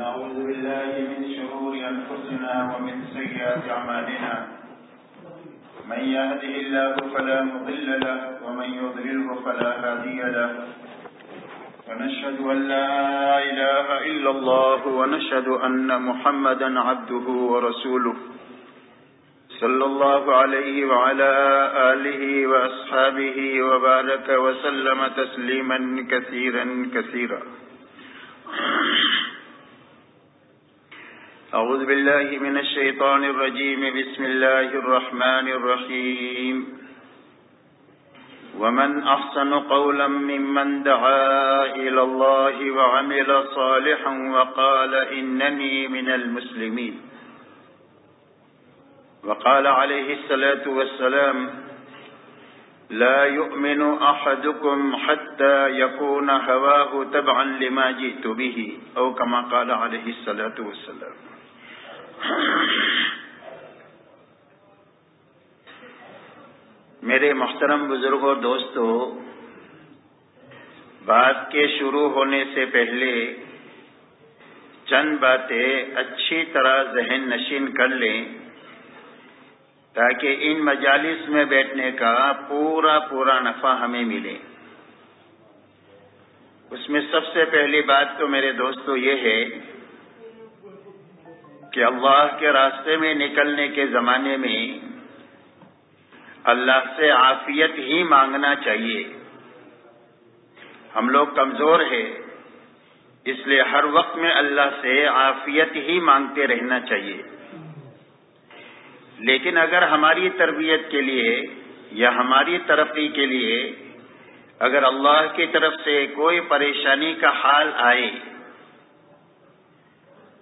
نعوذ بالله من شرور أنفسنا ومن سيئات أعمالنا. من يهده الله فلا مضل له ومن يضلله فلا هادي له. ونشهد أن لا إله إلا الله ونشهد أن محمدا عبده ورسوله. صلى الله عليه وعلى آله وأصحابه وبارك وسلم تسليما كثيرا كثيرا. أعوذ بالله من الشيطان الرجيم. بسم الله الرحمن الرحيم. ومن أحسن قولا ممن دعا إلى الله وعمل صالحا وقال إنني من المسلمين. وقال عليه الصلاة والسلام لا يؤمن أحدكم حتى يكون هواه تبعا لما جئت به أو كما قال عليه الصلاة والسلام. میرے محترم بزرگوں دوستو بات کے شروع ہونے سے پہلے چند باتیں اچھی طرح ذہن نشین کر لیں تاکہ ان مجالس میں بیٹھنے کا پورا پورا نفع ہمیں ملے۔ اس میں سب سے پہلی بات تو میرے دوستو یہ ہے کہ اللہ کے راستے میں نکلنے کے زمانے میں اللہ سے عافیت ہی مانگنا چاہیے۔ ہم لوگ کمزور ہیں، اس لیے ہر وقت میں اللہ سے عافیت ہی مانگتے رہنا چاہیے۔ لیکن اگر ہماری تربیت کے لیے یا ہماری ترقی کے لیے اگر اللہ کی طرف سے کوئی پریشانی کا حال آئے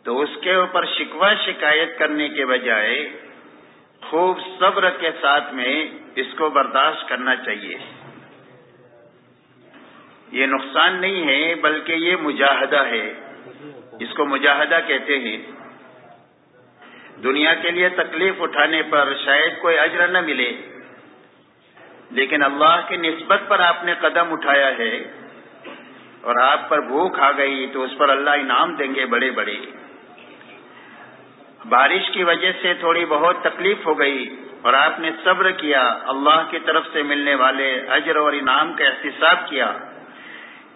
تو اس کے اوپر شکوہ شکایت کرنے کے بجائے خوب صبر کے ساتھ میں اس کو برداشت کرنا چاہیے۔ یہ نقصان نہیں ہے، بلکہ یہ مجاہدہ ہے۔ اس کو مجاہدہ کہتے ہیں۔ دنیا کے لیے تکلیف اٹھانے پر شاید کوئی اجر نہ ملے، لیکن اللہ کی نسبت پر آپ نے قدم اٹھایا ہے اور آپ پر بھوک آ گئی تو اس پر اللہ انعام دیں گے بڑے بڑے۔ بارش کی وجہ سے تھوڑی بہت تکلیف ہو گئی اور آپ نے صبر کیا، اللہ کی طرف سے ملنے والے اجر اور انعام کا احتساب کیا۔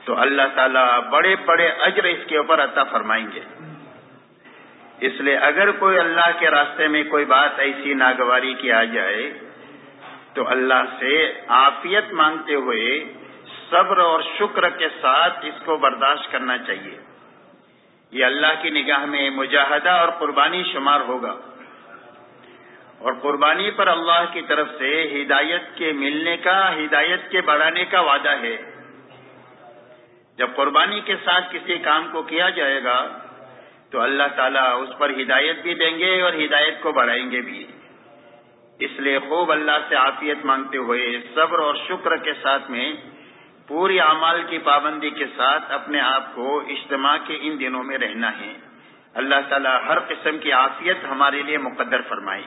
تو اللہ تعالیٰ بڑے بڑے اجر اس کے اوپر عطا فرمائیں گے۔ اس لیے اگر کوئی اللہ کے راستے میں کوئی بات ایسی ناگواری کی آ جائے، تو اللہ سے عافیت مانگتے ہوئے صبر اور شکر کے ساتھ اس کو برداشت کرنا چاہیے۔ یہ اللہ کی نگاہ میں مجاہدہ اور قربانی شمار ہوگا۔ اور قربانی پر اللہ کی طرف سے ہدایت کے ملنے کا، ہدایت کے بڑھانے کا وعدہ ہے۔ جب قربانی کے ساتھ کسی کام کو کیا جائے گا، تو اللہ تعالیٰ اس پر ہدایت بھی دیں گے اور ہدایت کو بڑھائیں گے بھی۔ اس لیے خوب اللہ سے عافیت مانگتے ہوئے صبر اور شکر کے ساتھ میں پوری اعمال کی پابندی کے ساتھ اپنے آپ کو اجتماع کے ان دنوں میں رہنا ہے۔ اللہ تعالیٰ ہر قسم کی عافیت ہمارے لیے مقدر فرمائی۔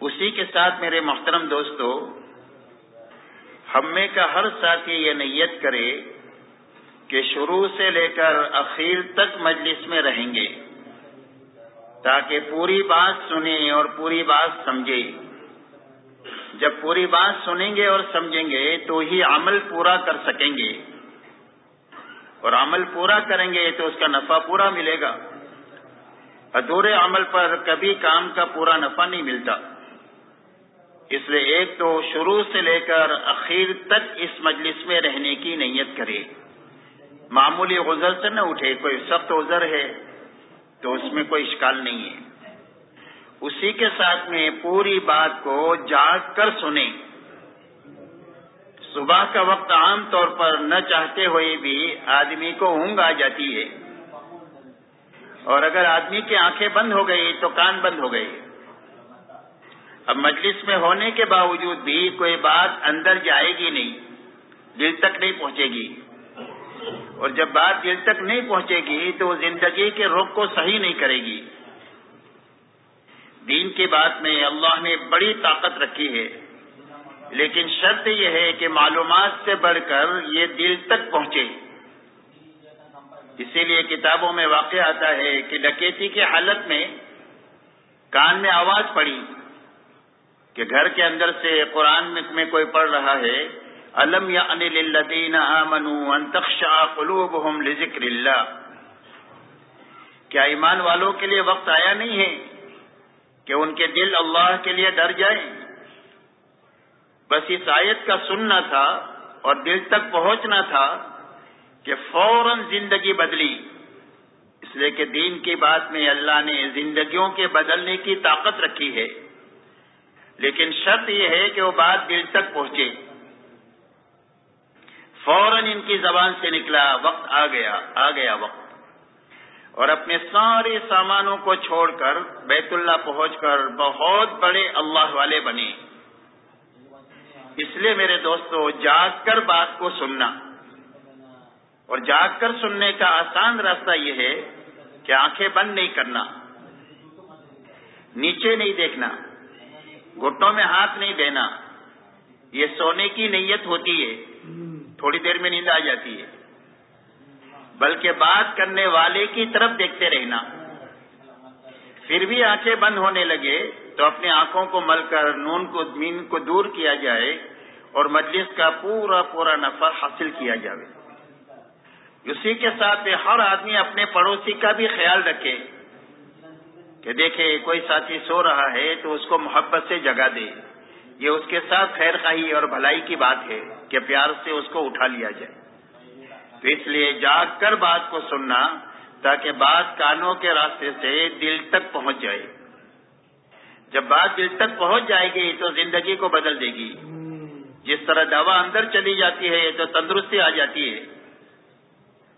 اسی کے ساتھ میرے محترم دوستو، ہمیں کا ہر ساتھی یہ نیت کرے کہ شروع سے لے کر اخیر تک مجلس میں رہیں گے، تاکہ پوری بات سنیں اور پوری بات سمجھے۔ جب پوری بات سنیں گے اور سمجھیں گے تو ہی عمل پورا کر سکیں گے۔ اور عمل پورا کریں گے تو اس کا نفع پورا ملے گا۔ ادھورے عمل پر کبھی کام کا پورا نفع نہیں ملتا۔ اس لیے ایک تو شروع سے لے کر اخیر تک اس مجلس میں رہنے کی نیت کرے۔ معمولی غزر سے نہ اٹھے، کوئی سخت عذر ہے تو اس میں کوئی اشکال نہیں ہے۔ اسی کے ساتھ میں پوری بات کو جاگ کر سنیں۔ صبح کا وقت عام طور پر نہ چاہتے ہوئے بھی آدمی کو اونگ آ جاتی ہے۔ اور اگر آدمی کی آنکھیں بند ہو گئی تو کان بند ہو گئی اب مجلس میں ہونے کے باوجود بھی کوئی بات اندر جائے گی نہیں، دل تک نہیں پہنچے گی۔ اور جب بات دل تک نہیں پہنچے گی تو وہ زندگی کے رخ کو صحیح نہیں کرے گی۔ دین کی بات میں اللہ نے بڑی طاقت رکھی ہے۔ لیکن شرط یہ ہے کہ معلومات سے بڑھ کر یہ دل تک پہنچے۔ اسی لیے کتابوں میں واقع آتا ہے کہ ڈکیتی کی حالت میں کان میں آواز پڑی کہ گھر کے اندر سے قرآن میں کوئی پڑھ رہا ہے۔ الم یا انل انتخشا لذکر اللہ۔ کیا ایمان والوں کے لیے وقت آیا نہیں ہے؟ کہ ان کے دل اللہ کے لیے ڈر جائیں۔ بس اس آیت کا سننا تھا اور دل تک پہنچنا تھا کہ فوراً زندگی بدلی۔ اس لیے کہ دین کی بات میں اللہ نے زندگیوں کے بدلنے کی طاقت رکھی ہے۔ لیکن شرط یہ ہے کہ وہ بات دل تک پہنچے۔ فوراً ان کی زبان سے نکلا، وقت آ گیا آ گیا وقت۔ اور اپنے سارے سامانوں کو چھوڑ کر بیت اللہ پہنچ کر بہت بڑے اللہ والے بنے۔ اس لیے میرے دوستو، جاگ کر بات کو سننا۔ اور جاگ کر سننے کا آسان راستہ یہ ہے کہ آنکھیں بند نہیں کرنا، نیچے نہیں دیکھنا گھٹوں میں ہاتھ نہیں دینا۔ یہ سونے کی نیت ہوتی ہے، تھوڑی دیر میں نیند آ جاتی ہے۔ بلکہ بات کرنے والے کی طرف دیکھتے رہنا۔ پھر بھی آنکھیں بند ہونے لگے تو اپنی آنکھوں کو مل کر نون کو مین کو دور کیا جائے اور مجلس کا پورا پورا نفع حاصل کیا جائے اسی کے ساتھ ہر آدمی اپنے پڑوسی کا بھی خیال رکھے کہ دیکھے، کوئی ساتھی سو رہا ہے تو اس کو محبت سے جگا دے۔ یہ اس کے ساتھ خیر خواہی اور بھلائی کی بات ہے کہ پیار سے اس کو اٹھا لیا جائے۔ تو اس لیے جاگ کر بات کو سننا تاکہ بات کانوں کے راستے سے دل تک پہنچ جائے۔ جب بات دل تک پہنچ جائے گی تو زندگی کو بدل دے گی۔ جس طرح دوا اندر چلی جاتی ہے تو تندرستی آ جاتی ہے۔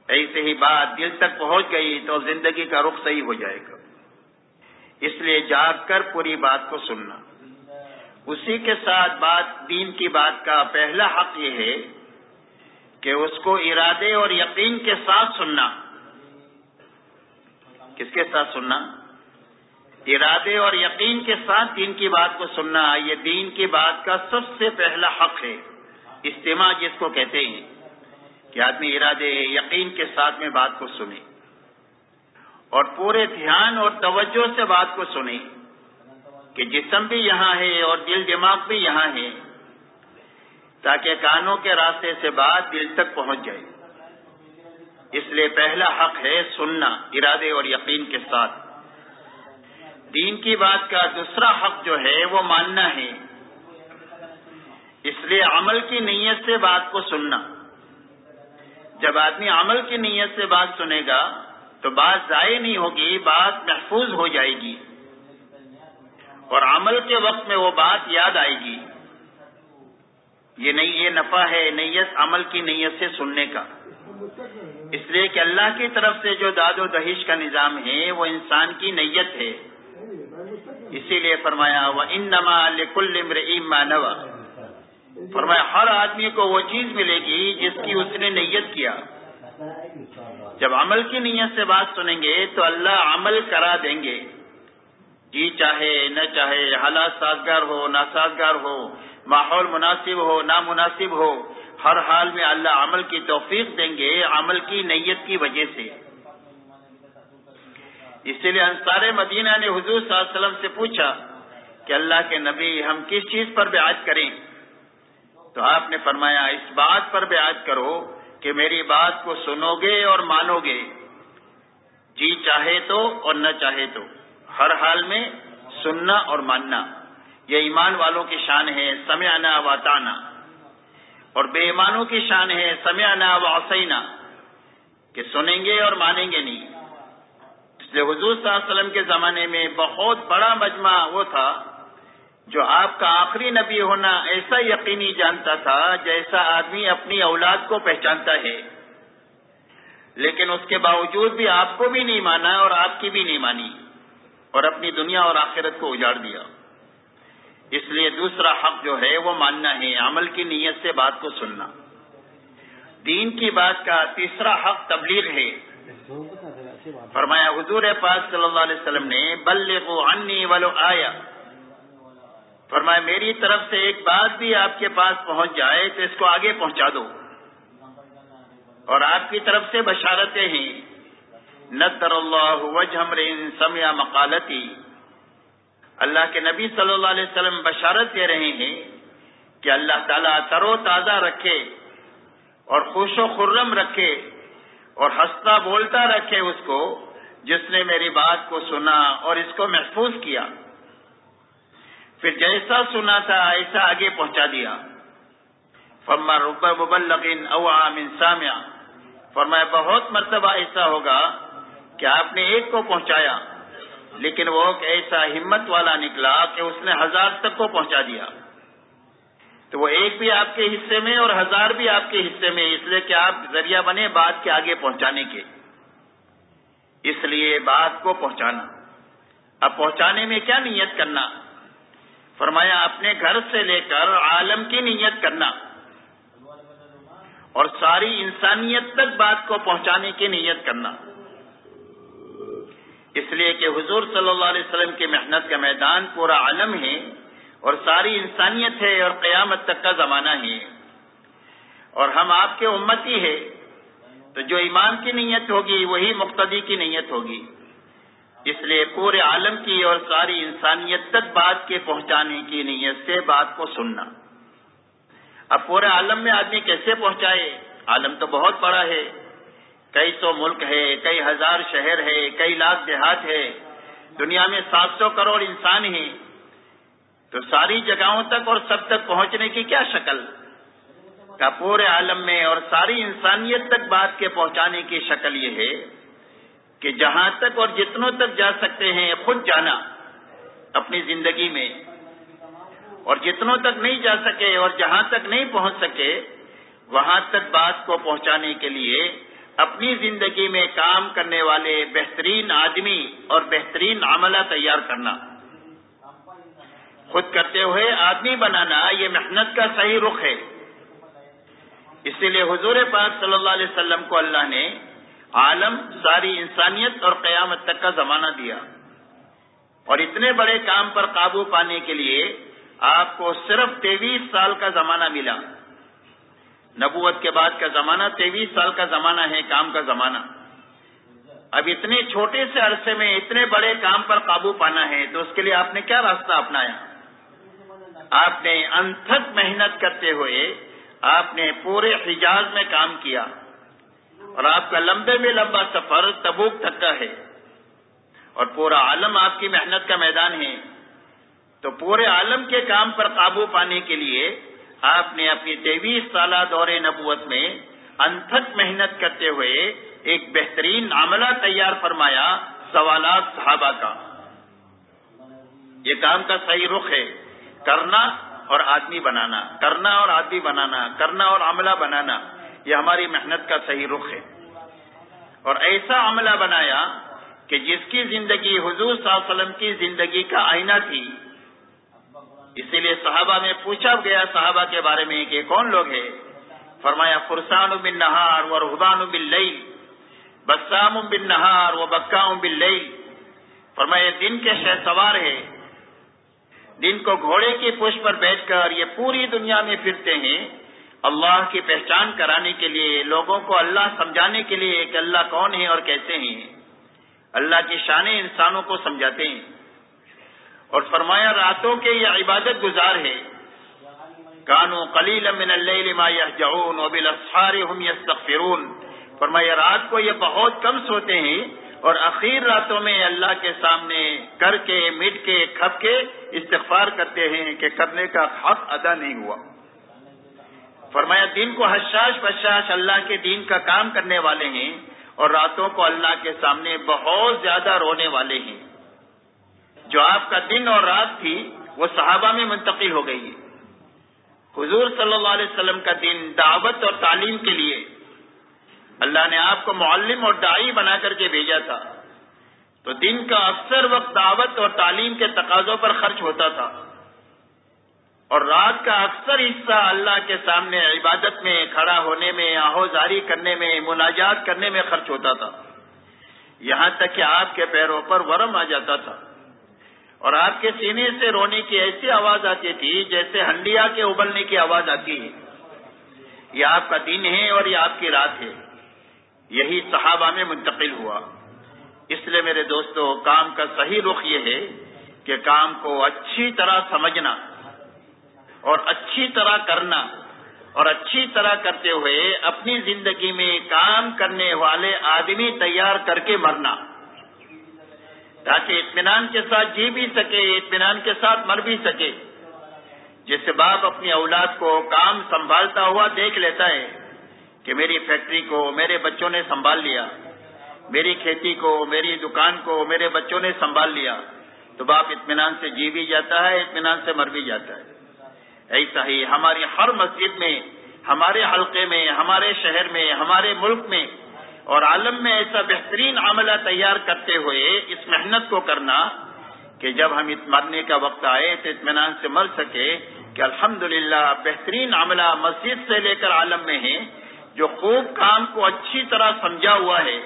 ایسے ہی بات دل تک پہنچ گئی تو زندگی کا رخ صحیح ہو جائے گا۔ اس لیے جاگ کر پوری بات کو سننا۔ اسی کے ساتھ بات دین کی بات کا پہلا حق یہ ہے کہ اس کو ارادے اور یقین کے ساتھ سننا۔ کس کے ساتھ سننا؟ ارادے اور یقین کے ساتھ دین کی بات کو سننا۔ یہ دین کی بات کا سب سے پہلا حق ہے۔ اجتماع جس کو کہتے ہیں۔ کہ آدمی ارادے، یقین کے ساتھ میں بات کو سنے۔ اور پورے دھیان اور توجہ سے بات کو سنے۔ کہ جسم بھی یہاں ہے اور دل دماغ بھی یہاں ہے۔ تاکہ کانوں کے راستے سے بات دل تک پہنچ جائے۔ اس لیے پہلا حق ہے سننا، ارادے اور یقین کے ساتھ۔ دین کی بات کا دوسرا حق جو ہے وہ ماننا ہے۔ اس لیے عمل کی نیت سے بات کو سننا۔ جب آدمی عمل کی نیت سے بات سنے گا تو بات ضائع نہیں ہوگی، بات محفوظ ہو جائے گی۔ اور عمل کے وقت میں وہ بات یاد آئے گی۔ یہ نہیں، یہ نفع ہے نیت، عمل کی نیت سے سننے کا۔ اس لیے کہ اللہ کی طرف سے جو داد و دہیش کا نظام ہے، وہ انسان کی نیت ہے۔ اسی لیے فرمایا وہ ان نما کل مانوا فرمایا، ہر آدمی کو وہ چیز ملے گی جس کی اس نے نیت کیا۔ جب عمل کی نیت سے بات سنیں گے تو اللہ عمل کرا دیں گے۔ جی چاہے، نہ چاہے، حالات سازگار ہو، ناسازگار ہو، ماحول مناسب ہو، نامناسب ہو، ہر حال میں اللہ عمل کی توفیق دیں گے، عمل کی نیت کی وجہ سے۔ اسی لیے انصار مدینہ نے حضور صلی اللہ علیہ وسلم سے پوچھا کہ اللہ کے نبی ہم کس چیز پر بیعت کریں؟ تو آپ نے فرمایا، اس بات پر بیعت کرو کہ میری بات کو سنو گے اور مانو گے۔ جی چاہے تو اور نہ چاہے تو۔ ہر حال میں سننا اور ماننا، یہ ایمان والوں کی شان ہے، سمعنا و تانا اور بے ایمانوں کی شان ہے، سمعنا و حسینہ کہ سنیں گے اور مانیں گے نہیں۔ اس لیے حضور صلی اللہ علیہ وسلم کے زمانے میں بہت بڑا مجمع وہ تھا جو آپ کا آخری نبی ہونا ایسا یقینی جانتا تھا جیسا آدمی اپنی اولاد کو پہچانتا ہے۔ لیکن اس کے باوجود بھی آپ کو بھی نہیں مانا اور آپ کی بھی نہیں مانی۔ اور اپنی دنیا اور آخرت کو اجاڑ دیا۔ اس لیے دوسرا حق جو ہے وہ ماننا ہے، عمل کی نیت سے بات کو سننا۔ دین کی بات کا تیسرا حق تبلیغ ہے۔ فرمایا، حضور پاک صلی اللہ علیہ وسلم نے بل انی ولو آیا فرمایا، میری طرف سے ایک بات بھی آپ کے پاس پہنچ جائے تو اس کو آگے پہنچا دو۔ اور آپ کی طرف سے بشارتیں ہیں۔ نتر اللہ وجہ سمیا مقالتی اللہ کے نبی صلی اللہ علیہ وسلم بشارت دے رہے ہیں کہ اللہ تعالیٰ تر و تازہ رکھے اور خوش و خرم رکھے اور ہنستا بولتا رکھے اس کو جس نے میری بات کو سنا اور اس کو محفوظ کیا۔ پھر جیسا سنا تھا ایسا آگے پہنچا دیا۔ فرما رب مبلغین او عام سامع۔ فرمایا، بہت مرتبہ ایسا ہوگا کہ آپ نے ایک کو پہنچایا، لیکن وہ ایسا ہمت والا نکلا کہ اس نے ہزار تک کو پہنچا دیا۔ تو وہ ایک بھی آپ کے حصے میں اور ہزار بھی آپ کے حصے میں، اس لیے کہ آپ ذریعہ بنے بات کے آگے پہنچانے کے۔ اس لیے بات کو پہنچانا۔ اب پہنچانے میں کیا نیت کرنا؟ فرمایا، اپنے گھر سے لے کر عالم کی نیت کرنا۔ اور ساری انسانیت تک بات کو پہنچانے کی نیت کرنا۔ اس لیے کہ حضور صلی اللہ علیہ وسلم کی محنت کا میدان پورا عالم ہے اور ساری انسانیت ہے اور قیامت تک کا زمانہ ہے۔ اور ہم آپ کے امتی ہے۔ تو جو ایمان کی نیت ہوگی، وہی مقتدی کی نیت ہوگی۔ اس لیے پورے عالم کی اور ساری انسانیت تک بات کے پہنچانے کی نیت سے بات کو سننا۔ اب پورے عالم میں آدمی کیسے پہنچائے؟ عالم تو بہت بڑا ہے۔ کئی سو ملک ہے، کئی ہزار شہر ہے، کئی لاکھ دیہات ہے۔ دنیا میں سات سو کروڑ انسان ہیں۔ تو ساری جگہوں تک اور سب تک پہنچنے کی کیا شکل؟ کا پورے عالم میں اور ساری انسانیت تک بات کے پہنچانے کی شکل یہ ہے کہ جہاں تک اور جتنوں تک جا سکتے ہیں، خود جانا اپنی زندگی میں۔ اور جتنوں تک نہیں جا سکے اور جہاں تک نہیں پہنچ سکے، وہاں تک بات کو پہنچانے کے لیے اپنی زندگی میں کام کرنے والے بہترین آدمی اور بہترین عملہ تیار کرنا۔ خود کرتے ہوئے آدمی بنانا یہ محنت کا صحیح رخ ہے۔ اسی لیے حضور پاک صلی اللہ علیہ وسلم کو اللہ نے عالم، ساری انسانیت اور قیامت تک کا زمانہ دیا۔ اور اتنے بڑے کام پر قابو پانے کے لیے آپ کو صرف تیویس سال کا زمانہ ملا۔ نبوت کے بعد کا زمانہ، تیویس سال کا زمانہ ہے، کام کا زمانہ۔ اب اتنے چھوٹے سے عرصے میں اتنے بڑے کام پر قابو پانا ہے، تو اس کے لیے آپ نے کیا راستہ اپنایا؟ آپ نے انتھک محنت کرتے ہوئے آپ نے پورے حجاز میں کام کیا۔ اور آپ کا لمبے میں لمبا سفر تبوک تک کا ہے۔ اور پورا عالم آپ کی محنت کا میدان ہے۔ تو پورے عالم کے کام پر قابو پانے کے لیے آپ نے اپنی تیویس سالہ دور نبوت میں انتھک محنت کرتے ہوئے ایک بہترین عملہ تیار فرمایا سوالات صحابہ کا۔ یہ کام کا صحیح رخ ہے۔ کرنا اور آدمی بنانا، کرنا اور آدمی بنانا، کرنا اور عملہ بنانا، یہ ہماری محنت کا صحیح رخ ہے۔ اور ایسا عملہ بنایا کہ جس کی زندگی حضور صلی اللہ علیہ وسلم کی زندگی کا آئینہ تھی اسی لیے صحابہ میں پوچھا گیا صحابہ کے بارے میں کہ کون لوگ ہیں؟ فرمایا، فرسان بن نہار و رحبان بن لئی بسام بن نہار و بکام بن لئی فرمایا دن کے شہ سوار ہے دن کو گھوڑے کی پوش پر بیٹھ کر یہ پوری دنیا میں پھرتے ہیں۔ اللہ کی پہچان کرانے کے لیے، لوگوں کو اللہ سمجھانے کے لیے کہ اللہ کون ہے اور کیسے ہیں۔ اللہ کی شان انسانوں کو سمجھاتے ہیں۔ اور فرمایا راتوں کے یہ عبادت گزار ہے کانو کلیل من اللیل ما یحجعون وبالاسحار هم یستغفرون۔ فرمایا رات کو یہ بہت کم سوتے ہیں اور اخیر راتوں میں اللہ کے سامنے کر کے، مٹ کے، کھپ کے استغفار کرتے ہیں کہ کرنے کا حق ادا نہیں ہوا۔ فرمایا دن کو حشاش بشاش اللہ کے دین کا کام کرنے والے ہیں اور راتوں کو اللہ کے سامنے بہت زیادہ رونے والے ہیں۔ جو آپ کا دن اور رات تھی، وہ صحابہ میں منتقل ہو گئی حضور صلی اللہ علیہ وسلم کا دن دعوت اور تعلیم کے لیے۔ اللہ نے آپ کو معلم اور دائی بنا کر کے بھیجا تھا۔ تو دن کا اکثر وقت دعوت اور تعلیم کے تقاضوں پر خرچ ہوتا تھا۔ اور رات کا اکثر حصہ اللہ کے سامنے عبادت میں، کھڑا ہونے میں آہوزاری کرنے میں، مناجات کرنے میں خرچ ہوتا تھا۔ یہاں تک کہ آپ کے پیروں پر ورم آ جاتا تھا۔ اور آپ کے سینے سے رونے کی ایسی آواز آتی تھی جیسے ہنڈیا کے ابلنے کی آواز آتی ہے۔ یہ آپ کا دن ہے اور یہ آپ کی رات ہے۔ یہی صحابہ میں منتقل ہوا۔ اس لیے میرے دوستو، کام کا صحیح رخ یہ ہے کہ کام کو اچھی طرح سمجھنا اور اچھی طرح کرنا اور اچھی طرح کرتے ہوئے اپنی زندگی میں کام کرنے والے آدمی تیار کر کے مرنا۔ تاکہ اطمینان کے ساتھ جی بھی سکے، اطمینان کے ساتھ مر بھی سکے۔ جس سے باپ اپنی اولاد کو کام سنبھالتا ہوا دیکھ لیتا ہے کہ میری فیکٹری کو میرے بچوں نے سنبھال لیا، میری کھیتی کو، میری دکان کو میرے بچوں نے سنبھال لیا، تو باپ اطمینان سے جی بھی جاتا ہے، اطمینان سے مر بھی جاتا ہے۔ ایسا ہی ہماری ہر مسجد میں، ہمارے حلقے میں، ہمارے شہر میں، ہمارے ملک میں اور عالم میں ایسا بہترین عملہ تیار کرتے ہوئے اس محنت کو کرنا کہ جب ہم مرنے کا وقت آئے تو اطمینان سے مر سکے کہ الحمدللہ بہترین عملہ مسجد سے لے کر عالم میں ہے، جو خوب کام کو اچھی طرح سمجھا ہوا ہے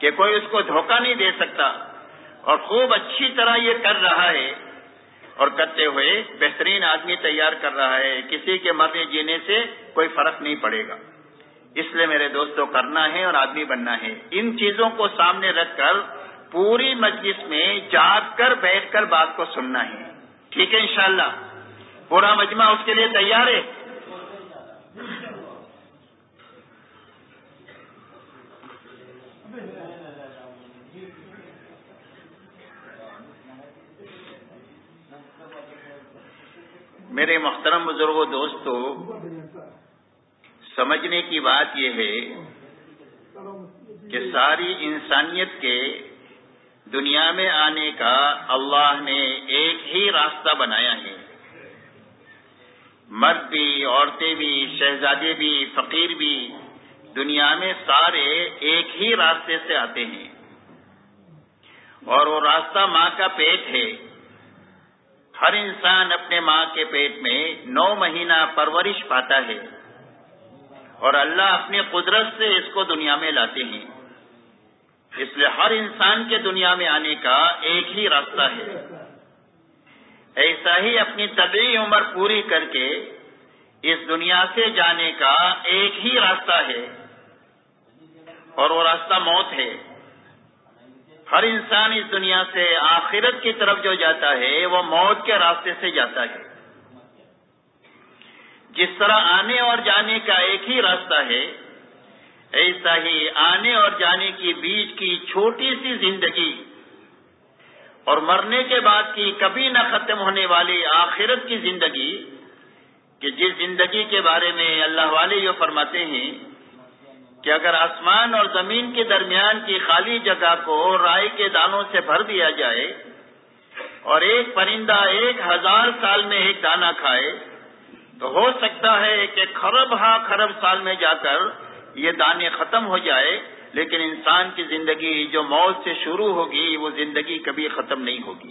کہ کوئی اس کو دھوکہ نہیں دے سکتا اور خوب اچھی طرح یہ کر رہا ہے اور کرتے ہوئے بہترین آدمی تیار کر رہا ہے، کسی کے مرنے جینے سے کوئی فرق نہیں پڑے گا۔ اس لیے میرے دوستوں کرنا ہے اور آدمی بننا ہے۔ ان چیزوں کو سامنے رکھ کر پوری مجلس میں جاگ کر بیٹھ کر بات کو سننا ہے۔ ٹھیک ہے، انشاءاللہ۔ پورا مجمع اس کے لیے تیار ہے؟ میرے محترم بزرگوں دوستو سمجھنے کی بات یہ ہے کہ ساری انسانیت کے دنیا میں آنے کا اللہ نے ایک ہی راستہ بنایا ہے۔ مرد بھی، عورتیں بھی، شہزادے بھی، فقیر بھی دنیا میں سارے ایک ہی راستے سے آتے ہیں۔ اور وہ راستہ ماں کا پیٹ ہے۔ ہر انسان اپنے ماں کے پیٹ میں نو مہینہ پرورش پاتا ہے۔ اور اللہ اپنی قدرت سے اس کو دنیا میں لاتے ہیں۔ اس لیے ہر انسان کے دنیا میں آنے کا ایک ہی راستہ ہے۔ ایسا ہی اپنی طبی عمر پوری کر کے اس دنیا سے جانے کا ایک ہی راستہ ہے۔ اور وہ راستہ موت ہے۔ ہر انسان اس دنیا سے آخرت کی طرف جو جاتا ہے، وہ موت کے راستے سے جاتا ہے۔ جس طرح آنے اور جانے کا ایک ہی راستہ ہے، ایسا ہی آنے اور جانے کی بیچ کی چھوٹی سی زندگی۔ اور مرنے کے بعد کی کبھی نہ ختم ہونے والی آخرت کی زندگی، کہ جس زندگی کے بارے میں اللہ والے یہ فرماتے ہیں کہ اگر آسمان اور زمین کے درمیان کی خالی جگہ کو رائے کے دانوں سے بھر دیا جائے اور ایک پرندہ ایک ہزار سال میں ایک دانہ کھائے تو ہو سکتا ہے کہ خرب ہاں خرب سال میں جا کر یہ دانے ختم ہو جائے، لیکن انسان کی زندگی جو موت سے شروع ہوگی، وہ زندگی کبھی ختم نہیں ہوگی۔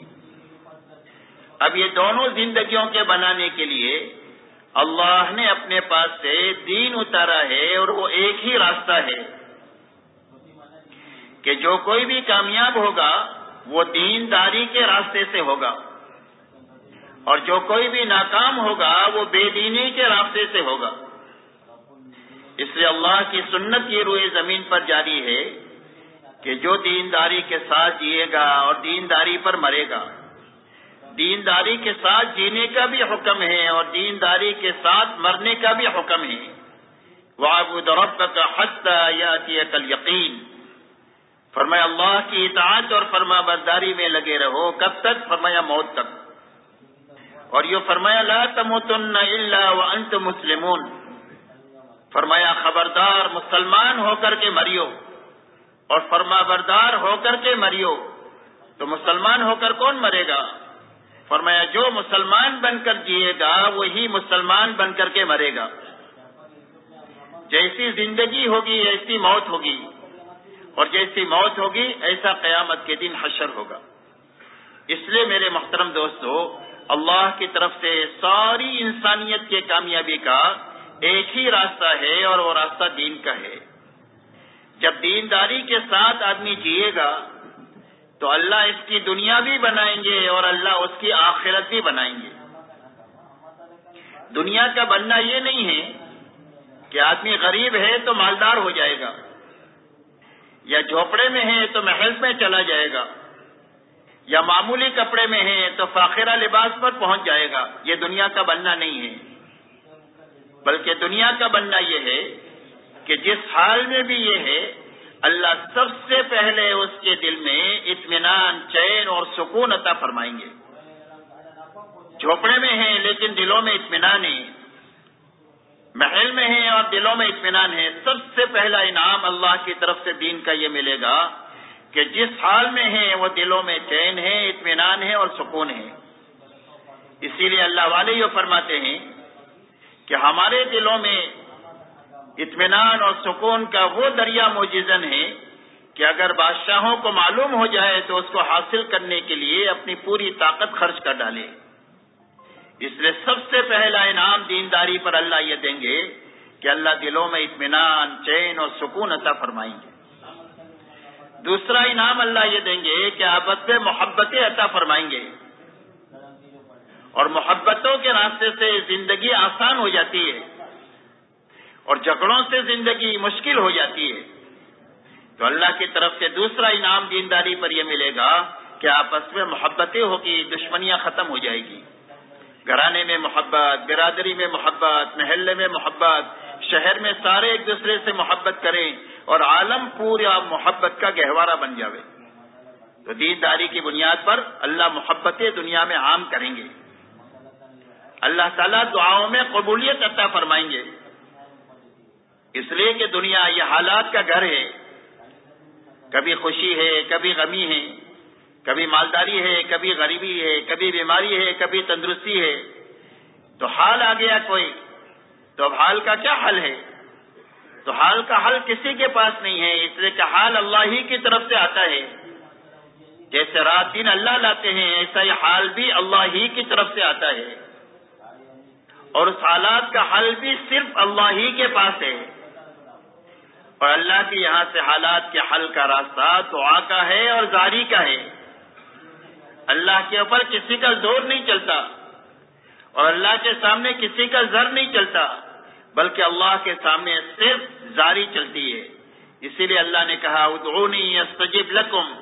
اب یہ دونوں زندگیوں کے بنانے کے لیے اللہ نے اپنے پاس سے دین اتارا ہے اور وہ ایک ہی راستہ ہے۔ کہ جو کوئی بھی کامیاب ہوگا، وہ دین داری کے راستے سے ہوگا۔ اور جو کوئی بھی ناکام ہوگا وہ بے دینی کے راستے سے ہوگا۔ اس لیے اللہ کی سنت یہ روئے زمین پر جاری ہے کہ جو دینداری کے ساتھ جیے گا اور دینداری پر مرے گا۔ دینداری کے ساتھ جینے کا بھی حکم ہے اور دینداری کے ساتھ مرنے کا بھی حکم ہے۔ رب کا حد یا کل یقین فرمایا، اللہ کی اطاعت اور فرما برداری میں لگے رہو، کب تک؟ فرمایا، موت تک۔ اور یہ فرمایا، لا تموتن الا وانت مسلمون. فرمایا، خبردار مسلمان ہو کر کے مریو اور فرما بردار ہو کر کے مریو تو مسلمان ہو کر کون مرے گا؟ فرمایا، جو مسلمان بن کر جیے گا وہی مسلمان بن کر کے مرے گا۔ جیسی زندگی ہوگی ایسی موت ہوگی اور جیسی موت ہوگی ایسا قیامت کے دن حشر ہوگا۔ اس لیے میرے محترم دوستو اللہ کی طرف سے ساری انسانیت کے کامیابی کا ایک ہی راستہ ہے اور وہ راستہ دین کا ہے۔ جب دینداری کے ساتھ آدمی جیے گا، تو اللہ اس کی دنیا بھی بنائیں گے اور اللہ اس کی آخرت بھی بنائیں گے۔ دنیا کا بننا یہ نہیں ہے کہ آدمی غریب ہے تو مالدار ہو جائے گا، یا جھوپڑے میں ہے تو محل میں چلا جائے گا۔ یا معمولی کپڑے میں ہے تو فاخرہ لباس پر پہنچ جائے گا۔ یہ دنیا کا بننا نہیں ہے۔ بلکہ دنیا کا بننا یہ ہے کہ جس حال میں بھی یہ ہے، اللہ سب سے پہلے اس کے دل میں اطمینان، چین اور سکون عطا فرمائیں گے۔ جھوپڑے میں ہیں لیکن دلوں میں اطمینان ہے۔ محل میں ہیں اور دلوں میں اطمینان ہے۔ سب سے پہلا انعام اللہ کی طرف سے دین کا یہ ملے گا۔ کہ جس حال میں ہیں، وہ دلوں میں چین ہے، اطمینان ہے اور سکون ہے۔ اسی لیے اللہ والے یہ فرماتے ہیں کہ ہمارے دلوں میں اطمینان اور سکون کا وہ دریا موجزن ہے کہ اگر بادشاہوں کو معلوم ہو جائے تو اس کو حاصل کرنے کے لیے اپنی پوری طاقت خرچ کر ڈالے۔ اس لیے سب سے پہلا انعام دینداری پر اللہ یہ دیں گے کہ اللہ دلوں میں اطمینان، چین اور سکون عطا فرمائیں گے۔ دوسرا انعام اللہ یہ دیں گے کہ آپس میں محبتیں عطا فرمائیں گے۔ اور محبتوں کے راستے سے زندگی آسان ہو جاتی ہے۔ اور جھگڑوں سے زندگی مشکل ہو جاتی ہے۔ تو اللہ کی طرف سے دوسرا انعام دینداری پر یہ ملے گا کہ آپس میں محبتیں ہوگی دشمنیاں ختم ہو جائے گی۔ گھرانے میں محبت، برادری میں محبت، محلے میں محبت، شہر میں سارے ایک دوسرے سے محبت کریں۔ اور عالم پورا محبت کا گہوارہ بن جاوے۔ تو دینداری کی بنیاد پر اللہ محبتیں دنیا میں عام کریں گے۔ اللہ تعالیٰ دعاؤں میں قبولیت عطا فرمائیں گے۔ اس لیے کہ دنیا یہ حالات کا گھر ہے۔ کبھی خوشی ہے، کبھی غمی ہے۔ کبھی مالداری ہے، کبھی غریبی ہے، کبھی بیماری ہے، کبھی تندرستی ہے۔ تو حال آ گیا کوئی۔ تو اب حال کا کیا حل ہے؟ تو حال کا حل کسی کے پاس نہیں ہے، اس لیے کہ حال اللہ ہی کی طرف سے آتا ہے۔ جیسے رات دن اللہ لاتے ہیں، ایسا یہ حال بھی اللہ ہی کی طرف سے آتا ہے۔ اور اس حالات کا حل بھی صرف اللہ ہی کے پاس ہے۔ اور اللہ کے یہاں سے حالات کے حل کا راستہ دعا کا ہے اور زاری کا ہے۔ اللہ کے اوپر کسی کا زور نہیں چلتا۔ اور اللہ کے سامنے کسی کا زر نہیں چلتا۔ بلکہ اللہ کے سامنے صرف زاری چلتی ہے۔ اسی لیے اللہ نے کہا، ادعونی استجب لکم۔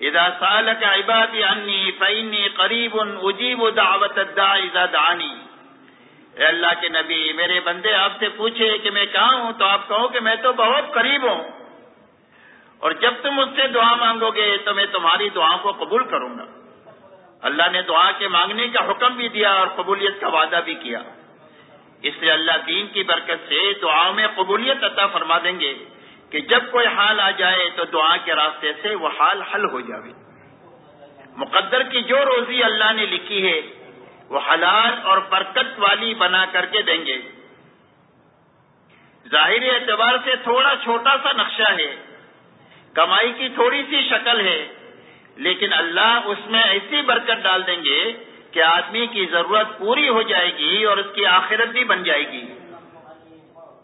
اذا سالک عبادی انی فینی قریب اجیب دعوت الداع اذا دعانی۔ اے اللہ کے نبی، میرے بندے، آپ سے پوچھے کہ میں کہاں ہوں؟ تو آپ کہو کہ میں تو بہت قریب ہوں۔ اور جب تم مجھ سے دعا مانگو گے، تو میں تمہاری دعاؤں کو قبول کروں گا۔ اللہ نے دعا کے مانگنے کا حکم بھی دیا اور قبولیت کا وعدہ بھی کیا۔ اس لیے اللہ دین کی برکت سے دعاؤں میں قبولیت عطا فرما دیں گے کہ جب کوئی حال آ جائے تو دعا کے راستے سے وہ حال حل ہو جائے مقدر کی جو روزی اللہ نے لکھی ہے، وہ حلال اور برکت والی بنا کر کے دیں گے۔ ظاہری اعتبار سے تھوڑا چھوٹا سا نقشہ ہے، کمائی کی تھوڑی سی شکل ہے، لیکن اللہ اس میں ایسی برکت ڈال دیں گے کہ آدمی کی ضرورت پوری ہو جائے گی اور اس کی آخرت بھی بن جائے گی۔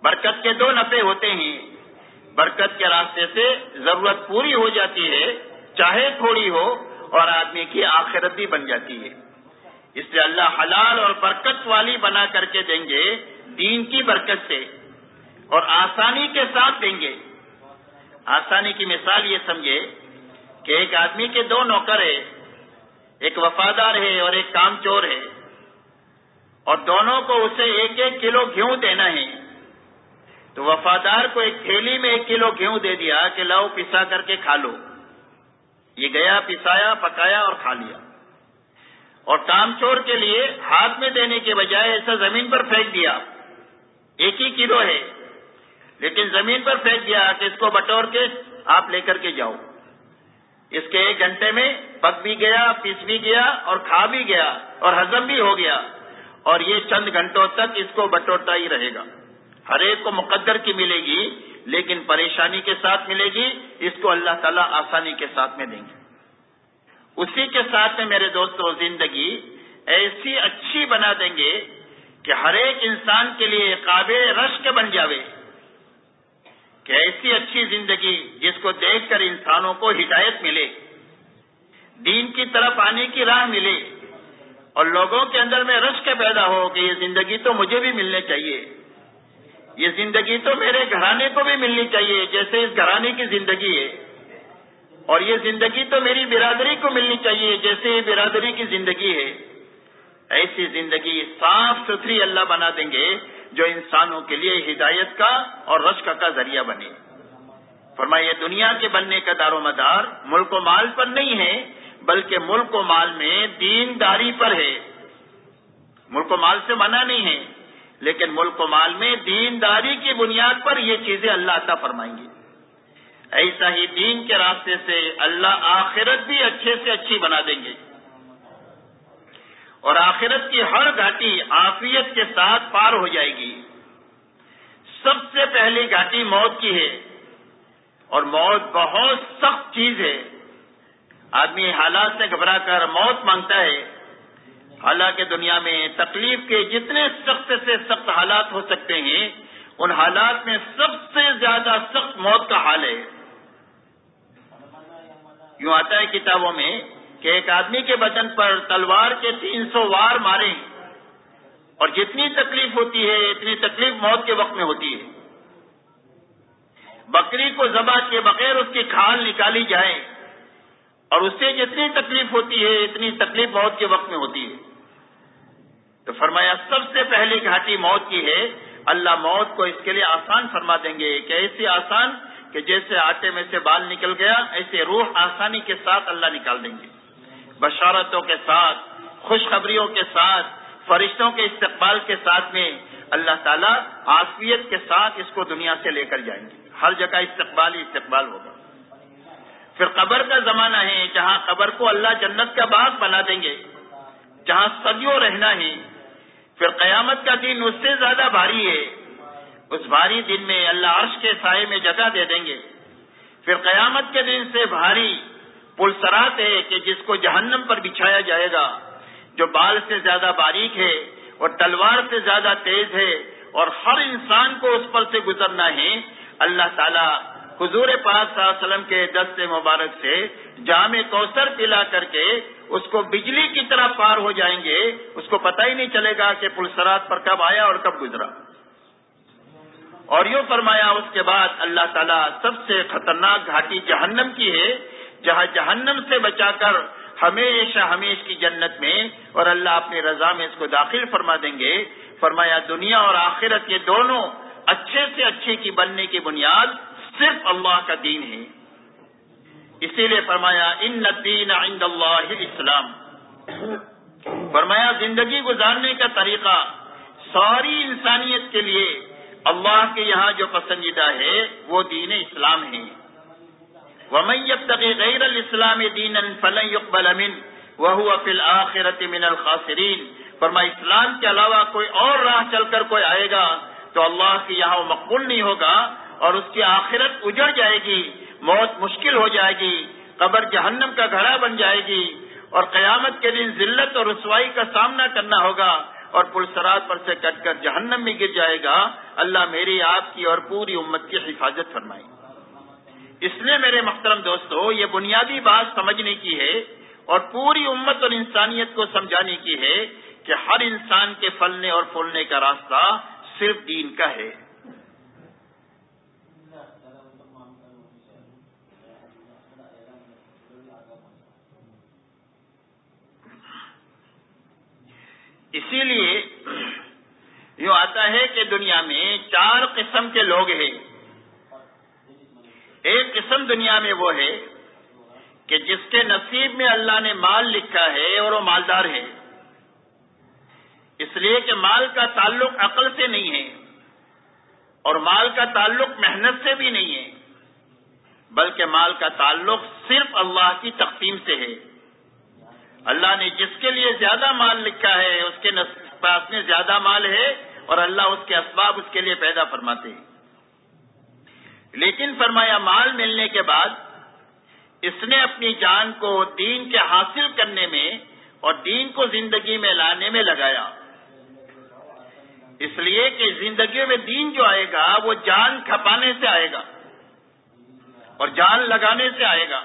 برکت کے دو نفے ہوتے ہیں۔ برکت کے راستے سے ضرورت پوری ہو جاتی ہے، چاہے تھوڑی ہو، اور آدمی کی آخرت بھی بن جاتی ہے۔ اس سے اللہ حلال اور برکت والی بنا کر کے دیں گے، دین کی برکت سے، اور آسانی کے ساتھ دیں گے۔ آسانی کی مثال یہ سمجھے کہ ایک آدمی کے دو نوکر ہے ایک وفادار ہے اور ایک کام چور ہے۔ اور دونوں کو اسے ایک ایک کلو گیہوں دینا ہے۔ تو وفادار کو ایک تھیلی میں ایک کلو گیہوں دے دیا کہ لاؤ پسا کر کے کھا لو۔ یہ گیا، پسایا، پکایا اور کھا لیا۔ اور کام چور کے لیے ہاتھ میں دینے کے بجائے ایسا زمین پر پھینک دیا۔ ایک ہی کلو ہے، لیکن زمین پر پھینک دیا کہ اس کو بٹور کے آپ لے کر کے جاؤ۔ اس کے ایک گھنٹے میں پک بھی گیا، پیس بھی گیا اور کھا بھی گیا اور ہزم بھی ہو گیا۔ اور یہ چند گھنٹوں تک اس کو بٹورتا ہی رہے گا۔ ہر ایک کو مقدر کی ملے گی، لیکن پریشانی کے ساتھ ملے گی، اس کو اللہ تعالیٰ آسانی کے ساتھ میں دیں گے۔ اسی کے ساتھ میں میرے دوستوں زندگی ایسی اچھی بنا دیں گے کہ ہر ایک انسان کے لیے قابل رشک بن جاوے۔ کہ ایسی اچھی زندگی جس کو دیکھ کر انسانوں کو ہدایت ملے، دین کی طرف آنے کی راہ ملے اور لوگوں کے اندر میں رشک پیدا ہو کہ یہ زندگی تو مجھے بھی ملنے چاہیے۔ یہ زندگی تو میرے گھرانے کو بھی ملنی چاہیے، جیسے اس گھرانے کی زندگی ہے۔ اور یہ زندگی تو میری برادری کو ملنی چاہیے، جیسے یہ برادری کی زندگی ہے۔ ایسی زندگی صاف ستھری اللہ بنا دیں گے جو انسانوں کے لیے ہدایت کا اور رشک کا ذریعہ بنے۔ فرمائیے، دنیا کے بننے کا دار و مدار ملک و مال پر نہیں ہے، بلکہ ملک و مال میں دینداری پر ہے۔ ملک و مال سے منع نہیں ہے، لیکن ملک و مال میں دینداری کی بنیاد پر یہ چیزیں اللہ عطا فرمائیں گے۔ ایسا ہی دین کے راستے سے اللہ آخرت بھی اچھے سے اچھی بنا دیں گے۔ اور آخرت کی ہر گھاٹی آفیت کے ساتھ پار ہو جائے گی۔ سب سے پہلی گھاٹی موت کی ہے۔ اور موت بہت سخت چیز ہے۔ آدمی حالات سے گھبرا کر موت مانگتا ہے۔ حالانکہ دنیا میں تکلیف کے جتنے سخت سے سخت حالات ہو سکتے ہیں، ان حالات میں سب سے زیادہ سخت موت کا حال ہے۔ یوں آتا ہے کتابوں میں کہ ایک آدمی کے بدن پر تلوار کے تین سو وار مارے اور جتنی تکلیف ہوتی ہے، اتنی تکلیف موت کے وقت میں ہوتی ہے۔ بکری کو ذبح کے بغیر اس کی کھال نکالی جائے اور اس سے جتنی تکلیف ہوتی ہے، اتنی تکلیف موت کے وقت میں ہوتی ہے۔ تو فرمایا، سب سے پہلی گھاٹی موت کی ہے۔ اللہ موت کو اس کے لیے آسان فرما دیں گے کہ ایسی آسان کہ جیسے آٹے میں سے بال نکل گیا، ایسے روح آسانی کے ساتھ اللہ نکال دیں گے۔ بشارتوں کے ساتھ، خوشخبریوں کے ساتھ، فرشتوں کے استقبال کے ساتھ میں اللہ تعالیٰ آفیت کے ساتھ اس کو دنیا سے لے کر جائیں گے۔ ہر جگہ استقبال ہی استقبال ہوگا۔ پھر قبر کا زمانہ ہے، جہاں قبر کو اللہ جنت کا باغ بنا دیں گے، جہاں صدیوں رہنا ہے۔ پھر قیامت کا دن اس سے زیادہ بھاری ہے۔ اس بھاری دن میں اللہ عرش کے سائے میں جگہ دے دیں گے۔ پھر قیامت کے دن سے بھاری پلسرات ہے کہ جس کو جہنم پر بچھایا جائے گا، جو بال سے زیادہ باریک ہے اور تلوار سے زیادہ تیز ہے اور ہر انسان کو اس پر سے گزرنا ہے، اللہ تعالیٰ حضور پاک صلی اللہ علیہ وسلم کے دست مبارک سے جامع کوثر پلا کر کے اس کو بجلی کی طرح پار ہو جائیں گے۔ اس کو پتہ ہی نہیں چلے گا کہ پلسرات پر کب آیا اور کب گزرا۔ اور یوں فرمایا، اس کے بعد اللہ تعالیٰ سب سے خطرناک گھاٹی جہنم کی ہے جہاں جہنم سے بچا کر ہمیشہ ہمیش کی جنت میں اور اللہ اپنی رضا میں اس کو داخل فرما دیں گے۔ فرمایا، دنیا اور آخرت یہ دونوں اچھے سے اچھے کی بننے کی بنیاد صرف اللہ کا دین ہے۔ اسی لیے فرمایا، ان دین عند اللہ اسلام فرمایا، زندگی گزارنے کا طریقہ ساری انسانیت کے لیے اللہ کے یہاں جو پسندیدہ ہے، وہ دین اسلام ہے۔ غیر الاسلام دین فلن يقبل من وهو في الاخره من الخاسرین فرمایا اسلام کے علاوہ کوئی اور راہ چل کر کوئی آئے گا تو اللہ کے یہاں مقبول نہیں ہوگا اور اس کی آخرت اجڑ جائے گی، موت مشکل ہو جائے گی، قبر جہنم کا گھڑا بن جائے گی اور قیامت کے دن ذلت اور رسوائی کا سامنا کرنا ہوگا اور پلسرات پر سے کٹ کر جہنم میں گر جائے گا۔ اللہ میری آپ کی اور پوری امت کی حفاظت فرمائے۔ اس لیے میرے محترم دوستو، یہ بنیادی بات سمجھنے کی ہے اور پوری امت اور انسانیت کو سمجھانے کی ہے کہ ہر انسان کے پھلنے اور پھولنے کا راستہ صرف دین کا ہے۔ اسی لیے یوں آتا ہے کہ دنیا میں چار قسم کے لوگ ہیں۔ ایک قسم دنیا میں وہ ہے کہ جس کے نصیب میں اللہ نے مال لکھا ہے اور وہ مالدار ہے۔ اس لیے کہ مال کا تعلق عقل سے نہیں ہے اور مال کا تعلق محنت سے بھی نہیں ہے، بلکہ مال کا تعلق صرف اللہ کی تقسیم سے ہے۔ اللہ نے جس کے لیے زیادہ مال لکھا ہے، اس کے پاس میں زیادہ مال ہے اور اللہ اس کے اسباب اس کے لیے پیدا فرماتے ہیں۔ لیکن فرمایا مال ملنے کے بعد اس نے اپنی جان کو دین کے حاصل کرنے میں اور دین کو زندگی میں لانے میں لگایا۔ اس لیے کہ زندگی میں دین جو آئے گا وہ جان کھپانے سے آئے گا اور جان لگانے سے آئے گا۔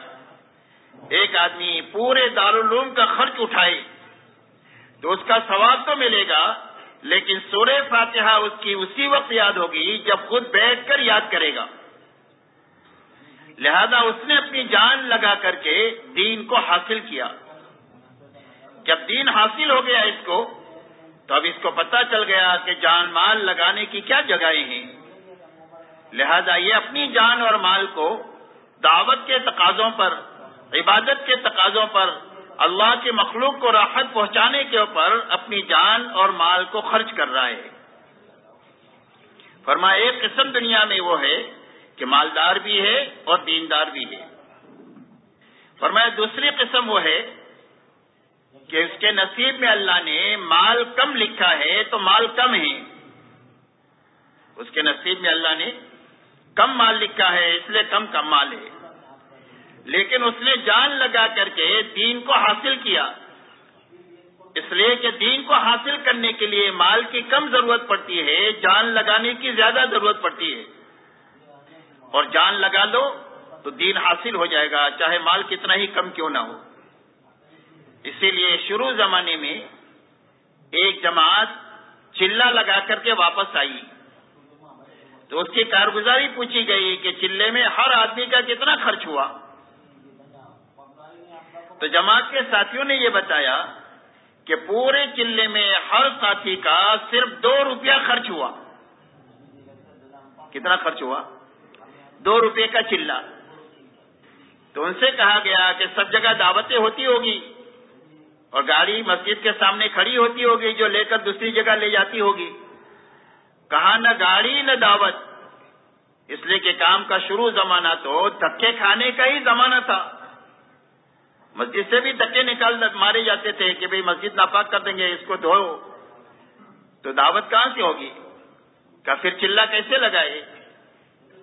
ایک آدمی پورے دارالعلوم کا خرچ اٹھائے، تو اس کا ثواب تو ملے گا، لیکن سورہ فاتحہ اس کی اسی وقت یاد ہوگی جب خود بیٹھ کر یاد کرے گا۔ لہذا اس نے اپنی جان لگا کر کے دین کو حاصل کیا۔ جب دین حاصل ہو گیا اس کو، تو اب اس کو پتا چل گیا کہ جان مال لگانے کی کیا جگہیں ہیں۔ لہذا یہ اپنی جان اور مال کو دعوت کے تقاضوں پر، عبادت کے تقاضوں پر، اللہ کے مخلوق کو راحت پہنچانے کے اوپر اپنی جان اور مال کو خرچ کر رہا ہے۔ فرما ایک قسم دنیا میں وہ ہے کہ مالدار بھی ہے اور دیندار بھی ہے۔ فرمایا، دوسری قسم وہ ہے کہ اس کے نصیب میں اللہ نے مال کم لکھا ہے تو مال کم ہے۔ اس کے نصیب میں اللہ نے کم مال لکھا ہے، اس لیے کم کم مال ہے۔ لیکن اس نے جان لگا کر کے دین کو حاصل کیا۔ اس لیے کہ دین کو حاصل کرنے کے لیے مال کی کم ضرورت پڑتی ہے، جان لگانے کی زیادہ ضرورت پڑتی ہے۔ اور جان لگا لو تو دین حاصل ہو جائے گا، چاہے مال کتنا ہی کم کیوں نہ ہو۔ اسی لیے شروع زمانے میں ایک جماعت چلا لگا کر کے واپس آئی۔ تو اس کی کارگزاری پوچھی گئی کہ چلے میں ہر آدمی کا کتنا خرچ ہوا۔ تو جماعت کے ساتھیوں نے یہ بتایا کہ پورے چلے میں ہر ساتھی کا صرف دو روپیہ خرچ ہوا۔ کتنا خرچ ہوا؟ دو روپے کا چلا۔ تو ان سے کہا گیا کہ سب جگہ دعوتیں ہوتی ہوگی اور گاڑی مسجد کے سامنے کھڑی ہوتی ہوگی جو لے کر دوسری جگہ لے جاتی ہوگی۔ کہا، نہ گاڑی، نہ دعوت۔ اس لیے کہ کام کا شروع زمانہ تو دھکے کھانے کا ہی زمانہ تھا۔ مسجد سے بھی دھکے نکال مارے جاتے تھے کہ بھئی مسجد ناپاک کر دیں گے، اس کو دھو۔ تو دعوت کہاں سے ہوگی؟ کہا، پھر چلا کیسے لگائے؟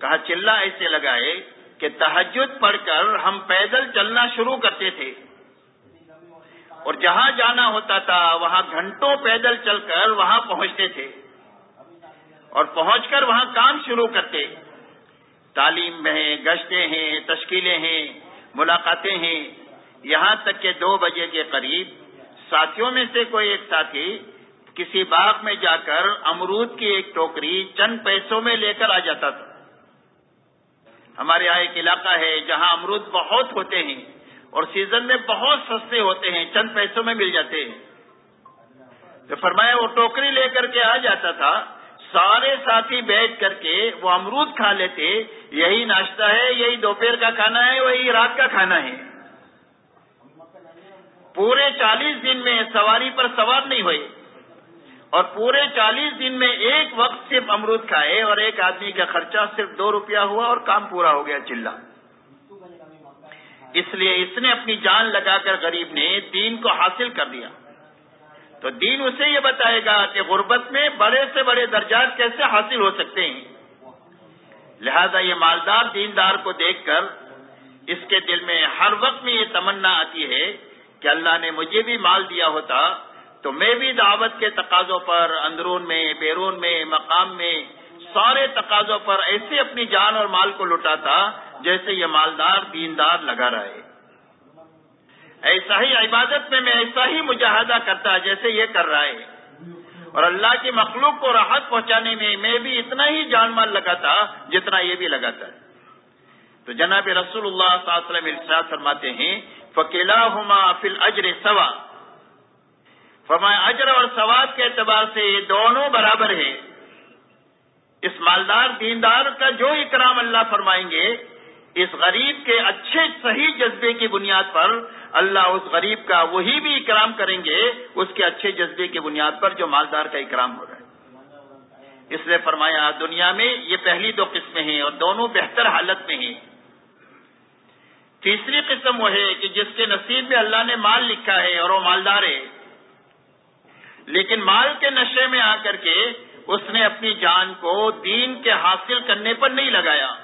کہا چلا ایسے لگائے کہ تحجد پڑھ کر ہم پیدل چلنا شروع کرتے تھے۔ اور جہاں جانا ہوتا تھا، وہاں گھنٹوں پیدل چل کر وہاں پہنچتے تھے۔ اور پہنچ کر وہاں کام شروع کرتے۔ تعلیم میں ہیں، گشتیں ہیں، تشکیلیں ہیں، ملاقاتیں ہیں۔ یہاں تک کہ دو بجے کے قریب ساتھیوں میں سے کوئی ایک ساتھی کسی باغ میں جا کر امرود کی ایک ٹوکری چند پیسوں میں لے کر آ جاتا تھا۔ ہمارے یہاں ایک علاقہ ہے جہاں امرود بہت ہوتے ہیں اور سیزن میں بہت سستے ہوتے ہیں، چند پیسوں میں مل جاتے ہیں۔ تو فرمایا وہ ٹوکری لے کر کے آ جاتا تھا، سارے ساتھی بیٹھ کر کے وہ امرود کھا لیتے، یہی ناشتہ ہے، یہی دوپہر کا کھانا ہے، وہی رات کا کھانا ہے۔ پورے چالیس دن میں سواری پر سوار نہیں ہوئے۔ اور پورے چالیس دن میں ایک وقت صرف امرود کھائے اور ایک آدمی کا خرچہ صرف دو روپیہ ہوا اور کام پورا ہو گیا چلا اس لیے اس نے اپنی جان لگا کر غریب نے دین کو حاصل کر دیا۔ تو دین اسے یہ بتائے گا کہ غربت میں بڑے سے بڑے درجات کیسے حاصل ہو سکتے ہیں۔ لہذا یہ مالدار دیندار کو دیکھ کر اس کے دل میں ہر وقت میں یہ تمنا آتی ہے کہ اللہ نے مجھے بھی مال دیا ہوتا تو میں بھی دعوت کے تقاضوں پر، اندرون میں، بیرون میں، مقام میں سارے تقاضوں پر ایسے اپنی جان اور مال کو لٹاتا جیسے یہ مالدار دیندار لگا رہا ہے ایسا ہی عبادت میں میں ایسا ہی مجاہدہ کرتا جیسے یہ کر رہا ہے۔ اور اللہ کی مخلوق کو راحت پہنچانے میں میں بھی اتنا ہی جان مال لگاتا جتنا یہ بھی لگاتا ہے تو جناب رسول اللہ صلی اللہ علیہ وسلم ارشاد فرماتے ہیں فکیلا ہما فل اجر سوا۔ فرمایا، اجر اور ثواب کے اعتبار سے یہ دونوں برابر ہیں۔ اس مالدار، دیندار کا جو اکرام اللہ فرمائیں گے، اس غریب کے اچھے، صحیح جذبے کی بنیاد پر اللہ اس غریب کا وہی بھی اکرام کریں گے، اس کے اچھے جذبے کی بنیاد پر جو مالدار کا اکرام ہو رہا ہے۔ اس لیے فرمایا، دنیا میں یہ پہلی دو قسمیں ہیں اور دونوں بہتر حالت میں ہیں۔ تیسری قسم وہ ہے کہ جس کے نصیب میں اللہ نے مال لکھا ہے اور وہ مالدار ہے۔ لیکن مال کے نشے میں آ کر کے اس نے اپنی جان کو دین کے حاصل کرنے پر نہیں لگایا۔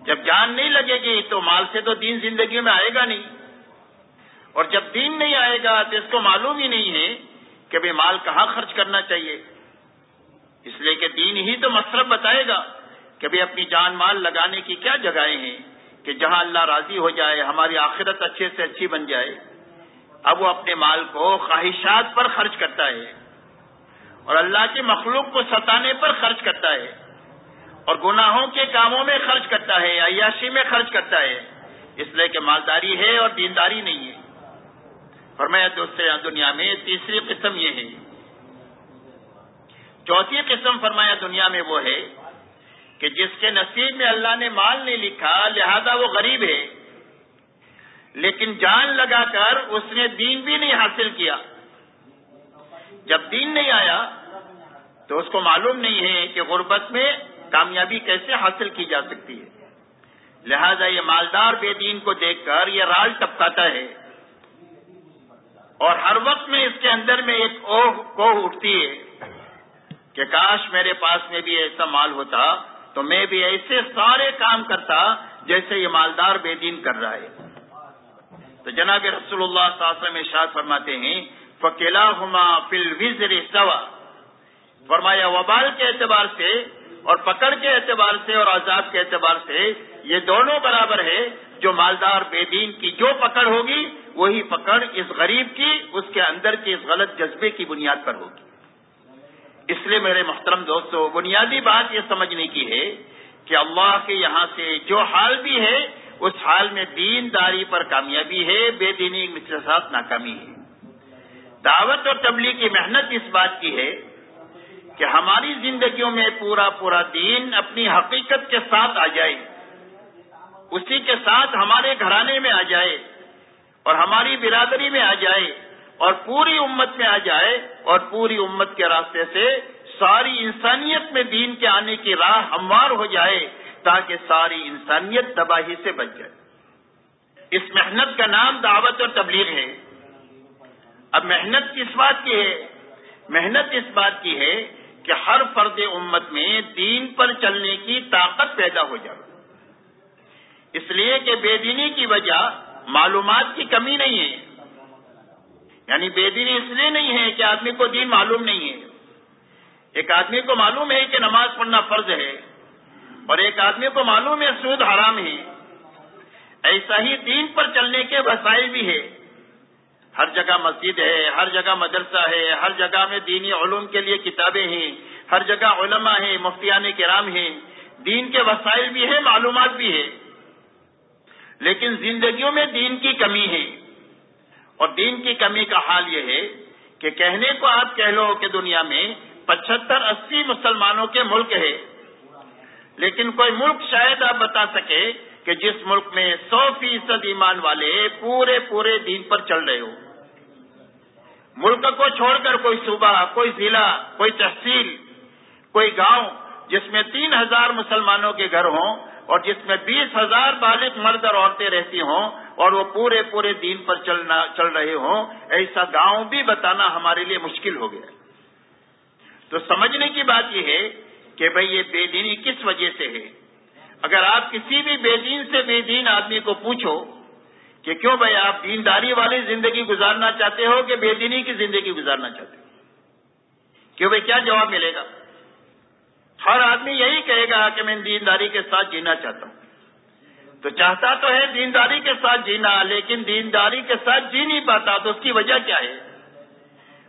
جب جان نہیں لگے گی تو مال سے تو دین زندگی میں آئے گا نہیں۔ اور جب دین نہیں آئے گا تو اس کو معلوم ہی نہیں ہے کہ بھائی مال کہاں خرچ کرنا چاہیے۔ اس لیے کہ دین ہی تو مصرف بتائے گا کہ بھائی اپنی جان مال لگانے کی کیا جگہیں ہیں کہ جہاں اللہ راضی ہو جائے، ہماری آخرت اچھے سے اچھی بن جائے۔ اب وہ اپنے مال کو خواہشات پر خرچ کرتا ہے اور اللہ کی مخلوق کو ستانے پر خرچ کرتا ہے اور گناہوں کے کاموں میں خرچ کرتا ہے، عیاشی میں خرچ کرتا ہے۔ اس لیے کہ مالداری ہے اور دینداری نہیں ہے۔ فرمایا دوسرے دنیا میں تیسری قسم یہ ہے۔ چوتھی قسم فرمایا دنیا میں وہ ہے کہ جس کے نصیب میں اللہ نے مال نہیں لکھا، لہذا وہ غریب ہے۔ لیکن جان لگا کر اس نے دین بھی نہیں حاصل کیا۔ جب دین نہیں آیا تو اس کو معلوم نہیں ہے کہ غربت میں کامیابی کیسے حاصل کی جا سکتی ہے۔ لہذا یہ مالدار بے دین کو دیکھ کر یہ رال ٹپکاتا ہے۔ اور ہر وقت میں اس کے اندر میں ایک اوہ کو اٹھتی ہے کہ کاش میرے پاس میں بھی ایسا مال ہوتا تو میں بھی ایسے سارے کام کرتا جیسے یہ مالدار بے دین کر رہا ہے۔ تو جناب رسول اللہ صلی اللہ علیہ وسلم ارشاد فرماتے ہیں فکیلا ہما فل وزر سوا۔ فرمایا، وبال کے اعتبار سے اور پکڑ کے اعتبار سے اور عذاب کے اعتبار سے یہ دونوں برابر ہے جو مالدار بے دین کی جو پکڑ ہوگی، وہی پکڑ اس غریب کی، اس کے اندر کے اس غلط جذبے کی بنیاد پر ہوگی۔ اس لیے میرے محترم دوستو، بنیادی بات یہ سمجھنے کی ہے کہ اللہ کے یہاں سے جو حال بھی ہے اس حال میں دین داری پر کامیابی ہے، بے دینی کے ساتھ ناکامی ہے۔ دعوت اور تبلیغ کی محنت اس بات کی ہے کہ ہماری زندگیوں میں پورا پورا دین اپنی حقیقت کے ساتھ آ جائے، اسی کے ساتھ ہمارے گھرانے میں آ جائے اور ہماری برادری میں آ جائے اور پوری امت میں آ جائے اور پوری امت کے راستے سے ساری انسانیت میں دین کے آنے کی راہ ہموار ہو جائے۔ تاکہ ساری انسانیت تباہی سے بچ جائے۔ اس محنت کا نام دعوت اور تبلیغ ہے۔ اب محنت کس بات کی ہے؟ محنت اس بات کی ہے کہ ہر فرد امت میں دین پر چلنے کی طاقت پیدا ہو جائے۔ اس لیے کہ بے دینی کی وجہ معلومات کی کمی نہیں ہے۔ یعنی بے دینی اس لیے نہیں ہے کہ آدمی کو دین معلوم نہیں ہے۔ ایک آدمی کو معلوم ہے کہ نماز پڑھنا فرض ہے۔ اور ایک آدمی کو معلوم ہے سود حرام ہے۔ ایسا ہی دین پر چلنے کے وسائل بھی ہے ہر جگہ مسجد ہے، ہر جگہ مدرسہ ہے، ہر جگہ میں دینی علوم کے لیے کتابیں ہیں۔ ہر جگہ علماء ہیں، مفتیان کرام ہیں۔ دین کے وسائل بھی ہیں، معلومات بھی ہے لیکن زندگیوں میں دین کی کمی ہے۔ اور دین کی کمی کا حال یہ ہے کہ کہنے کو آپ کہہ لو کہ دنیا میں پچہتر اسی مسلمانوں کے ملک ہے لیکن کوئی ملک شاید آپ بتا سکے کہ جس ملک میں سو فیصد ایمان والے پورے پورے دین پر چل رہے ہو ملک کو چھوڑ کر کوئی صوبہ، کوئی ضلع، کوئی تحصیل، کوئی گاؤں جس میں تین ہزار مسلمانوں کے گھر ہوں اور جس میں بیس ہزار بالغ مرد اور عورتیں رہتی ہوں اور وہ پورے پورے دین پر چلنا، چل رہے ہوں، ایسا گاؤں بھی بتانا ہمارے لیے مشکل ہو گیا۔ تو سمجھنے کی بات یہ ہے کہ بھئی یہ بے دینی کس وجہ سے ہے؟ اگر آپ کسی بھی بے دین سے بے دین آدمی کو پوچھو کہ کیوں بھائی آپ دینداری والی زندگی گزارنا چاہتے ہو کہ بے دینی کی زندگی گزارنا چاہتے ہو؟ کیوں بھائی کیا جواب ملے گا؟ ہر آدمی یہی کہے گا کہ میں دینداری کے ساتھ جینا چاہتا ہوں۔ تو چاہتا تو ہے دینداری کے ساتھ جینا، لیکن دینداری کے ساتھ جی نہیں پاتا تو اس کی وجہ کیا ہے؟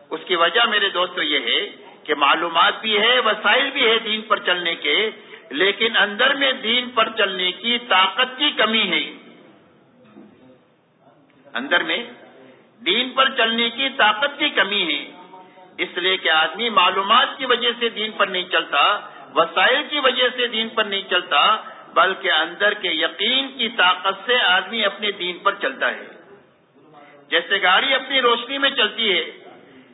اس کی وجہ میرے دوستو یہ ہے کہ معلومات بھی ہے، وسائل بھی ہے دین پر چلنے کے، لیکن اندر میں دین پر چلنے کی طاقت کی کمی ہے۔ اندر میں دین پر چلنے کی طاقت کی کمی ہے۔ اس لیے کہ آدمی معلومات کی وجہ سے دین پر نہیں چلتا، وسائل کی وجہ سے دین پر نہیں چلتا، بلکہ اندر کے یقین کی طاقت سے آدمی اپنے دین پر چلتا ہے۔ جیسے گاڑی اپنی روشنی میں چلتی ہے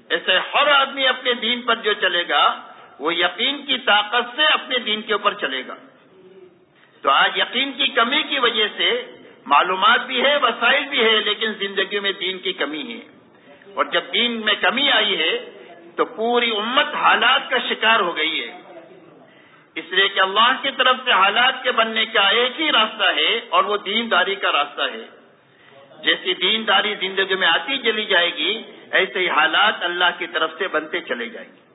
ایسے ہر آدمی اپنے دین پر جو چلے گا، وہ یقین کی طاقت سے اپنے دین کے اوپر چلے گا۔ تو آج یقین کی کمی کی وجہ سے معلومات بھی ہے، وسائل بھی ہے لیکن زندگی میں دین کی کمی ہے۔ اور جب دین میں کمی آئی ہے، تو پوری امت حالات کا شکار ہو گئی ہے۔ اس لیے کہ اللہ کی طرف سے حالات کے بننے کا ایک ہی راستہ ہے، اور وہ دین داری کا راستہ ہے۔ جیسی دین داری زندگی میں آتی چلی جائے گی ایسے ہی حالات اللہ کی طرف سے بنتے چلے جائیں گے۔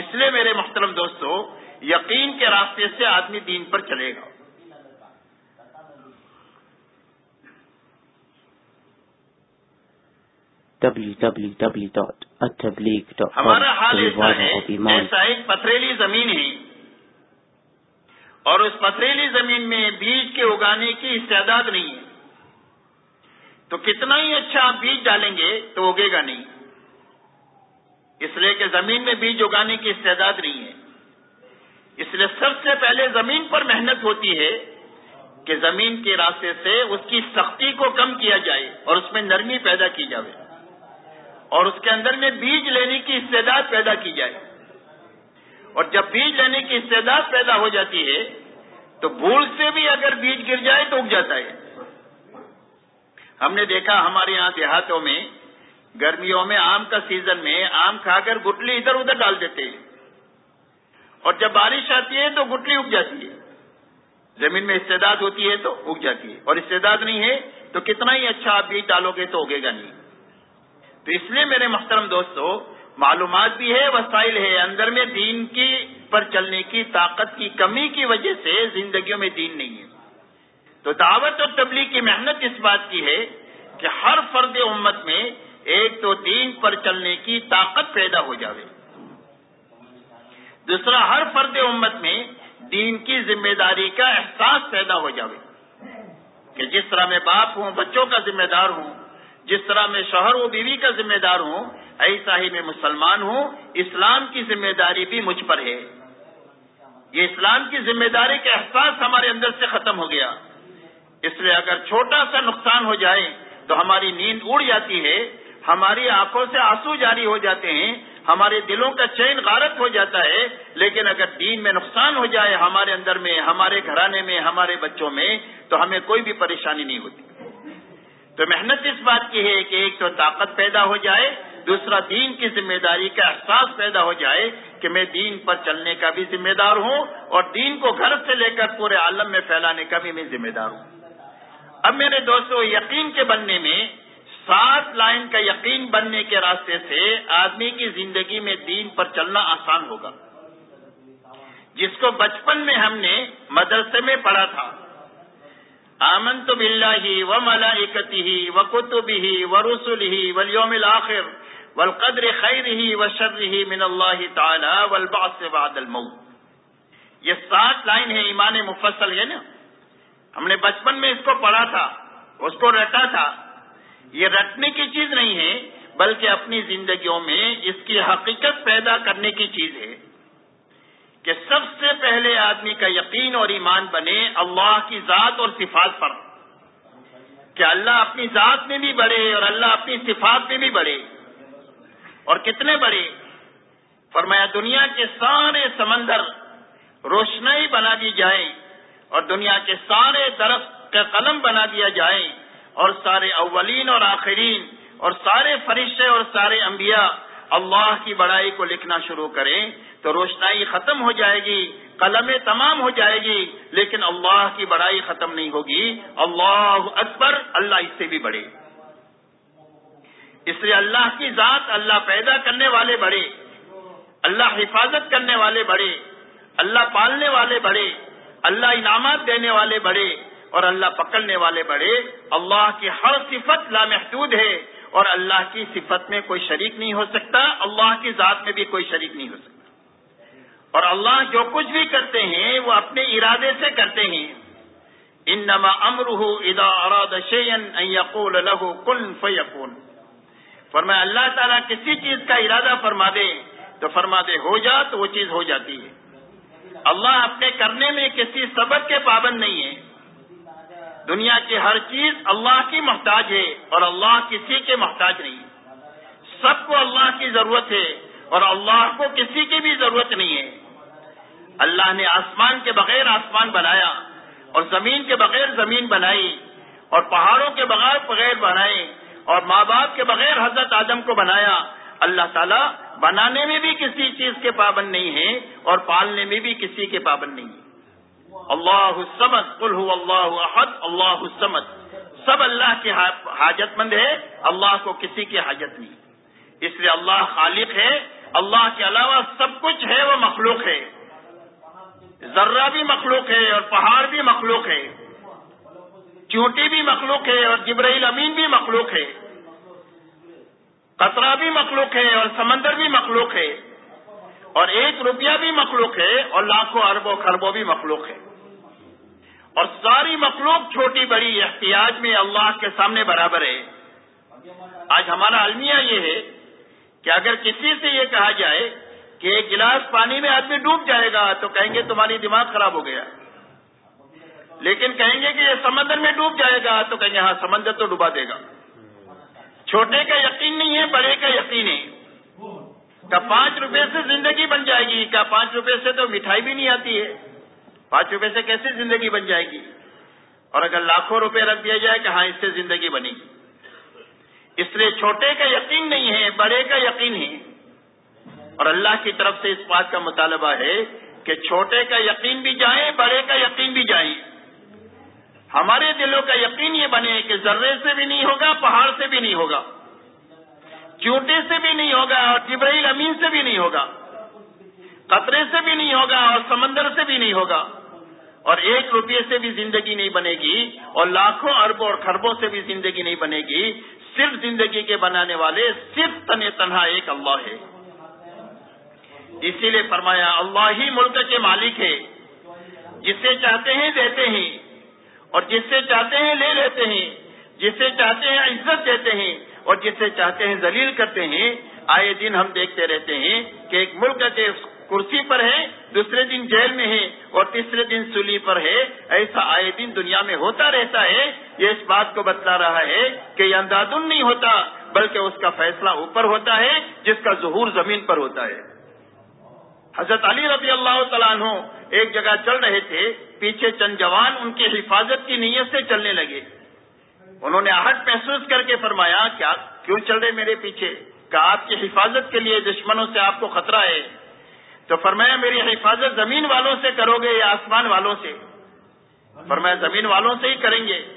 اس لیے میرے محترم دوستو یقین کے راستے سے آدمی دین پر چلے گا۔ ہمارا حال ایسا ہے ایسا ایک پتھریلی زمین ہے۔ اور اس پتھریلی زمین میں بیج کے اگانے کی استعداد نہیں ہے۔ تو کتنا ہی اچھا آپ بیج ڈالیں گے تو اگے گا نہیں۔ اس لیے کہ زمین میں بیج اگانے کی استعداد نہیں ہے۔ اس لیے سب سے پہلے زمین پر محنت ہوتی ہے کہ زمین کے راستے سے اس کی سختی کو کم کیا جائے اور اس میں نرمی پیدا کی جائے اور اس کے اندر میں بیج لینے کی استعداد پیدا کی جائے۔ اور جب بیج لینے کی استعداد پیدا ہو جاتی ہے تو بھول سے بھی اگر بیج گر جائے تو اگ جاتا ہے۔ ہم نے دیکھا ہمارے یہاں دیہاتوں میں، گرمیوں میں، آم کا سیزن میں آم کھا کر گٹلی ادھر ادھر ڈال دیتے ہیں۔ اور جب بارش آتی ہے تو گٹلی اگ جاتی ہے۔ زمین میں استعداد ہوتی ہے تو اگ جاتی ہے۔ اور استعداد نہیں ہے تو کتنا ہی اچھا آپ بیج ڈالو گے تو اگے گا نہیں۔ تو اس لیے میرے محترم دوستو، معلومات بھی ہے، وسائل ہے۔ اندر میں دین کی پر چلنے کی طاقت کی کمی کی وجہ سے زندگیوں میں دین نہیں ہے۔ تو دعوت اور تبلیغ کی محنت اس بات کی ہے کہ ہر فرد امت میں ایک تو دین پر چلنے کی طاقت پیدا ہو جاوے۔ دوسرا، ہر فرد امت میں دین کی ذمہ داری کا احساس پیدا ہو جاوے۔ کہ جس طرح میں باپ ہوں، بچوں کا ذمہ دار ہوں، جس طرح میں شوہر و بیوی کا ذمہ دار ہوں، ایسا ہی میں مسلمان ہوں، اسلام کی ذمہ داری بھی مجھ پر ہے۔ یہ اسلام کی ذمہ داری کا احساس ہمارے اندر سے ختم ہو گیا۔ اس لیے اگر چھوٹا سا نقصان ہو جائے تو ہماری نیند اڑ جاتی ہے، ہماری آنکھوں سے آنسو جاری ہو جاتے ہیں، ہمارے دلوں کا چین غارت ہو جاتا ہے۔ لیکن اگر دین میں نقصان ہو جائے ہمارے اندر میں، ہمارے گھرانے میں، ہمارے بچوں میں، تو ہمیں کوئی بھی پریشانی نہیں ہوتی۔ تو محنت اس بات کی ہے کہ ایک تو طاقت پیدا ہو جائے، دوسرا دین کی ذمہ داری کا احساس پیدا ہو جائے کہ میں دین پر چلنے کا بھی ذمہ دار ہوں اور دین کو گھر سے لے کر پورے عالم میں پھیلانے کا بھی میں ذمہ دار ہوں۔ اب میرے دوستوں یقین کے بننے میں سات لائن کا یقین بننے کے راستے سے آدمی کی زندگی میں دین پر چلنا آسان ہوگا۔ جس کو بچپن میں ہم نے مدرسے میں پڑھا تھا۔ آمن تو بلّہ ہی و ملاکتی ہی و کتب ہی و رسول ہی ولیوم الآخر والقدر خیر ہی و شر ہی من اللہ تعالی والبعث بعد الموت۔ یہ سات لائن ہے ایمان مفصل ہے نا ہم نے بچپن میں اس کو پڑھا تھا، اس کو رٹا تھا۔ یہ رٹنے کی چیز نہیں ہے، بلکہ اپنی زندگیوں میں اس کی حقیقت پیدا کرنے کی چیز ہے۔ کہ سب سے پہلے آدمی کا یقین اور ایمان بنے اللہ کی ذات اور صفات پر۔ کہ اللہ اپنی ذات میں بھی بڑھے اور اللہ اپنی صفات میں بھی بڑھے۔ اور کتنے بڑے فرمایا دنیا کے سارے سمندر روشنائی بنا دی جائے اور دنیا کے سارے درخت کا قلم بنا دیا جائے اور سارے اولین اور آخرین اور سارے فرشتے اور سارے انبیاء اللہ کی بڑائی کو لکھنا شروع کریں تو روشنائی ختم ہو جائے گی قلم تمام ہو جائے گی، لیکن اللہ کی بڑائی ختم نہیں ہوگی۔ اللہ اکبر، اللہ اس سے بھی بڑھے اس لیے اللہ کی ذات اللہ پیدا کرنے والے بڑے، اللہ حفاظت کرنے والے بڑے، اللہ پالنے والے بڑے۔ اللہ انعامات دینے والے بڑے اور اللہ پکڑنے والے بڑے، اللہ کی ہر صفت لامحدود ہے اور اللہ کی صفت میں کوئی شریک نہیں ہو سکتا، اللہ کی ذات میں بھی کوئی شریک نہیں ہو سکتا۔ اور اللہ جو کچھ بھی کرتے ہیں، وہ اپنے ارادے سے کرتے ہیں۔ انما امرہ اذا اراد شيئا ان يقول له كن فيكون فرمایا، اللہ تعالیٰ کسی چیز کا ارادہ فرما دے تو فرما دے، ہو جا تو وہ چیز ہو جاتی ہے۔ اللہ اپنے کرنے میں کسی سبق کے پابند نہیں ہے۔ دنیا کی ہر چیز اللہ کی محتاج ہے اور اللہ کسی کے محتاج نہیں سب کو اللہ کی ضرورت ہے اور اللہ کو کسی کی بھی ضرورت نہیں ہے۔ اللہ نے آسمان کے بغیر آسمان بنایا اور زمین کے بغیر زمین بنائی اور پہاڑوں کے بغیر بغیر بنائے اور ماں باپ کے بغیر حضرت آدم کو بنایا اللہ تعالیٰ بنانے میں بھی کسی چیز کے پابند نہیں ہے اور پالنے میں بھی کسی کے پابند نہیں ہے اللہ السمد قل هو اللہ احد، اللہ السمد سب اللہ کی حاجت مند ہے، اللہ کو کسی کی حاجت نہیں۔ اس لیے اللہ خالق ہے، اللہ کے علاوہ سب کچھ ہے، وہ مخلوق ہے۔ ذرہ بھی مخلوق ہے اور پہاڑ بھی مخلوق ہے۔ چونٹی بھی مخلوق ہے اور جبرائیل امین بھی مخلوق ہے۔ قطرہ بھی مخلوق ہے اور سمندر بھی مخلوق ہے اور ایک روپیہ بھی مخلوق ہے اور لاکھوں اربوں خربوں بھی مخلوق ہے۔ اور ساری مخلوق چھوٹی بڑی احتیاط میں اللہ کے سامنے برابر ہے۔ آج ہمارا المیہ یہ ہے کہ اگر کسی سے یہ کہا جائے کہ ایک گلاس پانی میں آدمی ڈوب جائے گا تو کہیں گے تمہاری دماغ خراب ہو گیا۔ لیکن کہیں گے کہ یہ سمندر میں ڈوب جائے گا تو کہیں گے ہاں سمندر تو ڈوبا دے گا۔ چھوٹے کا یقین نہیں ہے، بڑے کا یقین ہے۔ کیا پانچ روپے سے زندگی بن جائے گی؟ کیا پانچ روپے سے تو مٹھائی بھی نہیں آتی ہے؟ پانچ روپے سے کیسے زندگی بن جائے گی؟ اور اگر لاکھوں روپے رکھ دیا جائے کہ ہاں اس سے زندگی بنے گی اس لیے چھوٹے کا یقین نہیں ہے، بڑے کا یقین ہے۔ اور اللہ کی طرف سے اس بات کا مطالبہ ہے کہ چھوٹے کا یقین بھی جائیں، بڑے کا یقین بھی جائیں۔ ہمارے دلوں کا یقین یہ بنے کہ ذرے سے بھی نہیں ہوگا، پہاڑ سے بھی نہیں ہوگا، چونٹے سے بھی نہیں ہوگا اور جبرائیل امین سے بھی نہیں ہوگا، قطرے سے بھی نہیں ہوگا اور سمندر سے بھی نہیں ہوگا، اور ایک روپیے سے بھی زندگی نہیں بنے گی اور لاکھوں اربوں اور خربوں سے بھی زندگی نہیں بنے گی، صرف زندگی کے بنانے والے صرف تن تنہا ایک اللہ ہے۔ اسی لیے فرمایا، اللہ ہی ملک کے مالک ہے، جسے چاہتے ہیں دیتے ہیں۔ اور جس سے چاہتے ہیں لے لیتے ہیں، جس سے چاہتے ہیں عزت دیتے ہیں اور جس سے چاہتے ہیں ذلیل کرتے ہیں، آئے دن ہم دیکھتے رہتے ہیں کہ ایک ملک کے کرسی پر ہے، دوسرے دن جیل میں ہے اور تیسرے دن سلی پر ہے۔ ایسا آئے دن دنیا میں ہوتا رہتا ہے۔ یہ اس بات کو بتلا رہا ہے کہ یہ اندازن نہیں ہوتا، بلکہ اس کا فیصلہ اوپر ہوتا ہے، جس کا ظہور زمین پر ہوتا ہے۔ حضرت علی رضی اللہ تعالیٰ عنہ ایک جگہ چل رہے تھے، پیچھے چند جوان ان کی حفاظت کی نیت سے چلنے لگے۔ انہوں نے آہٹ محسوس کر کے فرمایا، کیا؟ کیوں چل رہے میرے پیچھے؟ کہ آپ کی حفاظت کے لیے دشمنوں سے آپ کو خطرہ ہے؟ تو فرمایا، میری حفاظت زمین والوں سے کرو گے یا آسمان والوں سے؟ فرمایا، زمین والوں سے ہی کریں گے۔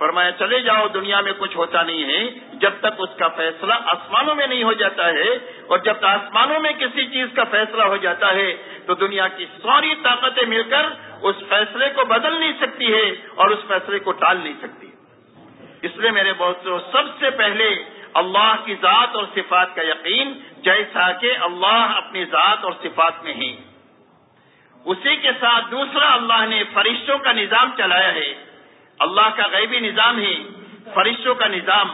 فرمایا، چلے جاؤ، دنیا میں کچھ ہوتا نہیں ہے۔ جب تک اس کا فیصلہ آسمانوں میں نہیں ہو جاتا ہے اور جب آسمانوں میں کسی چیز کا فیصلہ ہو جاتا ہے، تو دنیا کی ساری طاقتیں مل کر اس فیصلے کو بدل نہیں سکتی ہے اور اس فیصلے کو ٹال نہیں سکتی۔ اس لیے میرے بہت سب سے پہلے اللہ کی ذات اور صفات کا یقین، جیسا کہ اللہ اپنی ذات اور صفات میں ہی اسی کے ساتھ دوسرا اللہ نے فرشتوں کا نظام چلایا ہے۔ اللہ کا غیبی نظام ہے، فرشتوں کا نظام۔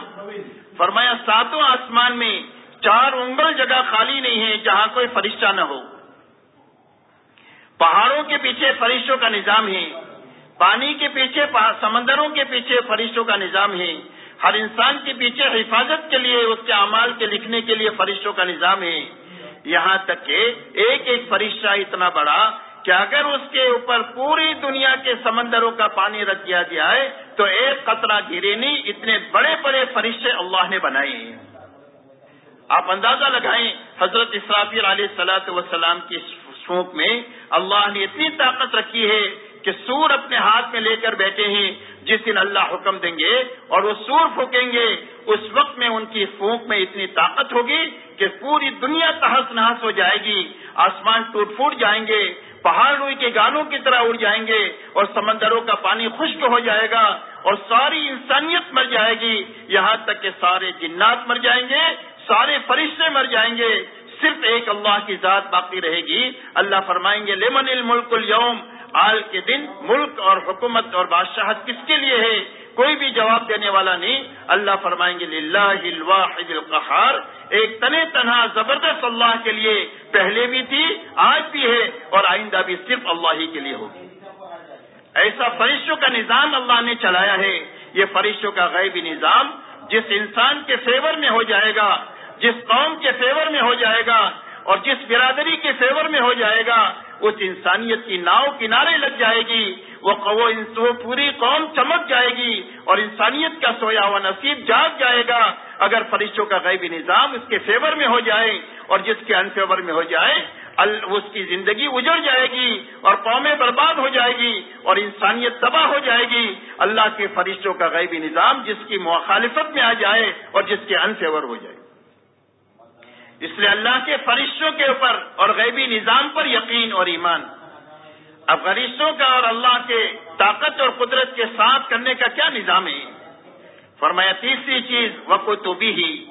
فرمایا، ساتوں آسمان میں چار انگل جگہ خالی نہیں ہے جہاں کوئی فرشتہ نہ ہو۔ پہاڑوں کے پیچھے فرشتوں کا نظام ہے، پانی کے پیچھے سمندروں کے پیچھے فرشتوں کا نظام ہے۔ ہر انسان کے پیچھے حفاظت کے لیے، اس کے اعمال کے لکھنے کے لیے فرشتوں کا نظام ہے۔ یہاں تک کہ ایک ایک فرشتہ اتنا بڑا کہ اگر اس کے اوپر پوری دنیا کے سمندروں کا پانی رکھ دیا جائے، تو ایک قطرہ گرے نہیں، اتنے بڑے بڑے فرشتے اللہ نے بنائے ہیں۔ آپ اندازہ لگائیں، حضرت اسرافی علیہ سلاۃ وسلام کی سونپ میں اللہ نے اتنی طاقت رکھی ہے کہ سور اپنے ہاتھ میں لے کر بیٹھے ہیں۔ جس دن اللہ حکم دیں گے اور وہ سور پھونکیں گے، اس وقت میں ان کی پھونک میں اتنی طاقت ہوگی کہ پوری دنیا تحس نحس ہو جائے گی، آسمان ٹوٹ پھوٹ جائیں گے۔ پہاڑ روئی کے گانوں کی طرح اڑ جائیں گے اور سمندروں کا پانی خشک ہو جائے گا اور ساری انسانیت مر جائے گی۔ یہاں تک کہ سارے جنات مر جائیں گے، سارے فرشتے مر جائیں گے۔ صرف ایک اللہ کی ذات باقی رہے گی۔ اللہ فرمائیں گے لیمن الملک اليوم؟ آل کے دن ملک اور حکومت اور بادشاہت کس کے لیے ہے؟ کوئی بھی جواب دینے والا نہیں۔ اللہ فرمائیں گے، للہ الواحد القہار۔ ایک تنے تنہا زبردست اللہ کے لیے پہلے بھی تھی، آج بھی ہے اور آئندہ بھی صرف اللہ ہی کے لیے ہوگی۔ ایسا فرشتوں کا نظام اللہ نے چلایا ہے۔ یہ فرشتوں کا غیبی نظام جس انسان کے فیور میں ہو جائے گا، جس قوم کے فیور میں ہو جائے گا اور جس برادری کے فیور میں ہو جائے گا، اس انسانیت کی ناؤ کنارے لگ جائے گی۔ وہ پوری قوم چمک جائے گی اور انسانیت کا سویا ہوا نصیب جاگ جائے گا۔ اگر فرشتوں کا غیبی نظام اس کے فیور میں ہو جائے اور جس کے ان فیور میں ہو جائے اس کی زندگی اجڑ جائے گی اور قومیں برباد ہو جائے گی اور انسانیت تباہ ہو جائے گی۔ اللہ کے فرشتوں کا غیبی نظام جس کی مخالفت میں آ جائے اور جس کے ان فیور ہو جائے۔ اس لیے اللہ کے فرشتوں کے اوپر اور غیبی نظام پر یقین اور ایمان۔ اب فرشتوں کا اور اللہ کے طاقت اور قدرت کے ساتھ کرنے کا کیا نظام ہے؟ فرمایا، تیسری چیز وقت تو بھی ہی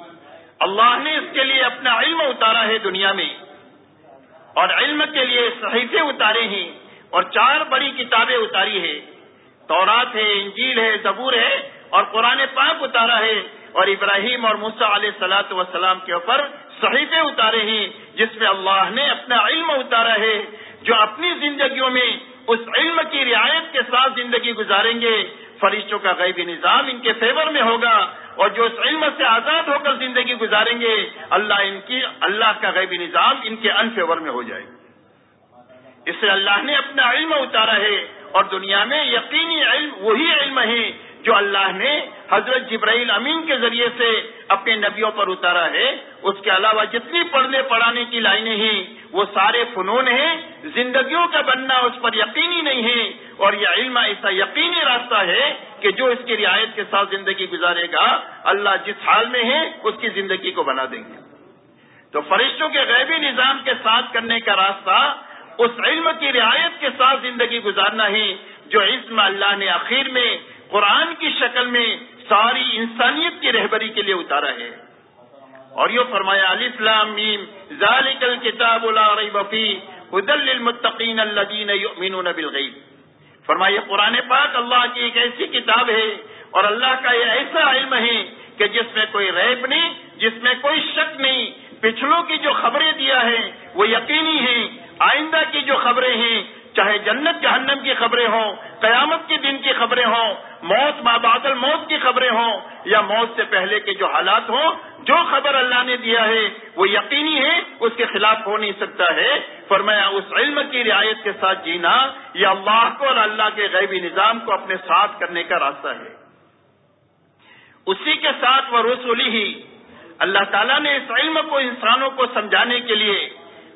اللہ نے اس کے لیے اپنا علم اتارا ہے دنیا میں۔ اور علم کے لیے صحیفے اتارے ہیں اور چار بڑی کتابیں اتاری ہے تورات ہے، انجیل ہے، زبور ہے اور قرآن پاک اتارا ہے۔ اور ابراہیم اور مسا علیہ سلاۃ وسلام کے اوپر صحیفے اتارے ہیں، جس میں اللہ نے اپنا علم اتارا ہے۔ جو اپنی زندگیوں میں اس علم کی رعایت کے ساتھ زندگی گزاریں گے، فرشتوں کا غیبی نظام ان کے فیور میں ہوگا اور جو اس علم سے آزاد ہو کر زندگی گزاریں گے، اللہ ان کی، اللہ کا غیبی نظام ان کے ان فیور میں ہو جائے اس سے اللہ نے اپنا علم اتارا ہے اور دنیا میں یقینی علم وہی علم ہے جو اللہ نے حضرت جبرائیل امین کے ذریعے سے اپنے نبیوں پر اتارا ہے، اس کے علاوہ جتنی پڑھنے پڑھانے کی لائنیں ہیں، وہ سارے فنون ہیں، زندگیوں کا بننا اس پر یقینی نہیں ہے، اور یہ علم ایسا یقینی راستہ ہے کہ جو اس کی رعایت کے ساتھ زندگی گزارے گا، اللہ جس حال میں ہے، اس کی زندگی کو بنا دیں گے۔ تو فرشتوں کے غیبی نظام کے ساتھ کرنے کا راستہ، اس علم کی رعایت کے ساتھ زندگی گزارنا ہے، جو علم اللہ نے آخر میں قرآن کی شکل میں ساری انسانیت کی رہبری کے لیے اتارا ہے۔ اور یہ فرمایا علی اسلام میم، ذالک الکتاب لا ریب فی هدى للمتقین الذین یؤمنون بالغیب۔ فرمایا، قرآن پاک اللہ کی ایک ایسی کتاب ہے اور اللہ کا یہ ایسا علم ہے کہ جس میں کوئی ریب نہیں، جس میں کوئی شک نہیں۔ پچھلوں کی جو خبریں دیا ہے وہ یقینی ہیں، آئندہ کی جو خبریں ہیں چاہے جنت جہنم کی خبریں ہوں، قیامت کے دن کی خبریں ہوں، موت بادل موت کی خبریں ہوں، یا موت سے پہلے کے جو حالات ہوں، جو خبر اللہ نے دیا ہے، وہ یقینی ہے، اس کے خلاف ہو نہیں سکتا ہے۔ فرمایا، اس علم کی رعایت کے ساتھ جینا یا اللہ کو اور اللہ کے غیبی نظام کو اپنے ساتھ کرنے کا راستہ ہے۔ اسی کے ساتھ وہ رسولی ہی اللہ تعالیٰ نے اس علم کو انسانوں کو سمجھانے کے لیے،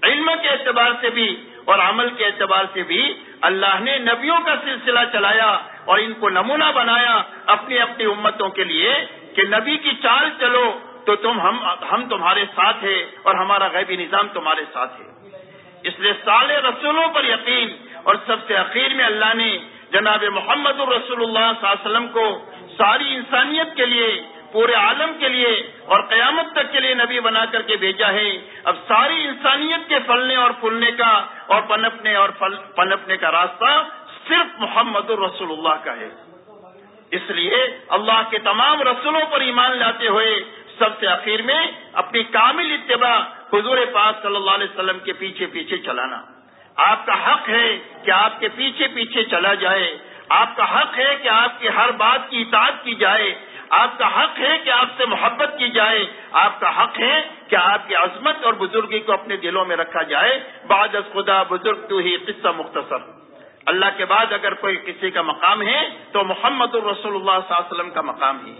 علم کے اعتبار سے بھی اور عمل کے اعتبار سے بھی اللہ نے نبیوں کا سلسلہ چلایا اور ان کو نمونہ بنایا اپنی اپنی امتوں کے لیے کہ نبی کی چال چلو تو تم ہم ہم تمہارے ساتھ ہے اور ہمارا غیبی نظام تمہارے ساتھ ہے۔ اس لیے سال رسولوں پر یقین اور سب سے اخیر میں اللہ نے جناب محمد الرسول اللہ صلی اللہ علیہ وسلم کو ساری انسانیت کے لیے پورے عالم کے لیے اور قیامت تک کے لیے نبی بنا کر کے بھیجا ہے۔ اب ساری انسانیت کے پھلنے اور پھولنے کا اور پنپنے اور پنپنے کا راستہ صرف محمد الرسول اللہ کا ہے۔ اس لیے اللہ کے تمام رسولوں پر ایمان لاتے ہوئے سب سے اخیر میں اپنی کامل اتباع حضور پاک صلی اللہ علیہ وسلم کے پیچھے پیچھے چلانا۔ آپ کا حق ہے کہ آپ کے پیچھے پیچھے چلا جائے۔ آپ کا حق ہے کہ آپ کی ہر بات کی اطاعت کی جائے۔ آپ کا حق ہے کہ آپ سے محبت کی جائے، آپ کا حق ہے کہ آپ کی عظمت اور بزرگی کو اپنے دلوں میں رکھا جائے۔ بعد از خدا، بزرگ تو ہی قصہ مختصر۔ اللہ کے بعد اگر کوئی کسی کا مقام ہے تو محمد الرسول اللہ صلی اللہ علیہ وسلم کا مقام ہی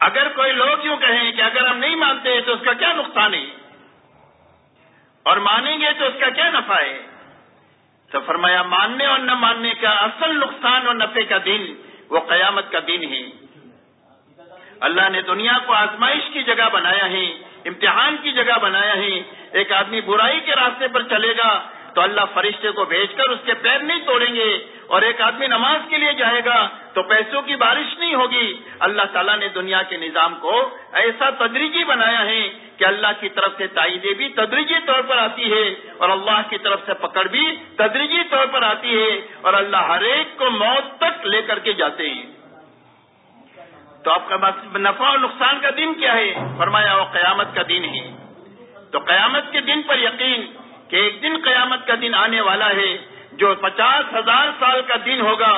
اگر کوئی لوگ یوں کہیں کہ اگر ہم نہیں مانتے تو اس کا کیا نقصان ہے؟ اور مانیں گے تو اس کا کیا نفع ہے؟ تو فرمایا، ماننے اور نہ ماننے کا اصل نقصان اور نفے کا دن وہ قیامت کا دن ہے۔ اللہ نے دنیا کو آزمائش کی جگہ بنایا ہے، امتحان کی جگہ بنایا ہے۔ ایک آدمی برائی کے راستے پر چلے گا تو اللہ فرشتے کو بھیج کر اس کے پیر نہیں توڑیں گے اور ایک آدمی نماز کے لیے جائے گا تو پیسوں کی بارش نہیں ہوگی۔ اللہ تعالیٰ نے دنیا کے نظام کو ایسا تدریجی بنایا ہے کہ اللہ کی طرف سے تائیدیں بھی تدریجی طور پر آتی ہے اور اللہ کی طرف سے پکڑ بھی تدریجی طور پر آتی ہے اور اللہ ہر ایک کو موت تک لے کر کے جاتے ہیں۔ تو آپ کا نفع اور نقصان کا دن کیا ہے؟ فرمایا، وہ قیامت کا دن ہے۔ تو قیامت کے دن پر یقین کہ ایک دن قیامت کا دن آنے والا ہے، جو پچاس ہزار سال کا دن ہوگا،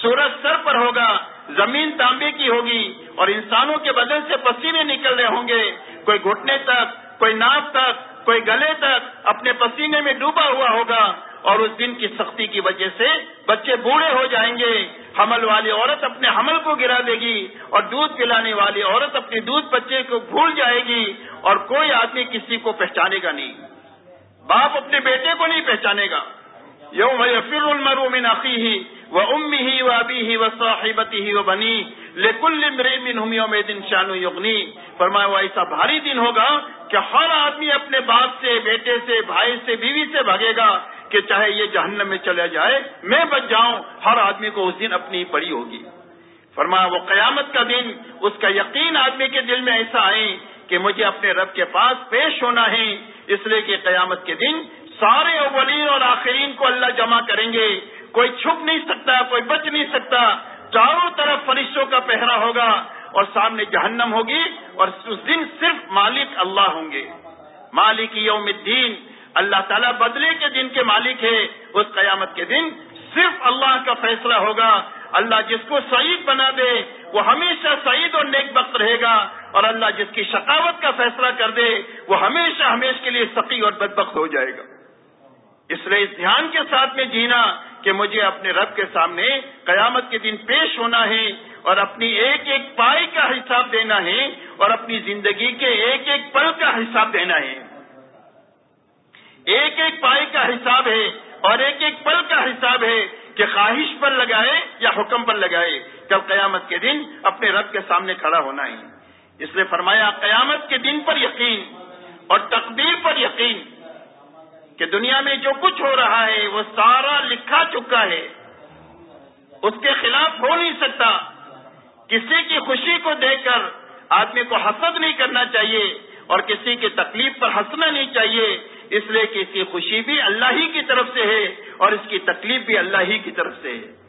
سورج سر پر ہوگا، زمین تانبے کی ہوگی، اور انسانوں کے بدن سے پسینے نکل رہے ہوں گے۔ کوئی گھٹنے تک، کوئی ناپ تک، کوئی گلے تک اپنے پسینے میں ڈوبا ہوا ہوگا، اور اس دن کی سختی کی وجہ سے بچے بوڑھے ہو جائیں گے۔ حمل والی عورت اپنے حمل کو گرا دے گی، اور دودھ پلانے والی عورت اپنے دودھ بچے کو بھول جائے گی، اور کوئی آدمی کسی کو پہچانے گا نہیں۔ باپ اپنے بیٹے کو نہیں پہچانے گا۔ یوم یفر المرو من ہی وہ امی ہی و ابی ہی و و بنی لیکل یوم دن شانو یغنی۔ فرمایا وہ ایسا بھاری دن ہوگا کہ ہر آدمی اپنے باپ سے، بیٹے سے، بھائی سے، بیوی سے بھگے گا کہ چاہے یہ جہنم میں چلا جائے، میں بچ جاؤں، ہر آدمی کو اس دن اپنی پڑی ہوگی۔ فرمایا وہ قیامت کا دن، اس کا یقین آدمی کے دل میں ایسا آئے کہ مجھے اپنے رب کے پاس پیش ہونا ہے۔ اس لیے کہ قیامت کے دن سارے اولین اور آخرین کو اللہ جمع کریں گے۔ کوئی چھپ نہیں سکتا، کوئی بچ نہیں سکتا۔ چاروں طرف فرشتوں کا پہرا ہوگا اور سامنے جہنم ہوگی اور اس دن صرف مالک اللہ ہوں گے۔ مالک یوم الدین، اللہ تعالیٰ بدلے کے دن کے مالک ہے۔ اس قیامت کے دن صرف اللہ کا فیصلہ ہوگا۔ اللہ جس کو سعید بنا دے وہ ہمیشہ سعید اور نیک بخت رہے گا اور اللہ جس کی شکاوت کا فیصلہ کر دے، وہ ہمیشہ ہمیش کے لیے سقی اور بدبخت ہو جائے گا۔ اس لیے اس دھیان کے ساتھ میں جینا کہ مجھے اپنے رب کے سامنے قیامت کے دن پیش ہونا ہے اور اپنی ایک ایک پائی کا حساب دینا ہے اور اپنی زندگی کے ایک ایک پل کا حساب دینا ہے۔ ایک ایک پائی کا حساب ہے اور ایک ایک پل کا حساب ہے۔ کہ خواہش پر لگائے یا حکم پر لگائے کل قیامت کے دن اپنے رب کے سامنے کھڑا ہونا ہے۔ اس لیے فرمایا، قیامت کے دن پر یقین اور تقدیر پر یقین کہ دنیا میں جو کچھ ہو رہا ہے، وہ سارا لکھا چکا ہے۔ اس کے خلاف ہو نہیں سکتا۔ کسی کی خوشی کو دیکھ کر آدمی کو حسد نہیں کرنا چاہیے اور کسی کی تکلیف پر ہنسنا نہیں چاہیے۔ اس لیے کہ اس کی خوشی بھی اللہ ہی کی طرف سے ہے۔ اور اس کی تکلیف بھی اللہ ہی کی طرف سے ہے۔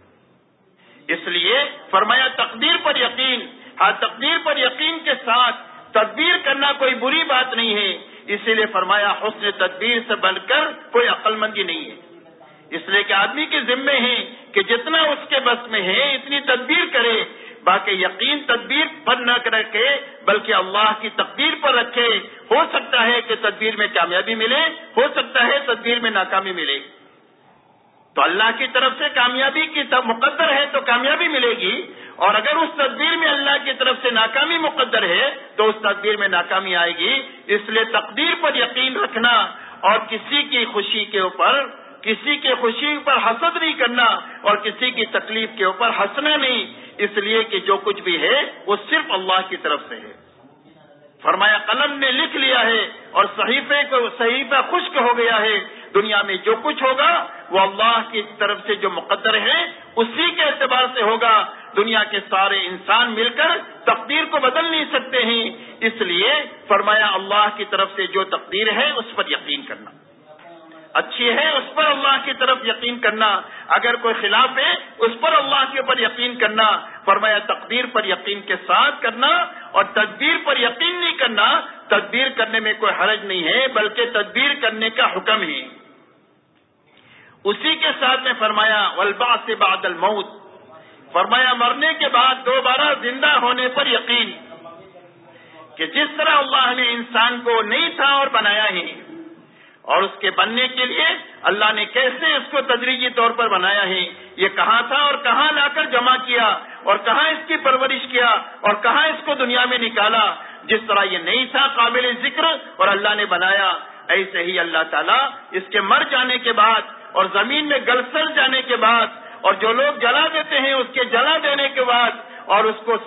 اس لیے فرمایا، تقدیر پر یقین۔ ہاں تقدیر پر یقین کے ساتھ تدبیر کرنا کوئی بری بات نہیں ہے۔ اسی لیے فرمایا، حسن تدبیر سے بن کر کوئی عقل مندی نہیں ہے۔ اس لیے کہ آدمی کے ذمے ہیں کہ جتنا اس کے بس میں ہے، اتنی تدبیر کرے۔ باقی یقین تدبیر پر نہ رکھے، بلکہ اللہ کی تقدیر پر رکھے۔ ہو سکتا ہے کہ تدبیر میں کامیابی ملے، ہو سکتا ہے تدبیر میں ناکامی ملے۔ تو اللہ کی طرف سے کامیابی کی مقدر ہے تو کامیابی ملے گی اور اگر اس تدبیر میں اللہ کی طرف سے ناکامی مقدر ہے تو اس تدبیر میں ناکامی آئے گی۔ اس لیے تقدیر پر یقین رکھنا اور کسی کی خوشی کے اوپر، کسی کی خوشی پر حسد نہیں کرنا اور کسی کی تکلیف کے اوپر ہنسنا نہیں۔ اس لیے کہ جو کچھ بھی ہے، وہ صرف اللہ کی طرف سے ہے۔ فرمایا، قلم نے لکھ لیا ہے اور صحیفے کو، صحیفہ خشک ہو گیا ہے۔ دنیا میں جو کچھ ہوگا، وہ اللہ کی طرف سے جو مقدر ہے، اسی کے اعتبار سے ہوگا۔ دنیا کے سارے انسان مل کر تقدیر کو بدل نہیں سکتے ہیں۔ اس لیے فرمایا، اللہ کی طرف سے جو تقدیر ہے، اس پر یقین کرنا۔ اچھی ہے، اس پر اللہ کی طرف یقین کرنا۔ اگر کوئی خلاف ہے، اس پر اللہ کے اوپر یقین کرنا۔ فرمایا، تقدیر پر یقین کے ساتھ کرنا اور تدبیر پر یقین نہیں کرنا۔ تدبیر کرنے میں کوئی حرج نہیں ہے، بلکہ تدبیر کرنے کا حکم ہی اسی کے ساتھ میں فرمایا ولبا سے بعد الموت۔ فرمایا، مرنے کے بعد دوبارہ زندہ ہونے پر یقین کہ جس طرح اللہ نے انسان کو نہیں تھا اور بنایا ہی اور اس کے بننے کے لیے اللہ نے کیسے اس کو تدریجی طور پر بنایا ہے یہ کہاں تھا اور کہاں لا کر جمع کیا، اور کہاں اس کی پرورش کیا، اور کہاں اس کو دنیا میں نکالا؟ جس طرح یہ نہیں تھا قابل ذکر اور اللہ نے بنایا، ایسے ہی اللہ تعالیٰ اس کے مر جانے کے بعد اور زمین میں گلسر جانے کے بعد اور جو لوگ جلا دیتے ہیں، اس کے جلا دینے کے بعد اور اس کو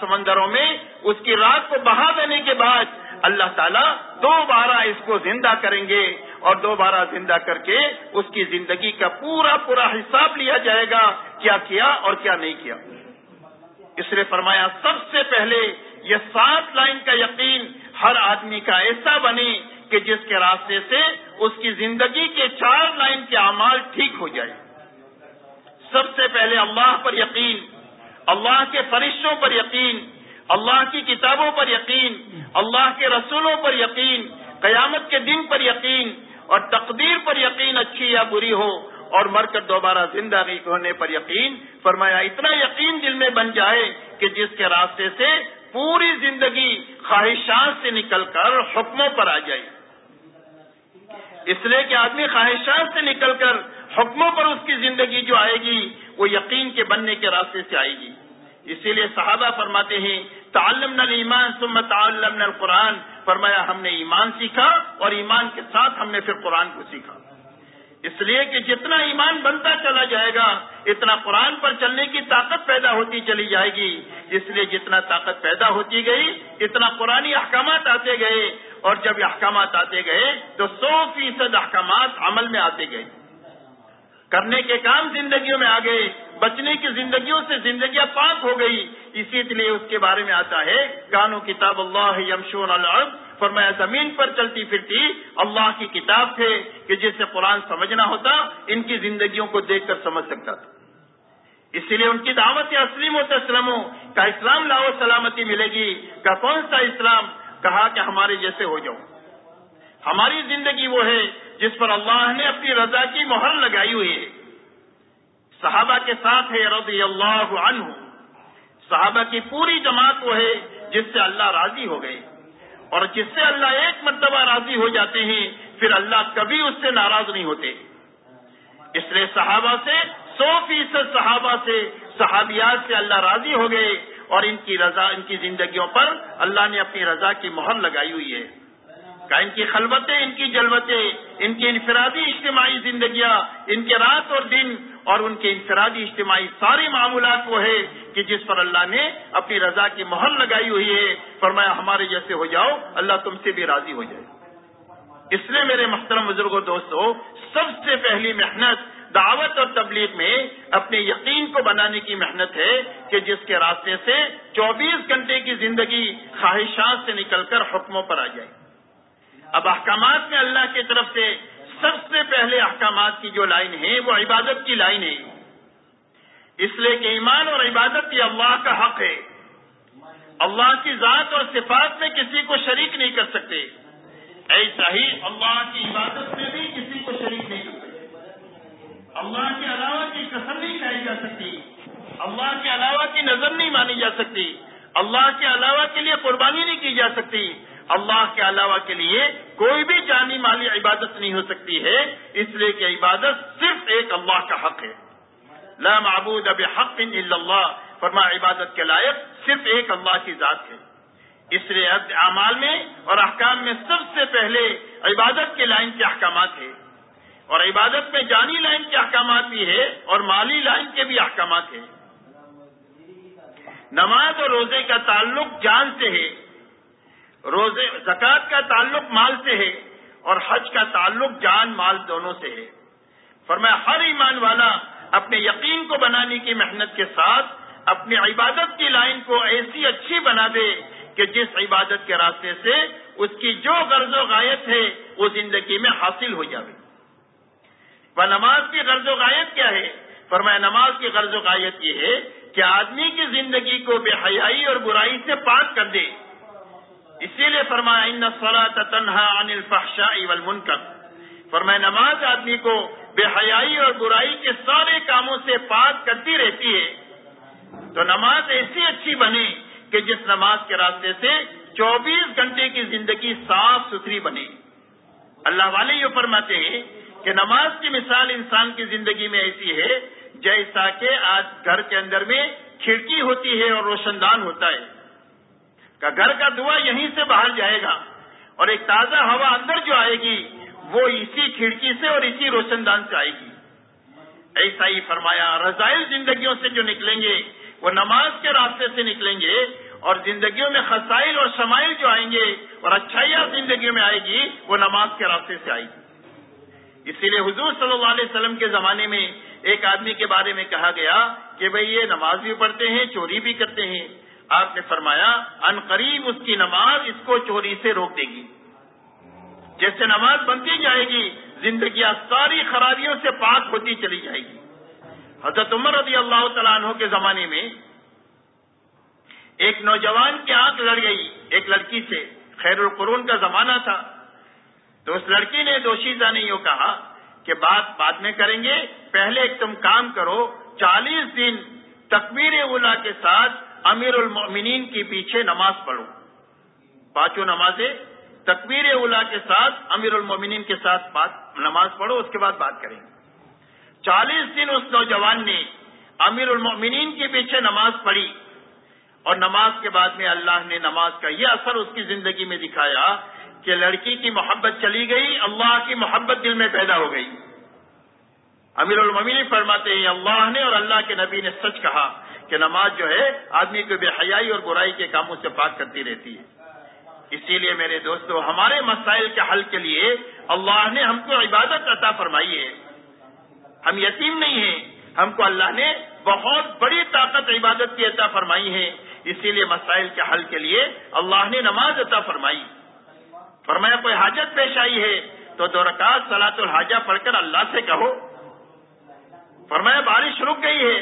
سمندروں میں اس کی رات کو بہا دینے کے بعد اللہ تعالیٰ دوبارہ اس کو زندہ کریں گے اور دوبارہ زندہ کر کے اس کی زندگی کا پورا پورا حساب لیا جائے گا، کیا کیا اور کیا نہیں کیا۔ اس نے فرمایا، سب سے پہلے یہ سات لائن کا یقین ہر آدمی کا ایسا بنے کہ جس کے راستے سے اس کی زندگی کے چار لائن کے اعمال ٹھیک ہو جائے۔ سب سے پہلے اللہ پر یقین، اللہ کے فرشتوں پر یقین، اللہ کی کتابوں پر یقین، اللہ کے رسولوں پر یقین، قیامت کے دن پر یقین، اور تقدیر پر یقین اچھی یا بری ہو، اور مر کر دوبارہ زندہ نہیں ہونے پر یقین۔ فرمایا، اتنا یقین دل میں بن جائے کہ جس کے راستے سے پوری زندگی خواہشات سے نکل کر حکموں پر آ جائے۔ اس لیے کہ آدمی خواہشات سے نکل کر حکموں پر اس کی زندگی جو آئے گی، وہ یقین کے بننے کے راستے سے آئے گی۔ اسی لیے صحابہ فرماتے ہیں تعلم نل ایمان ثم تعلم نل قرآن فرمایا، ہم نے ایمان سیکھا اور ایمان کے ساتھ ہم نے پھر قرآن کو سیکھا۔ اس لیے کہ جتنا ایمان بنتا چلا جائے گا، اتنا قرآن پر چلنے کی طاقت پیدا ہوتی چلی جائے گی۔ اس لیے جتنا طاقت پیدا ہوتی گئی، اتنا قرآن احکامات آتے گئے۔ اور جب احکامات آتے گئے تو سو فیصد احکامات عمل میں آتے گئے۔ کرنے کے کام زندگیوں میں آ گئے، بچنے کی زندگیوں سے زندگیاں پاک ہو گئی۔ اسی لیے اس کے بارے میں آتا ہے، کانو کتاب اللہ یمشون العرب فرمایا، زمین پر چلتی پھرتی اللہ کی کتاب تھے کہ جس سے قرآن سمجھنا ہوتا، ان کی زندگیوں کو دیکھ کر سمجھ سکتا تھا۔ اسی لیے ان کی دعوت اسلیم و تسلم کا اسلام لاؤ سلامتی ملے گی۔ کا کون سا اسلام؟ کہا کہ ہمارے جیسے ہو جاؤ۔ ہماری زندگی وہ ہے جس پر اللہ نے اپنی رضا کی مہر لگائی ہوئی ہے۔ صحابہ کے ساتھ ہے رضی اللہ عنہ۔ صحابہ کی پوری جماعت وہ ہے جس سے اللہ راضی ہو گئے۔ اور جس سے اللہ ایک مرتبہ راضی ہو جاتے ہیں، پھر اللہ کبھی اس سے ناراض نہیں ہوتے۔ اس لیے صحابہ سے، سو فیصد صحابہ سے، صحابیات سے اللہ راضی ہو گئے۔ اور ان کی رضا، ان کی زندگیوں پر اللہ نے اپنی رضا کی مہر لگائی ہوئی ہے۔ کا ان کی خلبتیں ان کی جلوتیں، ان کی انفرادی اجتماعی زندگیاں، ان کے رات اور دن اور ان کے انفرادی اجتماعی سارے معمولات وہ ہے کہ جس پر اللہ نے اپنی رضا کی مہر لگائی ہوئی ہے۔ فرمایا، ہمارے جیسے ہو جاؤ، اللہ تم سے بھی راضی ہو جائے۔ اس لیے میرے محترم بزرگوں، دوستو، سب سے پہلی محنت دعوت اور تبلیغ میں اپنے یقین کو بنانے کی محنت ہے کہ جس کے راستے سے چوبیس گھنٹے کی زندگی خواہشات سے نکل کر حکموں پر آ جائے۔ اب احکامات میں اللہ کی طرف سے سب سے پہلے احکامات کی جو لائن ہے وہ عبادت کی لائن ہے۔ اس لیے کہ ایمان اور عبادت یہ اللہ کا حق ہے۔ اللہ کی ذات اور صفات میں کسی کو شریک نہیں کر سکتے۔ ایسا ہی اللہ کی عبادت میں بھی کسی کو شریک نہیں کر سکتے۔ اللہ کے علاوہ کی قسم نہیں کھائی جا سکتی۔ اللہ کے علاوہ کی نظر نہیں مانی جا سکتی۔ اللہ کے علاوہ کے لیے قربانی نہیں کی جا سکتی۔ اللہ کے علاوہ کے لیے کوئی بھی جانی مالی عبادت نہیں ہو سکتی ہے۔ اس لیے کہ عبادت صرف ایک اللہ کا حق ہے۔ لا معبود اب حق اللہ۔ فرما عبادت کے لائق صرف ایک اللہ کی ذات ہے۔ اس لیے اعمال میں اور احکام میں سب سے پہلے عبادت کے لائن کے احکامات ہیں۔ اور عبادت میں جانی لائن کے احکامات بھی ہے اور مالی لائن کے بھی احکامات ہیں۔ نماز اور روزے کا تعلق جان سے ہے۔ روزے، زکوٰۃ کا تعلق مال سے ہے اور حج کا تعلق جان مال دونوں سے ہے۔ فرمایا، ہر ایمان والا اپنے یقین کو بنانے کی محنت کے ساتھ اپنی عبادت کی لائن کو ایسی اچھی بنا دے کہ جس عبادت کے راستے سے اس کی جو غرض و غایت ہے وہ زندگی میں حاصل ہو جائے وہ نماز کی غرض و غایت کیا ہے؟ فرمایا، نماز کی غرض و غایت یہ ہے کہ آدمی کی زندگی کو بے حیائی اور برائی سے پاک کر دے۔ اسی لیے فرمایا، ان سلا تنہا عن الفحشاء والمنکر۔ فرمایا، نماز آدمی کو بے حیائی اور برائی کے سارے کاموں سے پاک کرتی رہتی ہے۔ تو نماز ایسی اچھی بنے کہ جس نماز کے راستے سے چوبیس گھنٹے کی زندگی صاف ستھری بنے۔ اللہ والے یہ فرماتے ہیں کہ نماز کی مثال انسان کی زندگی میں ایسی ہے، جیسا کہ آج گھر کے اندر میں کھڑکی ہوتی ہے اور روشن دان ہوتا ہے۔ کا گھر کا دعا یہیں سے باہر جائے گا اور ایک تازہ ہوا اندر جو آئے گی، وہ اسی کھڑکی سے اور اسی روشن دان سے آئے گی۔ ایسا ہی فرمایا، رضائل زندگیوں سے جو نکلیں گے، وہ نماز کے راستے سے نکلیں گے اور زندگیوں میں خسائل اور شمائل جو آئیں گے اور اچھائیاں زندگیوں میں آئے گی، وہ نماز کے راستے سے آئے گی۔ اسی لیے حضور صلی اللہ علیہ وسلم کے زمانے میں ایک آدمی کے بارے میں کہا گیا کہ بھئی یہ نماز بھی پڑھتے ہیں، چوری بھی کرتے ہیں۔ آپ نے فرمایا، ان قریب اس کی نماز اس کو چوری سے روک دے گی۔ جیسے نماز بنتی جائے گی زندگیاں ساری خرابیوں سے پاک ہوتی چلی جائے گی۔ حضرت عمر رضی اللہ تعالیٰ عنہ کے زمانے میں ایک نوجوان کی آنکھ لڑ گئی، ایک لڑکی سے۔ خیر القرون کا زمانہ تھا۔ تو اس لڑکی نے دوشیزہ نے یوں کہا کہ بات بعد میں کریں گے، پہلے ایک تم کام کرو، چالیس دن تکبیر اولا کے ساتھ امیر المؤمنین کے پیچھے نماز پڑھو۔ پانچوں نمازیں تکبیر اولا کے ساتھ امیر المؤمنین کے ساتھ بات، نماز پڑھو، اس کے بعد بات کریں گے۔ چالیس دن اس نوجوان نے امیر المؤمنین کے پیچھے نماز پڑھی۔ اور نماز کے بعد میں اللہ نے نماز کا یہ اثر اس کی زندگی میں دکھایا کہ لڑکی کی محبت چلی گئی، اللہ کی محبت دل میں پیدا ہو گئی۔ امیر المین فرماتے ہیں، اللہ نے اور اللہ کے نبی نے سچ کہا کہ نماز جو ہے، آدمی کو بے حیائی اور برائی کے کاموں سے پاک کرتی رہتی ہے۔ اسی لیے میرے دوستو، ہمارے مسائل کے حل کے لیے اللہ نے ہم کو عبادت عطا فرمائی ہے۔ ہم یتیم نہیں ہیں، ہم کو اللہ نے بہت بڑی طاقت عبادت کی عطا فرمائی ہے۔ اسی لیے مسائل کے حل کے لیے اللہ نے نماز عطا فرمائی۔ فرمایا کوئی حاجت پیش آئی ہے تو دو رکعت سلاۃ الحاجہ پڑھ کر اللہ سے کہو۔ فرمایا بارش رک گئی ہے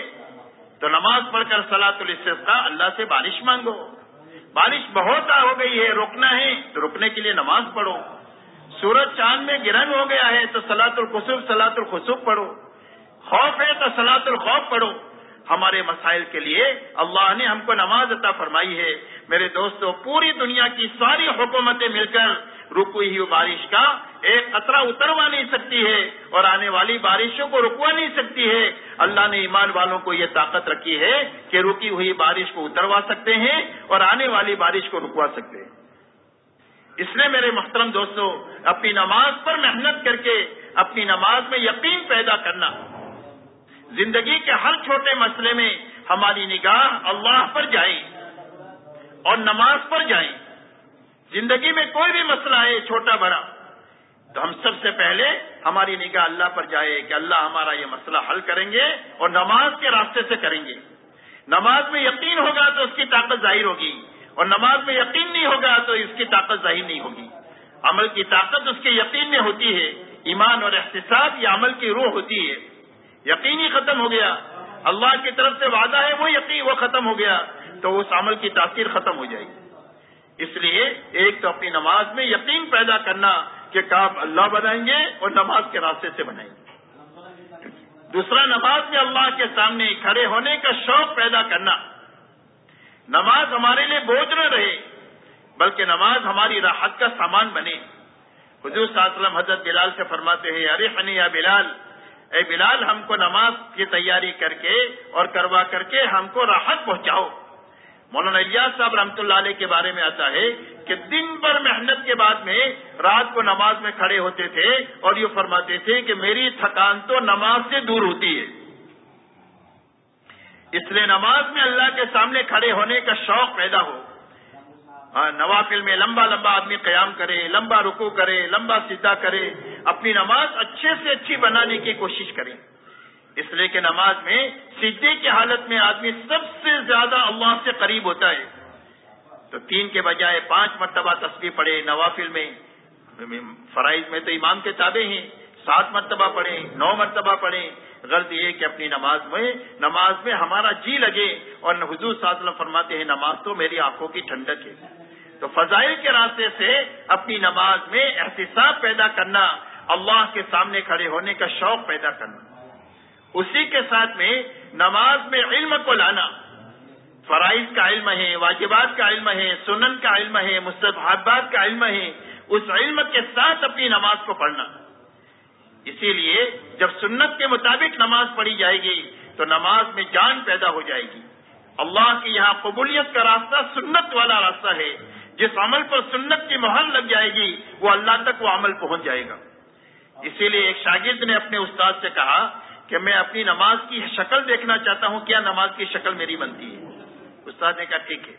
تو نماز پڑھ کر سلاۃ الاستسقاء اللہ سے بارش مانگو۔ بارش بہت ہو گئی ہے روکنا ہے تو رکنے کے لیے نماز پڑھو۔ سورج چاند میں گرہن ہو گیا ہے تو سلاۃ القصوب سلاۃ القصوب پڑھو۔ خوف ہے تو سلاۃ الخوف پڑھو۔ ہمارے مسائل کے لیے اللہ نے ہم کو نماز عطا فرمائی ہے۔ میرے دوستوں پوری دنیا کی ساری حکومتیں مل کر رکوئی ہوئی بارش کا ایک قطرہ اتروا نہیں سکتی ہے اور آنے والی بارشوں کو رکوا نہیں سکتی ہے۔ اللہ نے ایمان والوں کو یہ طاقت رکھی ہے کہ رکی ہوئی بارش کو اتروا سکتے ہیں اور آنے والی بارش کو رکوا سکتے ہیں۔ اس لیے میرے محترم دوستوں اپنی نماز پر محنت کر کے اپنی نماز میں یقین پیدا کرنا۔ زندگی کے ہر چھوٹے مسئلے میں ہماری نگاہ اللہ پر جائے اور نماز پر جائیں۔ زندگی میں کوئی بھی مسئلہ ہے چھوٹا بڑا، تو ہم سب سے پہلے ہماری نگاہ اللہ پر جائے کہ اللہ ہمارا یہ مسئلہ حل کریں گے اور نماز کے راستے سے کریں گے۔ نماز میں یقین ہوگا تو اس کی طاقت ظاہر ہوگی، اور نماز میں یقین نہیں ہوگا تو اس کی طاقت ظاہر نہیں ہوگی۔ عمل کی طاقت اس کے یقین میں ہوتی ہے، ایمان اور احتساب یہ عمل کی روح ہوتی ہے۔ یقین ہی ختم ہو گیا۔ اللہ کی طرف سے وعدہ ہے، وہ یقین، وہ ختم ہو گیا۔ تو اس عمل کی تاثیر ختم ہو جائے گی۔ اس لیے ایک تو اپنی نماز میں یقین پیدا کرنا کہ کام اللہ بنائیں گے اور نماز کے راستے سے بنائیں گے۔ دوسرا، نماز میں اللہ کے سامنے کھڑے ہونے کا شوق پیدا کرنا۔ نماز ہمارے لیے بوجھ نہ رہے، بلکہ نماز ہماری راحت کا سامان بنے۔ حضور صلی اللہ علیہ وسلم حضرت بلال سے فرماتے ہیں، ارے فنی یا بلال، اے بلال، ہم کو نماز کی تیاری کر کے اور کروا کر کے ہم کو راحت پہنچاؤ۔ مولانا الیاس صاحب رحمۃ اللہ علیہ کے بارے میں آتا ہے کہ دن بھر محنت کے بعد میں رات کو نماز میں کھڑے ہوتے تھے اور یہ فرماتے تھے کہ میری تھکان تو نماز سے دور ہوتی ہے۔ اس لیے نماز میں اللہ کے سامنے کھڑے ہونے کا شوق پیدا ہو۔ ہاں، نوافل میں لمبا لمبا آدمی قیام کرے، لمبا رکو کرے، لمبا سیدھا کرے، اپنی نماز اچھے سے اچھی بنانے کی کوشش کریں اس لیے کہ نماز میں سیدھے کی حالت میں آدمی سب سے زیادہ اللہ سے قریب ہوتا ہے۔ تو تین کے بجائے پانچ مرتبہ تصویر پڑھے، نوافل میں، فرائض میں تو امام کے تابع ہیں۔ سات مرتبہ پڑھیں، نو مرتبہ پڑھیں۔ غرض یہ کہ اپنی نماز میں نماز میں ہمارا جی لگے اور حضور صلی اللہ علیہ وسلم فرماتے ہیں، نماز تو میری آنکھوں کی ٹھنڈک ہے۔ تو فضائل کے راستے سے اپنی نماز میں احتساب پیدا کرنا، اللہ کے سامنے کھڑے ہونے کا شوق پیدا کرنا۔ اسی کے ساتھ میں نماز میں علم کو لانا۔ فرائض کا علم ہے، واجبات کا علم ہے، سنن کا علم ہے، مستحبات کا علم ہے۔ اس علم کے ساتھ اپنی نماز کو پڑھنا۔ اسی لیے جب سنت کے مطابق نماز پڑھی جائے گی، تو نماز میں جان پیدا ہو جائے گی۔ اللہ کی یہاں قبولیت کا راستہ سنت والا راستہ ہے۔ جس عمل پر سنت کی مہر لگ جائے گی، وہ اللہ تک وہ عمل پہنچ جائے گا۔ اسی لیے ایک شاگرد نے اپنے استاد سے کہا کہ میں اپنی نماز کی شکل دیکھنا چاہتا ہوں، کیا نماز کی شکل میری بنتی ہے؟ استاد نے کہا، ٹھیک ہے۔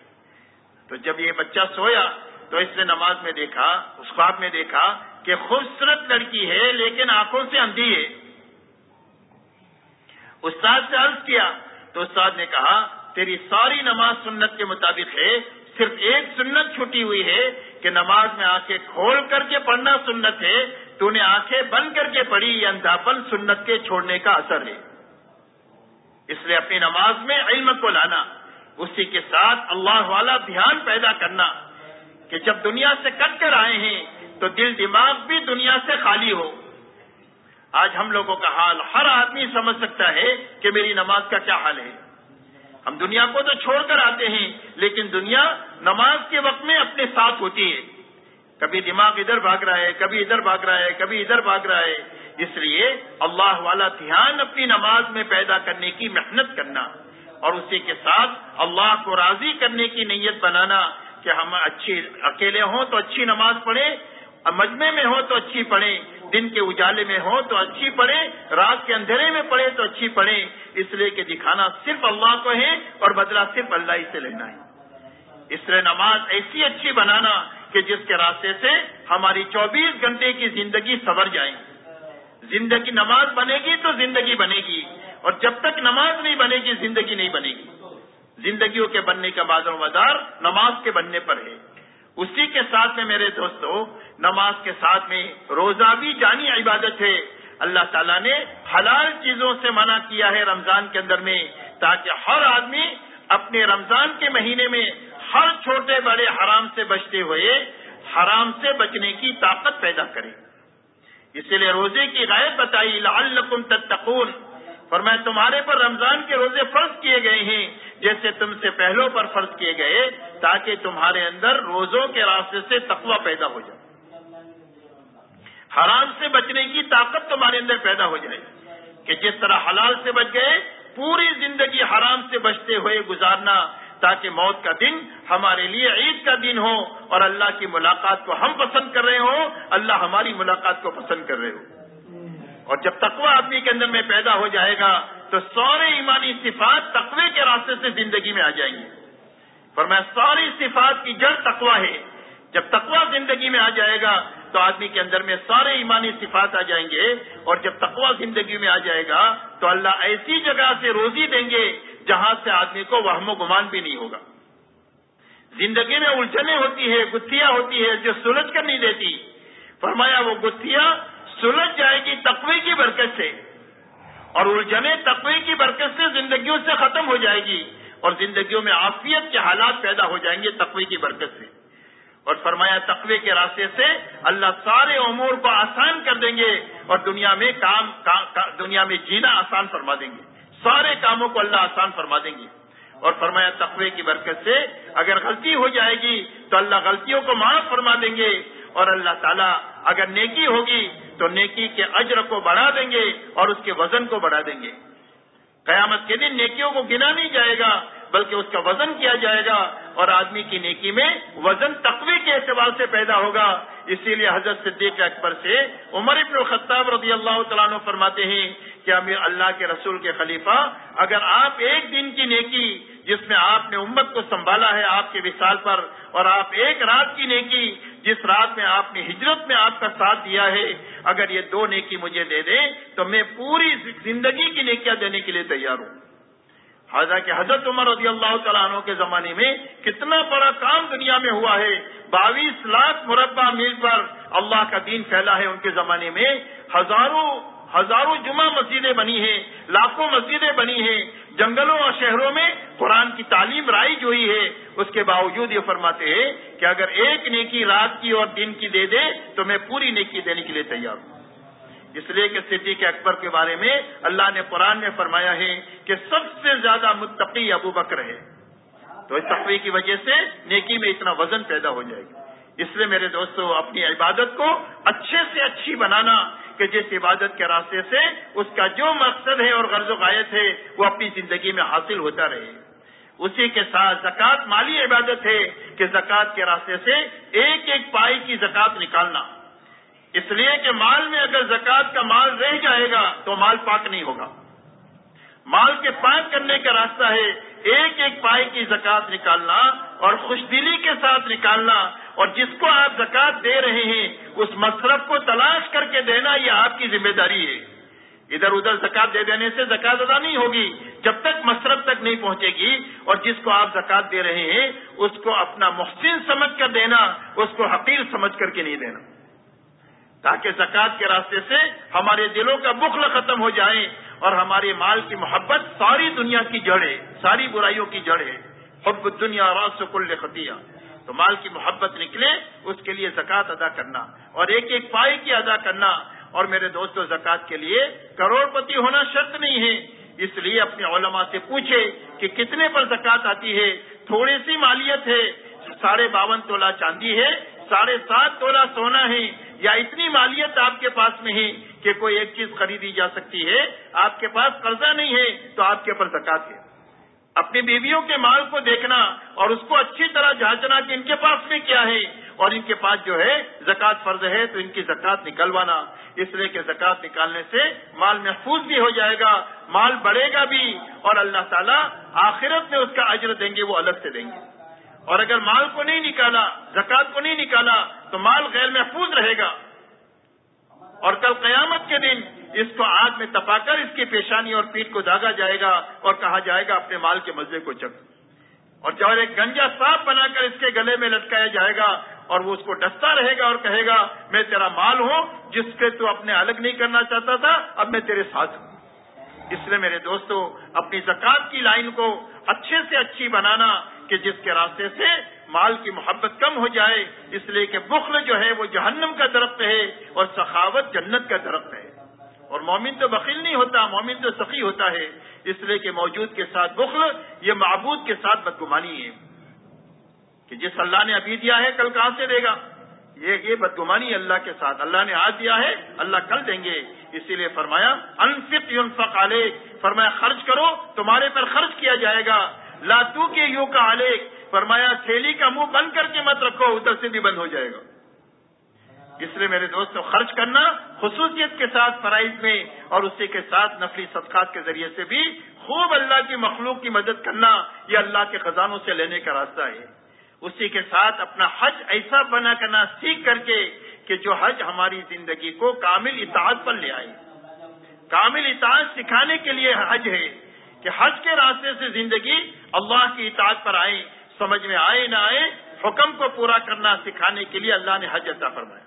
تو جب یہ بچہ سویا، تو اس نے نماز میں دیکھا، اس خواب میں دیکھا کہ خوبصورت لڑکی ہے، لیکن آنکھوں سے اندھی ہے۔ استاد سے عرض کیا، تو استاد نے کہا، تیری ساری نماز سنت کے مطابق ہے، صرف ایک سنت چھٹی ہوئی ہے کہ نماز میں آنکھیں کھول کر کے پڑھنا سنت ہے تو نے آنکھیں بند کر کے پڑھی یہ اندھاپن سنت کے چھوڑنے کا اثر ہے اس لیے اپنی نماز میں علم کو لانا اسی کے ساتھ اللہ والا دھیان پیدا کرنا کہ جب دنیا سے کٹ کر آئے ہیں تو دل دماغ بھی دنیا سے خالی ہو آج ہم لوگوں کا حال ہر آدمی سمجھ سکتا ہے کہ میری نماز کا کیا حال ہے ہم دنیا کو تو چھوڑ کر آتے ہیں لیکن دنیا نماز کے وقت میں اپنے ساتھ ہوتی ہے کبھی دماغ ادھر بھاگ رہا ہے، کبھی ادھر بھاگ رہا ہے، کبھی ادھر بھاگ رہا ہے۔ اس لیے اللہ والا دھیان اپنی نماز میں پیدا کرنے کی، محنت کرنا اور اسی کے ساتھ اللہ کو راضی کرنے کی نیت بنانا کہ ہم اچھی، اکیلے ہوں تو اچھی نماز پڑھیں مجمے میں ہو تو اچھی پڑھیں، دن کے اجالے میں ہو تو اچھی پڑھیں، رات کے اندھیرے میں پڑھے تو اچھی پڑھیں۔ اس لیے کہ دکھانا صرف اللہ کو ہے اور بدلہ صرف اللہ ہی سے لینا ہے۔ اس لیے نماز ایسی اچھی بنانا کہ جس کے راستے سے ہماری چوبیس گھنٹے کی زندگی سور جائے زندگی نماز بنے گی تو زندگی بنے گی، اور جب تک نماز نہیں بنے گی، زندگی نہیں بنے گی۔ زندگیوں کے بننے کا بادر و مدار نماز کے بننے پر ہے۔ اسی کے ساتھ میں میرے دوستوں نماز کے ساتھ میں روزہ بھی جانی عبادت ہے۔ اللہ تعالیٰ نے حلال چیزوں سے منع کیا ہے رمضان کے اندر میں، تاکہ ہر آدمی اپنے رمضان کے مہینے میں ہر چھوٹے بڑے حرام سے بچتے ہوئے حرام سے بچنے کی طاقت پیدا کرے۔ اسی لیے روزے کی غائب بتائی، لعلکم تتقون۔ فرمایا، تمہارے پر رمضان کے روزے فرض کیے گئے ہیں، جیسے تم سے پہلوں پر فرض کیے گئے، تاکہ تمہارے اندر روزوں کے راستے سے تقوی پیدا ہو جائے۔ حرام سے بچنے کی طاقت تمہارے اندر پیدا ہو جائے۔ کہ جس طرح حلال سے بچ گئے، پوری زندگی حرام سے بچتے ہوئے گزارنا تاکہ موت کا دن ہمارے لیے عید کا دن ہو اور اللہ کی ملاقات کو ہم پسند کر رہے ہوں، اللہ ہماری ملاقات کو پسند کر رہے ہو اور جب تقوی آدمی کے اندر میں پیدا ہو جائے گا تو سورے ایمانی صفات تقوی کے راستے سے زندگی میں آ جائیں گی پر میں ساری صفات کی جڑ تقوی ہے۔ جب تقوی زندگی میں آ جائے گا تو آدمی کے اندر میں سارے ایمانی صفات آ جائیں گے اور جب تقوی زندگی میں آ جائے گا تو اللہ ایسی جگہ سے روزی دیں گے جہاں سے آدمی کو وہم و گمان بھی نہیں ہوگا۔ زندگی میں الجھنیں ہوتی ہے گتھیاں ہوتی ہے جو سلجھ کر نہیں دیتی۔ فرمایا، وہ گتھیاں سلجھ جائے گی تقوی کی برکت سے۔ اور الجھنے تقوی کی برکت سے زندگیوں سے ختم ہو جائے گی اور زندگیوں میں عافیت کے حالات پیدا ہو جائیں گے تقوی کی برکت سے۔ اور فرمایا، تقوی کے راستے سے اللہ سارے امور کو آسان کر دیں گے اور دنیا میں کام، دنیا میں جینا آسان فرما دیں گے۔ سارے کاموں کو اللہ آسان فرما دیں گے۔ اور فرمایا، تقوی کی برکت سے اگر غلطی ہو جائے گی تو اللہ غلطیوں کو معاف فرما دیں گے۔ اور اللہ تعالیٰ اگر نیکی ہوگی تو نیکی کے اجر کو بڑھا دیں گے اور اس کے وزن کو بڑھا دیں گے۔ قیامت کے دن نیکیوں کو گنا نہیں جائے گا۔ بلکہ اس کا وزن کیا جائے گا اور آدمی کی نیکی میں وزن تقوی کے اعتبار سے پیدا ہوگا۔ اسی لیے حضرت صدیق اکبر سے عمر ابن الخطاب رضی اللہ تعالیٰ فرماتے ہیں کہ امیر اللہ کے رسول کے خلیفہ، اگر آپ ایک دن کی نیکی جس میں آپ نے امت کو سنبھالا ہے آپ کے وصال پر، اور آپ ایک رات کی نیکی جس رات میں آپ نے ہجرت میں آپ کا ساتھ دیا ہے، اگر یہ دو نیکی مجھے دے دیں تو میں پوری زندگی کی نیکیاں دینے کے لیے تیار ہوں۔ حضرت حضرت عمر رضی اللہ تعالیٰ عنہ کے زمانے میں کتنا بڑا کام دنیا میں ہوا ہے۔ باویس لاکھ مربع میل پر اللہ کا دین پھیلا ہے ان کے زمانے میں۔ ہزاروں ہزاروں جمعہ مسجدیں بنی ہیں، لاکھوں مسجدیں بنی ہیں۔ جنگلوں اور شہروں میں قرآن کی تعلیم رائج ہوئی ہے۔ اس کے باوجود یہ فرماتے ہیں کہ اگر ایک نیکی رات کی اور دن کی دے دے تو میں پوری نیکی دینے کے لیے تیار ہوں۔ اس لیے کہ صدیق اکبر کے بارے میں اللہ نے قرآن میں فرمایا ہے کہ سب سے زیادہ متقی ابو بکر ہے۔ تو اس تقوی کی وجہ سے نیکی میں اتنا وزن پیدا ہو جائے گا۔ اس لیے میرے دوستو، اپنی عبادت کو اچھے سے اچھی بنانا کہ جس عبادت کے راستے سے اس کا جو مقصد ہے اور غرض و غایت ہے، وہ اپنی زندگی میں حاصل ہوتا رہے۔ اسی کے ساتھ زکوٰۃ مالی عبادت ہے کہ زکوٰۃ کے راستے سے ایک ایک پائی کی زکوٰۃ نکالنا۔ اس لیے کہ مال میں اگر زکوٰۃ کا مال رہ جائے گا تو مال پاک نہیں ہوگا۔ مال کے پاک کرنے کا راستہ ہے ایک ایک پائی کی زکات نکالنا اور خوش دلی کے ساتھ نکالنا اور جس کو آپ زکات دے رہے ہیں، اس مصرف کو تلاش کر کے دینا یہ آپ کی ذمہ داری ہے۔ ادھر ادھر زکات دے دینے سے زکات ادا نہیں ہوگی، جب تک مصرف تک نہیں پہنچے گی اور جس کو آپ زکات دے رہے ہیں، اس کو اپنا محسن سمجھ کر دینا، اس کو حقیر سمجھ کر کے نہیں دینا۔ تاکہ زکات کے راستے سے ہمارے دلوں کا بخل ختم ہو جائے اور ہمارے مال کی محبت ساری دنیا کی جڑ ہے ساری برائیوں کی جڑ ہے حب دنیا راس کل خطیہ۔ تو مال کی محبت نکلے، اس کے لیے زکوٰۃ ادا کرنا۔ اور ایک ایک پائی کی ادا کرنا۔ اور میرے دوستوں زکوٰۃ کے لیے کروڑ پتی ہونا شرط نہیں ہے۔ اس لیے اپنے علماء سے پوچھے کہ کتنے پر زکوٰۃ آتی ہے؟ تھوڑی سی مالیت ہے۔ ساڑھے باون تولہ چاندی ہے، ساڑھے سات تولہ سونا ہے۔ یا اتنی مالیت آپ کے پاس میں ہے کہ کوئی ایک چیز خریدی جا سکتی ہے، آپ کے پاس قرضہ نہیں ہے تو آپ کے اوپر زکات ہے۔ اپنی بیویوں کے مال کو دیکھنا اور اس کو اچھی طرح جانچنا کہ ان کے پاس میں کیا ہے اور ان کے پاس جو ہے زکوٰۃ فرض ہے تو ان کی زکوٰۃ نکلوانا۔ اس لیے کہ زکوٰۃ نکالنے سے مال محفوظ بھی ہو جائے گا، مال بڑھے گا بھی اور اللہ تعالیٰ آخرت میں اس کا اجر دیں گے، وہ الگ سے دیں گے۔ اور اگر مال کو نہیں نکالا زکوٰۃ کو نہیں نکالا، تو مال غیر محفوظ رہے گا۔ اور کل قیامت کے دن اس کو آگ میں تپا کر اس کی پیشانی اور پیٹ کو داغا جائے گا اور کہا جائے گا، اپنے مال کے مزے کو چک اور جب ایک گنجا صاف بنا کر اس کے گلے میں لٹکایا جائے گا اور وہ اس کو ڈستا رہے گا اور کہے گا، میں تیرا مال ہوں، جس کے تو اپنے الگ نہیں کرنا چاہتا تھا، اب میں تیرے ساتھ ہوں۔ اس لیے میرے دوستوں اپنی زکات کی لائن کو اچھے سے اچھی بنانا کہ جس کے راستے سے مال کی محبت کم ہو جائے، اس لیے کہ بخل جو ہے وہ جہنم کا درخت ہے اور سخاوت جنت کا درخت ہے۔ اور مومن تو بخیل نہیں ہوتا، مومن تو سخی ہوتا ہے۔ اس لیے کہ موجود کے ساتھ بخل، یہ معبود کے ساتھ بدگمانی ہے۔ کہ جس اللہ نے ابھی دیا ہے، کل کہاں سے دے گا؟ یہ یہ بدگمانی اللہ کے ساتھ۔ اللہ نے آج دیا ہے، اللہ کل دیں گے۔ اسی لیے فرمایا، انفق ينفق علیک۔ فرمایا، خرچ کرو، تمہارے پر خرچ کیا جائے گا۔ لاتو کے یو کا علیک. فرمایا، تھیلی کا منہ بند کر کے مت رکھو، ادھر سے بھی بند ہو جائے گا۔ اس لیے میرے دوستوں خرچ کرنا خصوصیت کے ساتھ فرائض میں اور اسی کے ساتھ نفلی صدقات کے ذریعے سے بھی خوب اللہ کی مخلوق کی مدد کرنا یہ اللہ کے خزانوں سے لینے کا راستہ ہے۔ اسی کے ساتھ اپنا حج ایسا بنا کرنا سیکھ کر کے کہ جو حج ہماری زندگی کو کامل اطاعت پر لے آئے۔ کامل اطاعت سکھانے کے لیے حج ہے۔ کہ حج کے راستے سے زندگی اللہ کی اطاعت پر آئے سمجھ میں آئے، نہ آئے، حکم کو پورا کرنا سکھانے کے لیے اللہ نے حج عطا فرمایا۔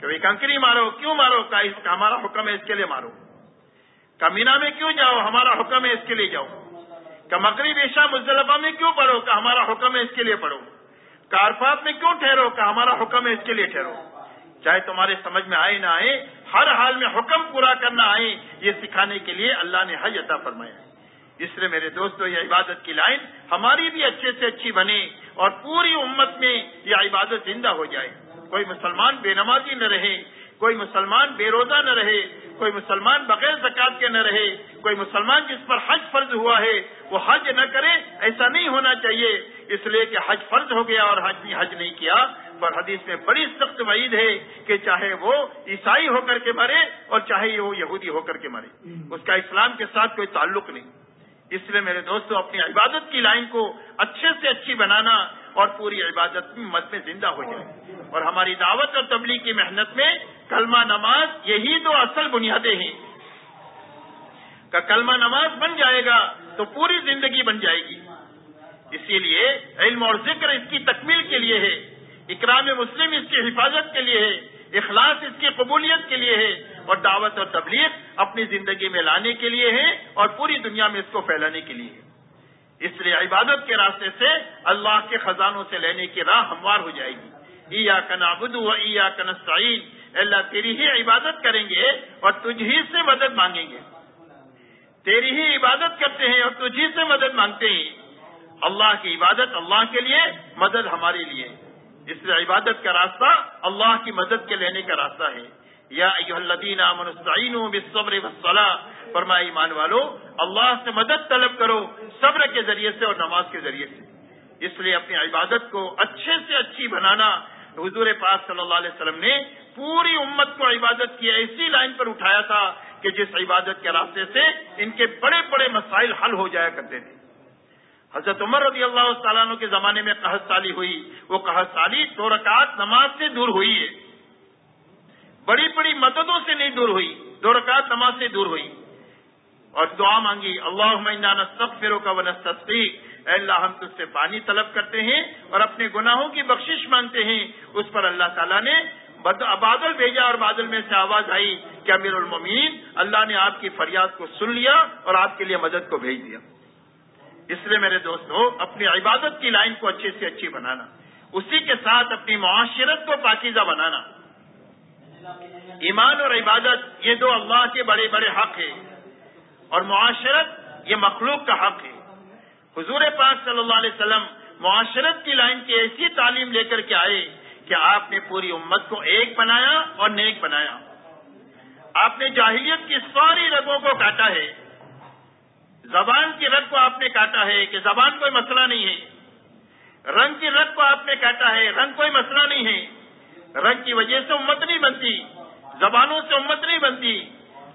کہ کنکری مارو، کیوں مارو؟ کا ہمارا حکم ہے اس کے لیے مارو۔ کمینا میں کیوں جاؤ؟ ہمارا حکم ہے اس کے لیے جاؤ۔ کہ مغرب، عشاء، مزدلفہ میں کیوں پڑھو؟ کہ ہمارا حکم ہے اس کے لیے پڑھو۔ کارفات میں کیوں ٹھہرو؟ کہ ہمارا حکم ہے اس کے لیے ٹھہرو۔ چاہے تمہارے سمجھ میں آئے، نہ آئے، ہر حال میں حکم پورا کرنا آئے، یہ سکھانے کے لیے اللہ نے حج عطا فرمایا۔ اس لیے میرے دوستو، یہ عبادت کی لائن ہماری بھی اچھے سے اچھی بنے اور پوری امت میں یہ عبادت زندہ ہو جائے۔ کوئی مسلمان بے نمازی نہ رہے، کوئی مسلمان بے روزہ نہ رہے، کوئی مسلمان بغیر زکات کے نہ رہے، کوئی مسلمان جس پر حج فرض ہوا ہے وہ حج نہ کرے، ایسا نہیں ہونا چاہیے۔ اس لیے کہ حج فرض ہو گیا اور حج حج نہیں کیا۔ پر حدیث میں بڑی سخت وعید ہے کہ چاہے وہ عیسائی ہو کر کے مرے اور چاہے وہ یہودی ہو کر کے مرے۔ اس کا اسلام کے ساتھ کوئی تعلق نہیں۔ اس لیے میرے دوستوں اپنی عبادت کی لائن کو اچھے سے اچھی بنانا اور پوری عبادت مت میں زندہ ہو جائے۔ اور ہماری دعوت اور تبلیغ کی محنت میں کلمہ نماز یہی تو اصل بنیادیں ہیں۔ کہ کلمہ نماز بن جائے گا تو پوری زندگی بن جائے گی۔ اسی لیے علم اور ذکر اس کی تکمیل کے لیے ہے۔ اکرام مسلم اس کی حفاظت کے لیے ہے۔ اخلاص اس کی قبولیت کے لیے ہے اور دعوت اور تبلیغ اپنی زندگی میں لانے کے لیے ہے اور پوری دنیا میں اس کو پھیلانے کے لیے ہے۔ اس لیے عبادت کے راستے سے اللہ کے خزانوں سے لینے کی راہ ہموار ہو جائے گی۔ ای کنابد و ای کنسعین اللہ، تیری ہی عبادت کریں گے اور تجھ ہی سے مدد مانگیں گے۔ تیری ہی عبادت کرتے ہیں اور تجھ ہی سے مدد مانگتے ہیں۔ اللہ کی عبادت اللہ کے لیے، مدد ہمارے لیے۔ اس لیے عبادت کا راستہ اللہ کی مدد کے لینے کا راستہ ہے۔ یا الذین آمنوا بالصبر والصلاة۔ فرمائے ایمان والو، اللہ سے مدد طلب کرو صبر کے ذریعے سے اور نماز کے ذریعے سے۔ اس لیے اپنی عبادت کو اچھے سے اچھی بنانا۔ حضور پاک صلی اللہ علیہ وسلم نے پوری امت کو عبادت کی ایسی لائن پر اٹھایا تھا کہ جس عبادت کے راستے سے ان کے بڑے بڑے مسائل حل ہو جایا کرتے تھے۔ حضرت عمر رضی اللہ تعالیٰ عنہ کے زمانے میں قحط سالی ہوئی۔ وہ قحط سالی دو رکعت نماز سے دور ہوئی ہے۔ بڑی بڑی مددوں سے نہیں دور ہوئی۔ دو رکعت نماز سے دور ہوئی۔ اور دعا مانگی اللہ سب فیرو کا اے اللہ، ہم تج سے پانی طلب کرتے ہیں اور اپنے گناہوں کی بخشش مانگتے ہیں۔ اس پر اللہ تعالیٰ نے بادل بھیجا اور بادل میں سے آواز آئی کہ امیر المین اللہ نے آپ کی فریاد کو سن لیا اور آپ کے لیے مدد کو بھیج دیا۔ اس لیے میرے دوستو، اپنی عبادت کی لائن کو اچھے سے اچھی بنانا، اسی کے ساتھ اپنی معاشرت کو پاکیزہ بنانا۔ ایمان اور عبادت، یہ دو اللہ کے بڑے بڑے حق ہیں۔ اور معاشرت، یہ مخلوق کا حق ہے۔ حضور پاک صلی اللہ علیہ وسلم معاشرت کی لائن کی ایسی تعلیم لے کر کے آئے کہ آپ نے پوری امت کو ایک بنایا اور نیک بنایا۔ آپ نے جاہلیت کی ساری رگوں کو کاٹا ہے۔ زبان کی رگ کو آپ نے کاٹا ہے کہ زبان کوئی مسئلہ نہیں ہے۔ رنگ کی رگ کو آپ نے کاٹا ہے، رنگ کوئی مسئلہ نہیں ہے۔ رنگ کی وجہ سے امت نہیں بنتی، زبانوں سے امت نہیں بنتی،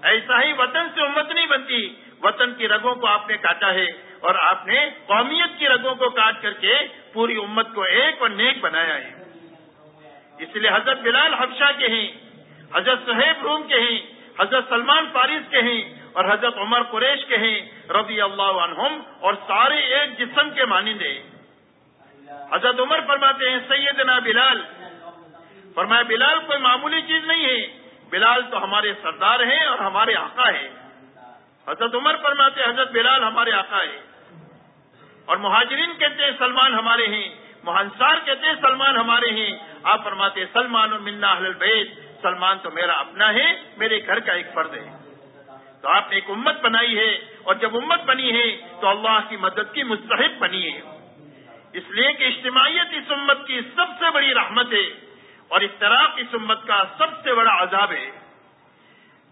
ایسا ہی وطن سے امت نہیں بنتی۔ وطن کی رگوں کو آپ نے کاٹا ہے اور آپ نے قومیت کی رگوں کو کاٹ کر کے پوری امت کو ایک اور نیک بنایا ہے۔ اس لیے حضرت بلال حفشہ کے ہیں، حضرت صہیب روم کے ہیں، حضرت سلمان فارس کے ہیں اور حضرت عمر قریش کے ہیں۔ رضی اللہ عنہم اور سارے ایک جسم کے مانندے حضرت عمر فرماتے ہیں، سیدنا بلال۔ فرمایا، بلال کوئی معمولی چیز نہیں ہے۔ بلال تو ہمارے سردار ہیں اور ہمارے آقا ہے حضرت عمر فرماتے ہیں، حضرت بلال ہمارے آقا ہے اور مہاجرین کہتے ہیں، سلمان ہمارے ہیں۔ مہنسار کہتے ہیں، سلمان ہمارے ہیں۔ آپ فرماتے ہیں، سلمان و منا اہل البیت۔ سلمان تو میرا اپنا ہے، میرے گھر کا ایک فرد ہے۔ تو آپ نے ایک امت بنائی ہے۔ اور جب امت بنی ہے تو اللہ کی مدد کی مستحق بنی ہے۔ اس لیے کہ اجتماعیت اس امت کی سب سے بڑی رحمت ہے اور اختراق اس امت کا سب سے بڑا عذاب ہے۔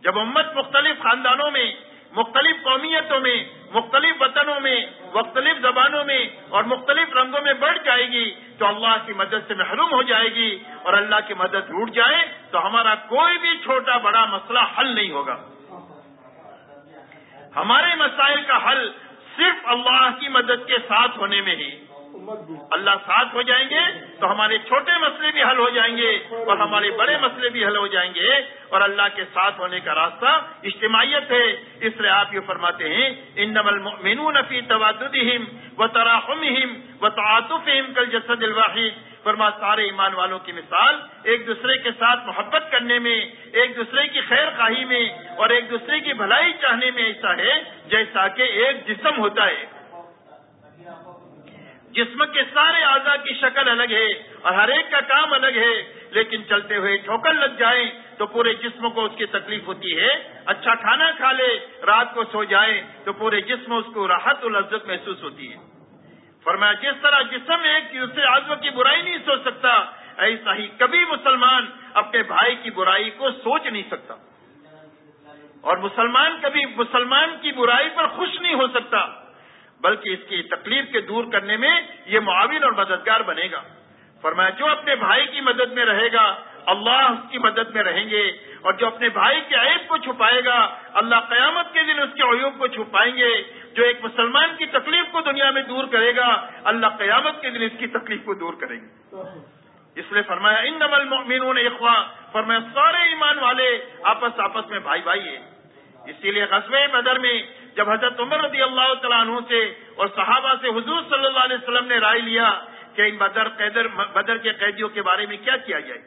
جب امت مختلف خاندانوں میں، مختلف قومیتوں میں، مختلف وطنوں میں، مختلف زبانوں میں اور مختلف رنگوں میں بڑھ جائے گی تو اللہ کی مدد سے محروم ہو جائے گی اور اللہ کی مدد ٹوٹ جائے تو ہمارا کوئی بھی چھوٹا بڑا مسئلہ حل نہیں ہوگا۔ ہمارے مسائل کا حل صرف اللہ کی مدد کے ساتھ ہونے میں ہی۔ اللہ ساتھ ہو جائیں گے تو ہمارے چھوٹے مسئلے بھی حل ہو جائیں گے اور ہمارے بڑے مسئلے بھی حل ہو جائیں گے اور اللہ کے ساتھ ہونے کا راستہ اجتماعیت ہے۔ اس لیے آپ یہ فرماتے ہیں ان نمل مینو نفی توادم و تراحم و تعاطف کل جسد الواحد۔ فرما سارے ایمان والوں کی مثال، ایک دوسرے کے ساتھ محبت کرنے میں، ایک دوسرے کی خیر خواہی میں اور ایک دوسرے کی بھلائی چاہنے میں ایسا ہے، جیسا کہ ایک جسم ہوتا ہے۔ جسم کے سارے اعضاء کی شکل الگ ہے اور ہر ایک کا کام الگ ہے، لیکن چلتے ہوئے ٹھوکر لگ جائے تو پورے جسم کو اس کی تکلیف ہوتی ہے۔ اچھا کھانا کھا لے، رات کو سو جائے تو پورے جسم اس کو راحت و لذت محسوس ہوتی ہے۔ فرمایا، جس طرح جسم ایک دوسرے آزموں کی برائی نہیں سوچ سکتا، ایسا ہی کبھی مسلمان اپنے بھائی کی برائی کو سوچ نہیں سکتا اور مسلمان کبھی مسلمان کی برائی پر خوش نہیں ہو سکتا، بلکہ اس کی تکلیف کے دور کرنے میں یہ معاون اور مددگار بنے گا۔ فرمایا، جو اپنے بھائی کی مدد میں رہے گا، اللہ اس کی مدد میں رہیں گے اور جو اپنے بھائی کے عیب کو چھپائے گا، اللہ قیامت کے دن اس کے عیوب کو چھپائیں گے جو ایک مسلمان کی تکلیف کو دنیا میں دور کرے گا، اللہ قیامت کے دن اس کی تکلیف کو دور کریں گے اس لیے فرمایا ان نمل مینون اخوا فرمایا، سارے ایمان والے آپس آپس میں بھائی بھائی ہیں۔ اسی لیے قصبے بدر میں جب حضرت عمر رضی اللہ تعالیٰ عنہ سے اور صحابہ سے حضور صلی اللہ علیہ وسلم نے رائے لیا کہ ان بدر، قیدر، بدر کے قیدیوں کے بارے میں کیا کیا جائے۔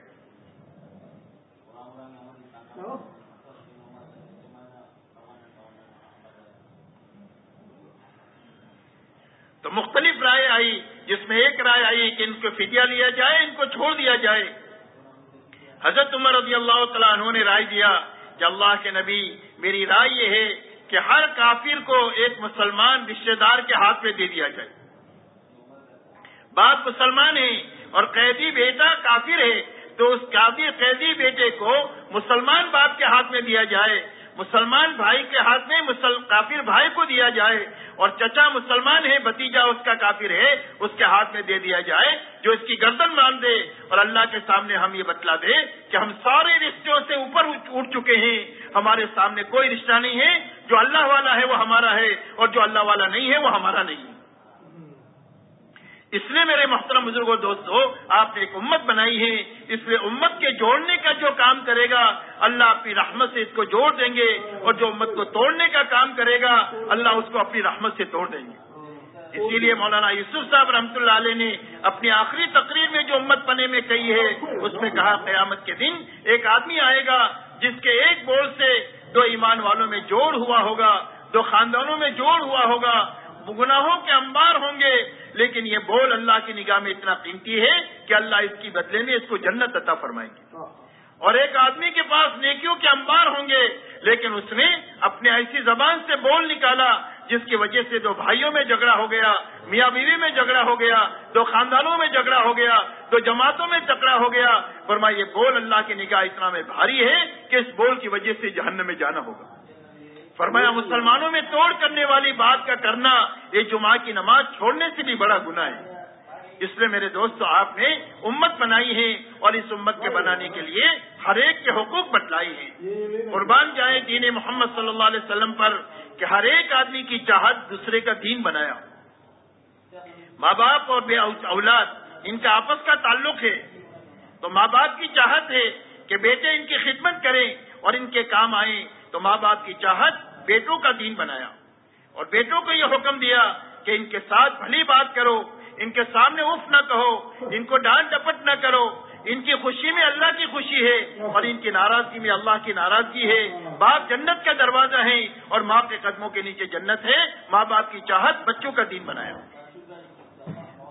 تو مختلف رائے آئی، جس میں ایک رائے آئی کہ ان کو فدیہ لیا جائے، ان کو چھوڑ دیا جائے۔ حضرت عمر رضی اللہ تعالیٰ عنہ نے رائے دیا کہ اللہ کے نبی، میری رائے یہ ہے کہ ہر کافر کو ایک مسلمان رشتے دار کے ہاتھ میں دے دیا جائے۔ باپ مسلمان ہے اور قیدی بیٹا کافر ہے، تو اس قیدی بیٹے کو مسلمان باپ کے ہاتھ میں دیا جائے۔ مسلمان بھائی کے ہاتھ میں کافر بھائی کو دیا جائے اور چچا مسلمان ہے، بتیجا اس کا کافر ہے، اس کے ہاتھ میں دے دیا جائے جو اس کی گردن مان دے اور اللہ کے سامنے ہم یہ بتلا دے کہ ہم سارے رشتوں سے اوپر اٹھ چکے ہیں۔ ہمارے سامنے کوئی رشتہ نہیں ہے، جو اللہ والا ہے وہ ہمارا ہے اور جو اللہ والا نہیں ہے وہ ہمارا نہیں ہے۔ اس لیے میرے محترم بزرگ اور دوستو، آپ نے ایک امت بنائی ہے۔ اس لیے امت کے جوڑنے کا جو کام کرے گا، اللہ اپنی رحمت سے اس کو جوڑ دیں گے۔ اور جو امت کو توڑنے کا کام کرے گا، اللہ اس کو اپنی رحمت سے توڑ دیں گے۔ اسی لیے مولانا یوسف صاحب رحمۃ اللہ علیہ نے اپنی آخری تقریر میں جو امت بنے میں کہی ہے، اس میں کہا، قیامت کے دن ایک آدمی آئے گا، جس کے ایک بول سے دو ایمان والوں میں جوڑ ہوا ہوگا، دو خاندانوں میں جوڑ ہوا ہوگا۔ گناہوں کے انبار ہوں گے۔ لیکن یہ بول اللہ کی نگاہ میں اتنا قیمتی ہے کہ اللہ اس کی بدلے میں اس کو جنت عطا فرمائیں گے اور ایک آدمی کے پاس نیکیوں کے انبار ہوں گے لیکن اس نے اپنے ایسی زبان سے بول نکالا جس کی وجہ سے دو بھائیوں میں جھگڑا ہو گیا میاں بیوی میں جھگڑا ہو گیا دو خاندانوں میں جھگڑا ہو گیا دو جماعتوں میں جھگڑا ہو گیا۔ فرما یہ بول اللہ کی نگاہ اتنا میں بھاری ہے کہ اس بول کی وجہ سے جہنم میں جانا ہوگا۔ فرمایا، مسلمانوں میں توڑ کرنے والی بات کا کرنا یہ جمعہ کی نماز چھوڑنے سے بھی بڑا گناہ ہے۔ اس لیے میرے دوست آپ نے امت بنائی ہے اور اس امت کے بنانے کے لیے ہر ایک کے حقوق بتلائی ہیں۔ قربان جائیں دین محمد صلی اللہ علیہ وسلم پر کہ ہر ایک آدمی کی چاہت دوسرے کا دین بنایا۔ ماں باپ اور بے اولاد، ان کا آپس کا تعلق ہے۔ تو ماں باپ کی چاہت ہے کہ بیٹے ان کی خدمت کریں اور ان کے کام آئیں۔ تو ماں باپ کی چاہت بیٹوں کا دین بنایا۔ اور بیٹوں کو یہ حکم دیا کہ ان کے ساتھ بھلی بات کرو، ان کے سامنے اف نہ کہو، ان کو ڈانٹ ڈپٹ نہ کرو۔ ان کی خوشی میں اللہ کی خوشی ہے اور ان کی ناراضگی میں اللہ کی ناراضگی ہے۔ باپ جنت کا دروازہ ہے اور ماں کے قدموں کے نیچے جنت ہے۔ ماں باپ کی چاہت بچوں کا دین بنایا۔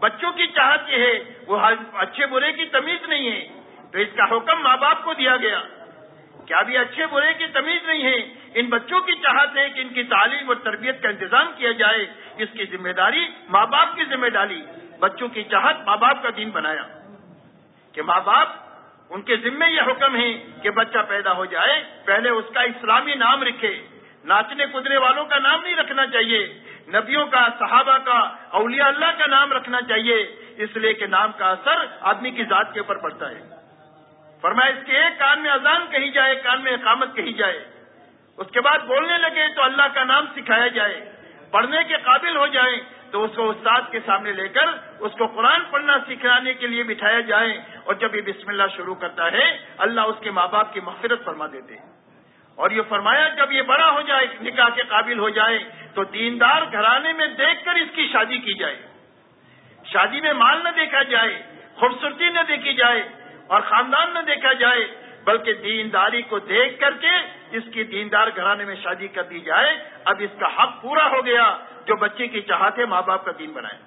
بچوں کی چاہت یہ ہے، وہ اچھے برے کی تمیز نہیں ہے۔ تو اس کا حکم ماں باپ کو دیا گیا۔ کیا بھی اچھے برے کی تمیز نہیں ہے۔ ان بچوں کی چاہت ہے کہ ان کی تعلیم اور تربیت کا انتظام کیا جائے۔ اس کی ذمہ داری ماں باپ کی ذمہ داری۔ بچوں کی چاہت ماں باپ کا دین بنایا۔ کہ ماں باپ ان کے ذمے یہ حکم ہے کہ بچہ پیدا ہو جائے، پہلے اس کا اسلامی نام رکھے۔ ناچنے کودنے والوں کا نام نہیں رکھنا چاہیے۔ نبیوں کا، صحابہ کا، اولیاء اللہ کا نام رکھنا چاہیے۔ اس لیے کہ نام کا اثر آدمی کی ذات کے اوپر پڑتا ہے۔ فرمایا، اس کے ایک کان میں اذان کہی جائے، ایک کان میں اقامت کہی جائے۔ اس کے بعد بولنے لگے تو اللہ کا نام سکھایا جائے۔ پڑھنے کے قابل ہو جائیں تو اس کو استاد کے سامنے لے کر اس کو قرآن پڑھنا سکھانے کے لیے بٹھایا جائے۔ اور جب یہ بسم اللہ شروع کرتا ہے، اللہ اس کے ماں باپ کی مغفرت فرما دیتے ہیں۔ اور یہ فرمایا، جب یہ بڑا ہو جائے، نکاح کے قابل ہو جائے، تو دیندار گھرانے میں دیکھ کر اس کی شادی کی جائے۔ شادی میں مال نہ دیکھا جائے، خوبصورتی نہ دیکھی جائے اور خاندان نہ دیکھا جائے، بلکہ دینداری کو دیکھ کر کے اس کی دیندار گھرانے میں شادی کر دی جائے، اب اس کا حق پورا ہو گیا جو بچے کی چاہت ہے، ماں باپ کا دین بنائے۔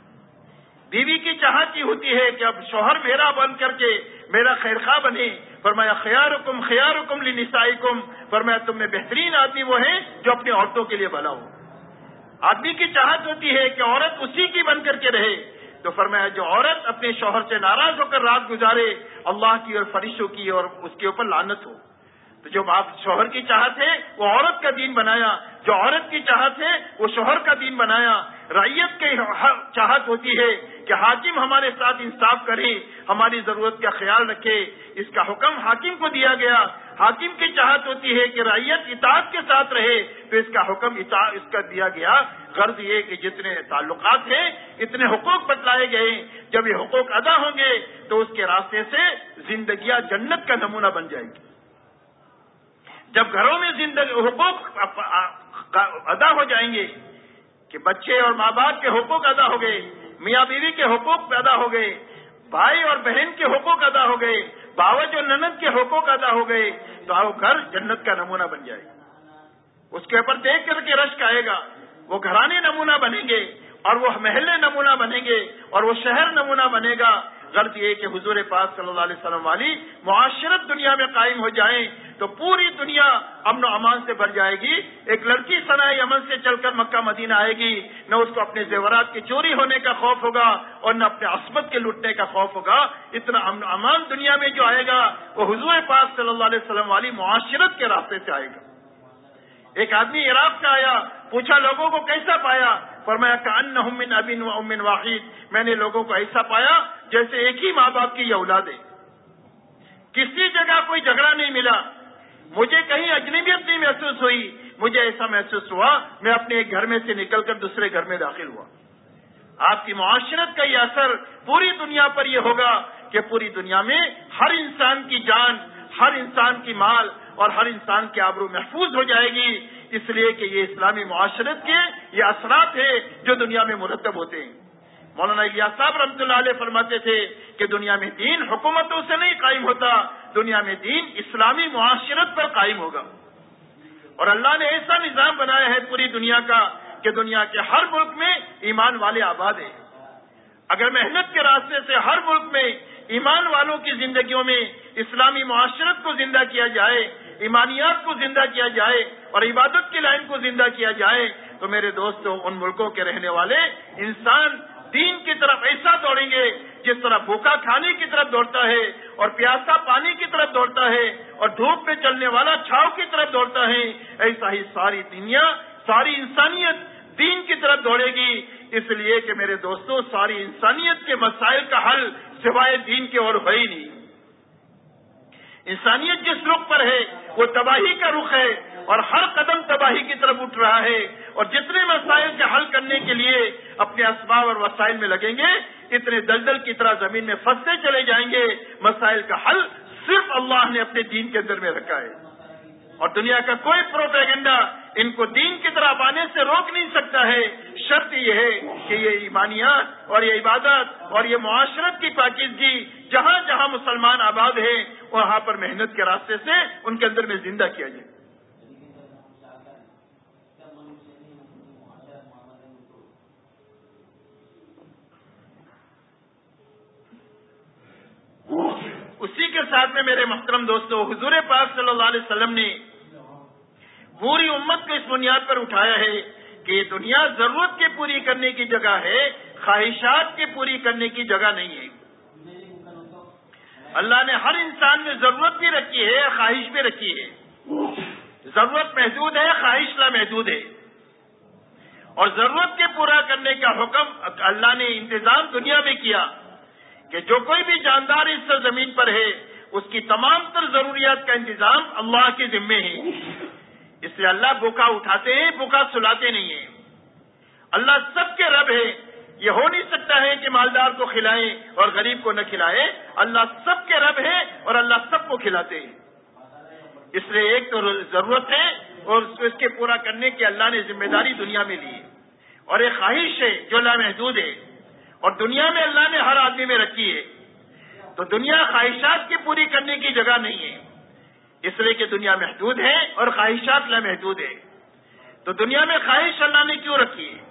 بیوی کی چاہت یہ ہوتی ہے کہ اب شوہر میرا بن کر کے میرا خیر خواہ بنے۔ فرمایا خیار حکم خیار حکم لی نسائی کم فرمایا، تم میں بہترین آدمی وہ ہے جو اپنی عورتوں کے لیے بھلا ہو۔ آدمی کی چاہت ہوتی ہے کہ عورت اسی کی بن کر کے رہے۔ تو فرمایا جو عورت اپنے شوہر سے ناراض ہو کر رات گزارے، اللہ کی اور فرشوں کی اور اس کے اوپر لانت ہو۔ تو جو آپ شوہر کی چاہت ہے، وہ عورت کا دین بنایا۔ جو عورت کی چاہت ہے، وہ شوہر کا دین بنایا۔ ریت کی چاہت ہوتی ہے کہ حاکم ہمارے ساتھ انصاف کرے، ہماری ضرورت کا خیال رکھے۔ اس کا حکم حاکم کو دیا گیا۔ حاکم کی چاہت ہوتی ہے کہ ریت اطاعت کے ساتھ رہے، تو اس کا حکم اس کا دیا گیا غرض یہ کہ جتنے تعلقات ہیں، اتنے حقوق بتلائے گئے۔ جب یہ حقوق ادا ہوں گے، تو اس کے راستے سے زندگیاں جنت کا نمونہ بن جائے گی۔ جب گھروں میں زندگی، حقوق ادا ہو جائیں گے، کہ بچے اور ماں باپ کے حقوق ادا ہو گئے، میاں بیوی کے حقوق ادا ہو گئے، بھائی اور بہن کے حقوق ادا ہو گئے، باوج اور نند کے حقوق ادا ہو گئے، تو آؤ گھر جنت کا نمونہ بن جائے۔ گا اس کے اوپر دیکھ کر کے رشک آئے گا۔ وہ گھرانے نمونہ بنیں گے اور وہ محلے نمونہ بنیں گے اور وہ شہر نمونہ بنے گا۔ غرض یہ کہ حضور پاک صلی اللہ علیہ وسلم والی معاشرت دنیا میں قائم ہو جائیں تو پوری دنیا امن و امان سے بھر جائے گی۔ ایک لڑکی سنائی امن سے چل کر مکہ مدینہ آئے گی، نہ اس کو اپنے زیورات کی چوری ہونے کا خوف ہوگا اور نہ اپنے عصمت کے لٹنے کا خوف ہوگا۔ اتنا امن و امان دنیا میں جو آئے گا، وہ حضور پاک صلی اللہ علیہ وسلم والی معاشرت کے راستے سے آئے گا۔ ایک آدمی عراق کا آیا، پوچھا لوگوں کو کیسا پایا؟ فرمایا کہ ان امن ابن و امن واحد۔ میں نے لوگوں کو ایسا پایا جیسے ایک ہی ماں باپ کی یہ اولاد ہے کسی جگہ کوئی جھگڑا نہیں ملا۔ مجھے کہیں اجنبیت نہیں محسوس ہوئی۔ مجھے ایسا محسوس ہوا، میں اپنے ایک گھر میں سے نکل کر دوسرے گھر میں داخل ہوا۔ آپ کی معاشرت کا یہ اثر پوری دنیا پر یہ ہوگا کہ پوری دنیا میں ہر انسان کی جان، ہر انسان کی مال اور ہر انسان کے آبرو محفوظ ہو جائے گی۔ اس لیے کہ یہ اسلامی معاشرت کے یہ اثرات ہیں جو دنیا میں مرتب ہوتے ہیں۔ مولانا الیاس صاحب رحمۃ اللہ علیہ فرماتے تھے کہ دنیا میں دین حکومتوں سے نہیں قائم ہوتا، دنیا میں دین اسلامی معاشرت پر قائم ہوگا۔ اور اللہ نے ایسا نظام بنایا ہے پوری دنیا کا کہ دنیا کے ہر ملک میں ایمان والے آباد ہیں۔ اگر محنت کے راستے سے ہر ملک میں ایمان والوں کی زندگیوں میں اسلامی معاشرت کو زندہ کیا جائے ایمانیات کو زندہ کیا جائے اور عبادت کی لائن کو زندہ کیا جائے، تو میرے دوستوں ان ملکوں کے رہنے والے انسان دین کی طرف ایسا دوڑیں گے، جس طرح بھوکا کھانے کی طرف دوڑتا ہے اور پیاسا پانی کی طرف دوڑتا ہے اور دھوپ میں چلنے والا چھاؤ کی طرف دوڑتا ہے، ایسا ہی ساری دنیا، ساری انسانیت دین کی طرف دوڑے گی۔ اس لیے کہ میرے دوستوں ساری انسانیت کے مسائل کا حل سوائے دین کے اور ہے ہی نہیں۔ انسانیت جس رخ پر ہے، وہ تباہی کا رخ ہے اور ہر قدم تباہی کی طرف اٹھ رہا ہے۔ اور جتنے مسائل کے حل کرنے کے لیے اپنے اسباب اور وسائل میں لگیں گے، اتنے دلدل کی طرح زمین میں پھنستے چلے جائیں گے۔ مسائل کا حل صرف اللہ نے اپنے دین کے اندر میں رکھا ہے۔ اور دنیا کا کوئی پروپیگنڈا ان کو دین کی طرف آنے سے روک نہیں سکتا ہے۔ شرط یہ ہے کہ یہ ایمانیات اور یہ عبادت اور یہ معاشرت کی پاکیزگی جہاں جہاں مسلمان آباد ہیں، وہاں پر محنت کے راستے سے ان کے اندر میں زندہ کیا جائے۔ اسی کے ساتھ میں میرے محترم دوستو، حضور پاک صلی اللہ علیہ وسلم نے پوری امت کو اس بنیاد پر اٹھایا ہے کہ یہ دنیا ضرورت کے پوری کرنے کی جگہ ہے، خواہشات کے پوری کرنے کی جگہ نہیں ہے۔ اللہ نے ہر انسان میں ضرورت بھی رکھی ہے، خواہش بھی رکھی ہے۔ ضرورت محدود ہے، خواہش لا محدود ہے۔ اور ضرورت کے پورا کرنے کا حکم اللہ نے انتظام دنیا میں کیا کہ جو کوئی بھی جاندار اس زمین پر ہے، اس کی تمام تر ضروریات کا انتظام اللہ کے ذمے ہے۔ اس لیے اللہ بھوکا اٹھاتے ہیں، بھوکا سلاتے نہیں ہیں۔ اللہ سب کے رب ہے یہ ہو نہیں سکتا ہے کہ مالدار کو کھلائے اور غریب کو نہ کھلائے اللہ سب کے رب ہے اور اللہ سب کو کھلاتے ہیں۔ اس لیے ایک تو ضرورت ہے اور اس کے پورا کرنے کی اللہ نے ذمہ داری دنیا میں لی اور ایک خواہش ہے جو لامحدود ہے۔ اور دنیا میں اللہ نے ہر آدمی میں رکھی ہے۔ تو دنیا خواہشات کی پوری کرنے کی جگہ نہیں ہے۔ اس لیے کہ دنیا محدود ہے اور خواہشات لامحدود ہے تو دنیا میں خواہش اللہ نے کیوں رکھی؟ ہے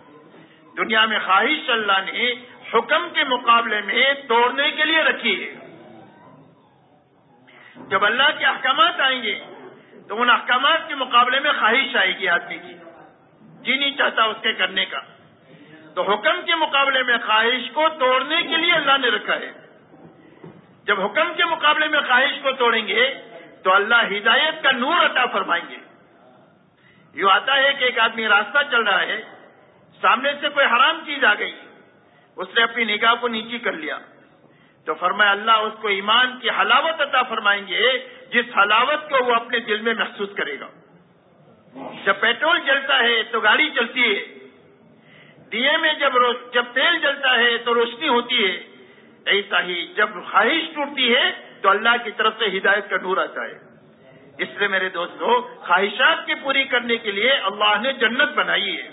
دنیا میں خواہش اللہ نے حکم کے مقابلے میں توڑنے کے لیے رکھی ہے۔ جب اللہ کے احکامات آئیں گے، تو ان احکامات کے مقابلے میں خواہش آئے گی آدمی کی جی نہیں چاہتا اس کے کرنے کا۔ تو حکم کے مقابلے میں خواہش کو توڑنے کے لیے اللہ نے رکھا ہے۔ جب حکم کے مقابلے میں خواہش کو توڑیں گے تو اللہ ہدایت کا نور عطا فرمائیں گے۔ یوں آتا ہے کہ ایک آدمی راستہ چل رہا ہے، سامنے سے کوئی حرام چیز آ گئی، اس نے اپنی نگاہ کو نیچی کر لیا۔ تو فرمایا، اللہ اس کو ایمان کی حلاوت عطا فرمائیں گے، جس حلاوت کو وہ اپنے دل میں محسوس کرے گا۔ جب پیٹرول جلتا ہے تو گاڑی چلتی ہے۔ دیے میں جب جب تیل جلتا ہے تو روشنی ہوتی ہے۔ ایسا ہی جب خواہش ٹوٹتی ہے تو اللہ کی طرف سے ہدایت کا نور آتا ہے۔ اس لیے میرے دوستوں خواہشات کی پوری کرنے کے لیے اللہ نے جنت بنائی ہے۔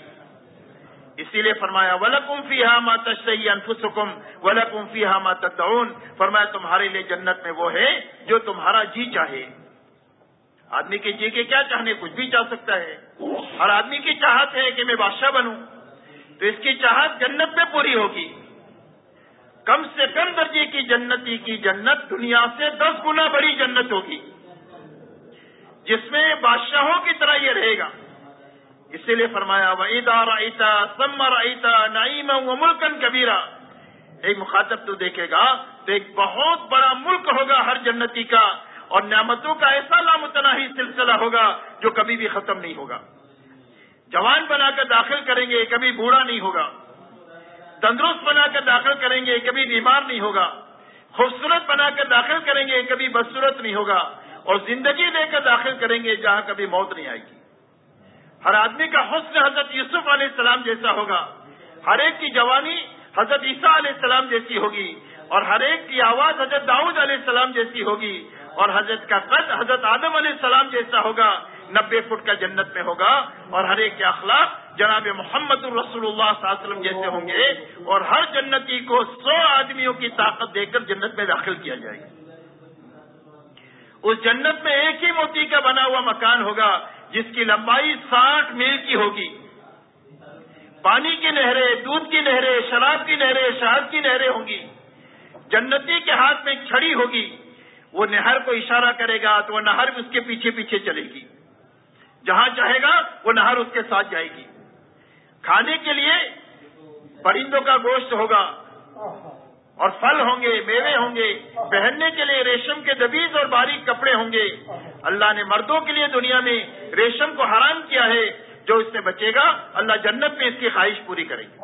اسی لیے فرمایا، ولکم فی ہا ماں انفسکم، ولکم فی ہا ماں تدعون۔ فرمایا، تمہارے لیے جنت میں وہ ہے جو تمہارا جی چاہے۔ آدمی کے جی کے کیا چاہنے، کچھ بھی چاہ سکتا ہے۔ ہر آدمی کی چاہت ہے کہ میں بادشاہ بنوں۔ تو اس کی چاہت جنت میں پوری ہوگی۔ کم سے کم درجے کی جنتی کی جنت دنیا سے دس گنا بڑی جنت ہوگی۔ جس میں بادشاہوں کی طرح یہ رہے گا۔ اسی لیے فرمایا وہ ادار آئیتا سمر آئیتا نعیم و ملکن کبیرا ایک مخاطب، تو دیکھے گا تو ایک بہت بڑا ملک ہوگا ہر جنتی کا، اور نعمتوں کا ایسا لامتناہی سلسلہ ہوگا جو کبھی بھی ختم نہیں ہوگا۔ جوان بنا کر داخل کریں گے، کبھی بوڑھا نہیں ہوگا۔ تندرست بنا کر داخل کریں گے، کبھی بیمار نہیں ہوگا۔ خوبصورت بنا کر داخل کریں گے، کبھی بدصورت نہیں ہوگا۔ اور زندگی دے کر داخل کریں گے جہاں کبھی موت نہیں آئے گی۔ ہر آدمی کا حسن حضرت یوسف علیہ السلام جیسا ہوگا۔ ہر ایک کی جوانی حضرت عیسیٰ علیہ السلام جیسی ہوگی۔ اور ہر ایک کی آواز حضرت داؤد علیہ السلام جیسی ہوگی۔ اور حضرت کا قد حضرت آدم علیہ السلام جیسا ہوگا۔ نبے فٹ کا جنت میں ہوگا اور ہر ایک کے اخلاق جناب محمد الرسول اللہ صلی اللہ علیہ وسلم جیسے ہوں گے اور ہر جنتی کو سو آدمیوں کی طاقت دے کر جنت میں داخل کیا جائے گا۔ اس جنت میں ایک ہی موتی کا بنا ہوا مکان ہوگا جس کی لمبائی ساٹھ میل کی ہوگی۔ پانی کی نہریں، دودھ کی نہریں، شراب کی نہریں، شہد کی نہریں ہوں گی۔ جنتی کے ہاتھ میں چھڑی ہوگی۔ وہ نہر کو اشارہ کرے گا تو وہ نہر اس کے پیچھے پیچھے چلے گی۔ جہاں چاہے گا وہ نہر اس کے ساتھ جائے گی۔ کھانے کے لیے پرندوں کا گوشت ہوگا اور پھل ہوں گے، میوے ہوں گے، پہننے کے لیے ریشم کے دبیز اور باریک کپڑے ہوں گے۔ اللہ نے مردوں کے لیے دنیا میں ریشم کو حرام کیا ہے، جو اس سے بچے گا، اللہ جنت میں اس کی خواہش پوری کرے گی